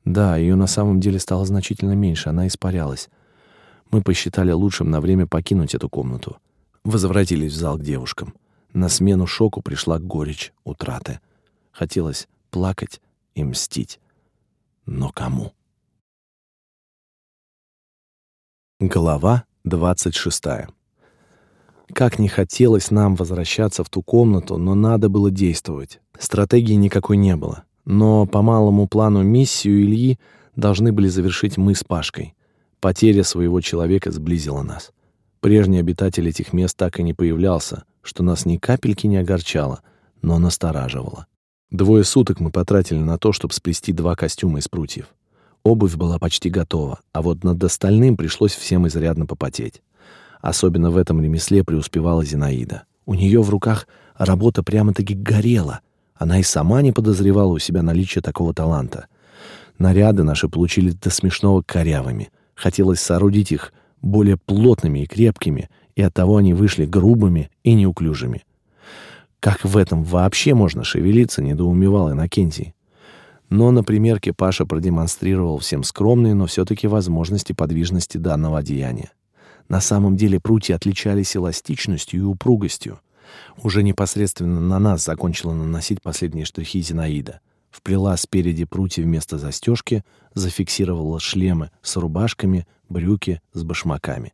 Да, ее на самом деле стало значительно меньше, она испарялась. Мы посчитали лучшим на время покинуть эту комнату. Возвратились в зал к девушкам. На смену шоку пришла горечь утраты. Хотелось плакать и мстить. Но кому? Глава двадцать шестая. Как не хотелось нам возвращаться в ту комнату, но надо было действовать. Стратегии никакой не было. Но по малому плану миссию Ильи должны были завершить мы с Пашкой. Потеря своего человека сблизила нас. Прежний обитатель этих мест так и не появлялся, что нас ни капельки не огорчало, но настораживало. Двое суток мы потратили на то, чтобы сплести два костюма из прутьев. Обувь была почти готова, а вот над остальным пришлось всем изрядно попотеть. Особенно в этом ремесле преуспевала Зинаида. У нее в руках работа прямо-таки горела. Она и сама не подозревала у себя наличие такого таланта. Наряды наши получились до смешного корявыми — Хотелось соорудить их более плотными и крепкими, и оттого они вышли грубыми и неуклюжими. Как в этом вообще можно шевелиться, недоумевал Иннокентий. Но на примерке Паша продемонстрировал всем скромные, но все-таки возможности подвижности данного одеяния. На самом деле прутья отличались эластичностью и упругостью. Уже непосредственно на нас закончила наносить последние штрихи Зинаида вплела спереди прутья вместо застежки, зафиксировала шлемы с рубашками, брюки с башмаками.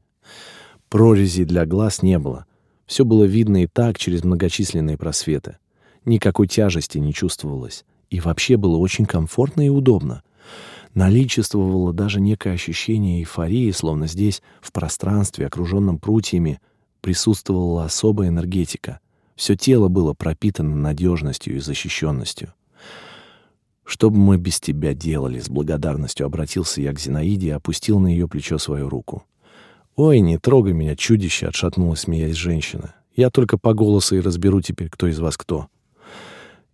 Прорезей для глаз не было. Все было видно и так через многочисленные просветы. Никакой тяжести не чувствовалось. И вообще было очень комфортно и удобно. Наличествовало даже некое ощущение эйфории, словно здесь, в пространстве, окруженном прутьями, присутствовала особая энергетика. Все тело было пропитано надежностью и защищенностью. «Что бы мы без тебя делали?» — с благодарностью обратился я к Зинаиде и опустил на ее плечо свою руку. «Ой, не трогай меня, чудище!» — отшатнулась, смеясь женщина. «Я только по голосу и разберу теперь, кто из вас кто».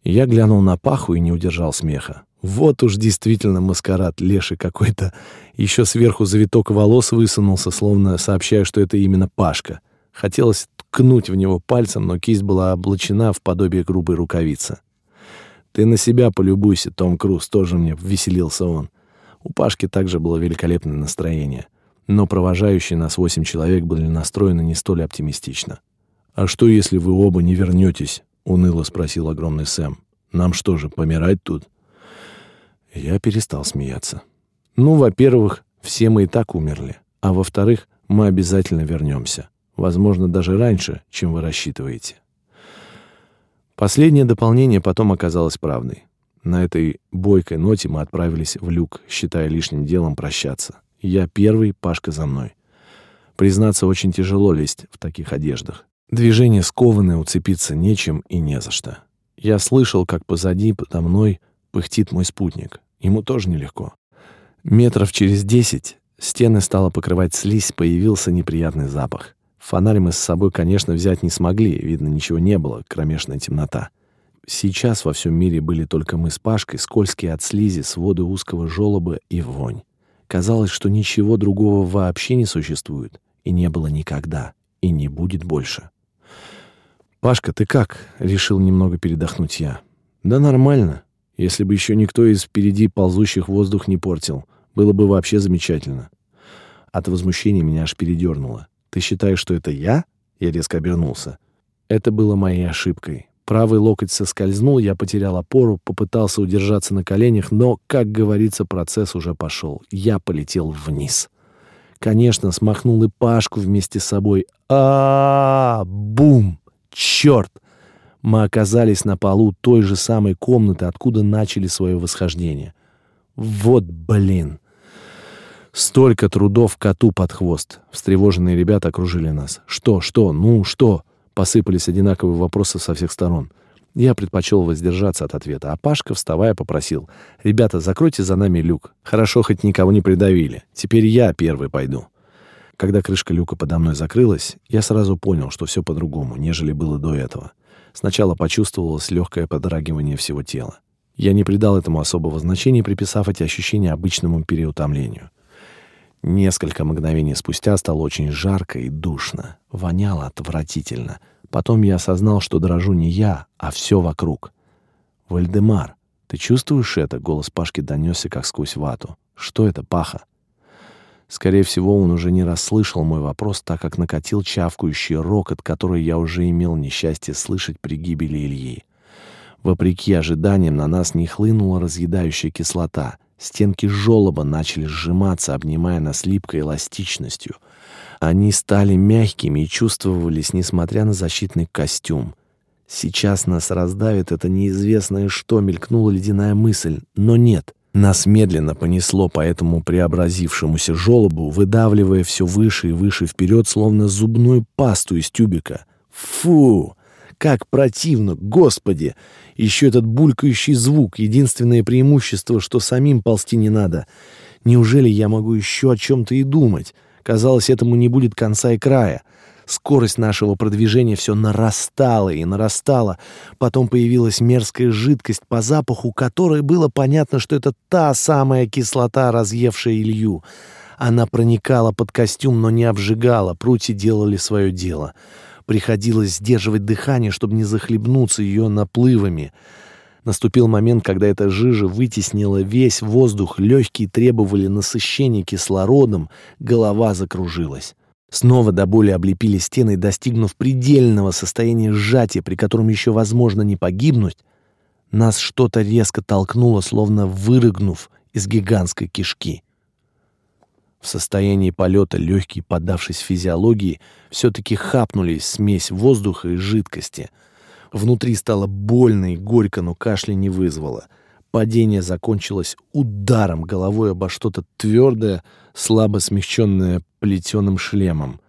Я глянул на Паху и не удержал смеха. Вот уж действительно маскарад, леший какой-то. Еще сверху завиток волос высунулся, словно сообщая, что это именно Пашка. Хотелось ткнуть в него пальцем, но кисть была облачена в подобие грубой рукавицы. «Ты на себя полюбуйся, Том Круз», — тоже мне веселился он. У Пашки также было великолепное настроение. Но провожающие нас восемь человек были настроены не столь оптимистично. «А что, если вы оба не вернетесь?» — уныло спросил огромный Сэм. «Нам что же, помирать тут?» Я перестал смеяться. «Ну, во-первых, все мы и так умерли. А во-вторых, мы обязательно вернемся. Возможно, даже раньше, чем вы рассчитываете». Последнее дополнение потом оказалось правдой. На этой бойкой ноте мы отправились в люк, считая лишним делом прощаться. Я первый, Пашка за мной. Признаться, очень тяжело лезть в таких одеждах. Движение скованное, уцепиться нечем и не за что. Я слышал, как позади, подо мной пыхтит мой спутник. Ему тоже нелегко. Метров через десять стены стало покрывать слизь, появился неприятный запах. Фонарь мы с собой, конечно, взять не смогли, видно, ничего не было, кромешная темнота. Сейчас во всем мире были только мы с Пашкой, скользкие от слизи, своды узкого желоба и вонь. Казалось, что ничего другого вообще не существует, и не было никогда, и не будет больше. «Пашка, ты как?» — решил немного передохнуть я. «Да нормально. Если бы еще никто из впереди ползущих воздух не портил, было бы вообще замечательно». От возмущения меня аж передернуло. «Ты считаешь, что это я?» Я резко обернулся. Это было моей ошибкой. Правый локоть соскользнул, я потерял опору, попытался удержаться на коленях, но, как говорится, процесс уже пошел. Я полетел вниз. Конечно, смахнул и Пашку вместе с собой. а, -а, -а Бум! Черт! Мы оказались на полу той же самой комнаты, откуда начали свое восхождение. Вот блин! Столько трудов коту под хвост. Встревоженные ребята окружили нас. Что, что, ну, что? Посыпались одинаковые вопросы со всех сторон. Я предпочел воздержаться от ответа, а Пашка, вставая, попросил. «Ребята, закройте за нами люк. Хорошо, хоть никого не придавили. Теперь я первый пойду». Когда крышка люка подо мной закрылась, я сразу понял, что все по-другому, нежели было до этого. Сначала почувствовалось легкое подрагивание всего тела. Я не придал этому особого значения, приписав эти ощущения обычному переутомлению. Несколько мгновений спустя стало очень жарко и душно. Воняло отвратительно. Потом я осознал, что дрожу не я, а все вокруг. «Вальдемар, ты чувствуешь это?» — голос Пашки донесся, как сквозь вату. «Что это, Паха?» Скорее всего, он уже не расслышал мой вопрос, так как накатил чавкающий рокот, который я уже имел несчастье слышать при гибели Ильи. Вопреки ожиданиям на нас не хлынула разъедающая кислота — Стенки жёлоба начали сжиматься, обнимая нас липкой эластичностью. Они стали мягкими и чувствовались, несмотря на защитный костюм. Сейчас нас раздавит это неизвестное что, мелькнула ледяная мысль, но нет. Нас медленно понесло по этому преобразившемуся жёлобу, выдавливая все выше и выше вперед, словно зубную пасту из тюбика. Фу! Как противно, господи! Еще этот булькающий звук — единственное преимущество, что самим ползти не надо. Неужели я могу еще о чем-то и думать? Казалось, этому не будет конца и края. Скорость нашего продвижения все нарастала и нарастала. Потом появилась мерзкая жидкость, по запаху которой было понятно, что это та самая кислота, разъевшая Илью. Она проникала под костюм, но не обжигала, прути делали свое дело. Приходилось сдерживать дыхание, чтобы не захлебнуться ее наплывами. Наступил момент, когда эта жижа вытеснила весь воздух, легкие требовали насыщения кислородом, голова закружилась. Снова до боли облепили стены, достигнув предельного состояния сжатия, при котором еще возможно не погибнуть, нас что-то резко толкнуло, словно вырыгнув из гигантской кишки. В состоянии полета легкие, поддавшись физиологии, все-таки хапнули смесь воздуха и жидкости. Внутри стало больно и горько, но кашля не вызвало. Падение закончилось ударом головой обо что-то твердое, слабо смягченное плетеным шлемом.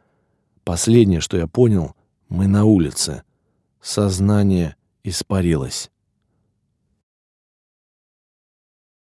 Последнее, что я понял, мы на улице. Сознание испарилось.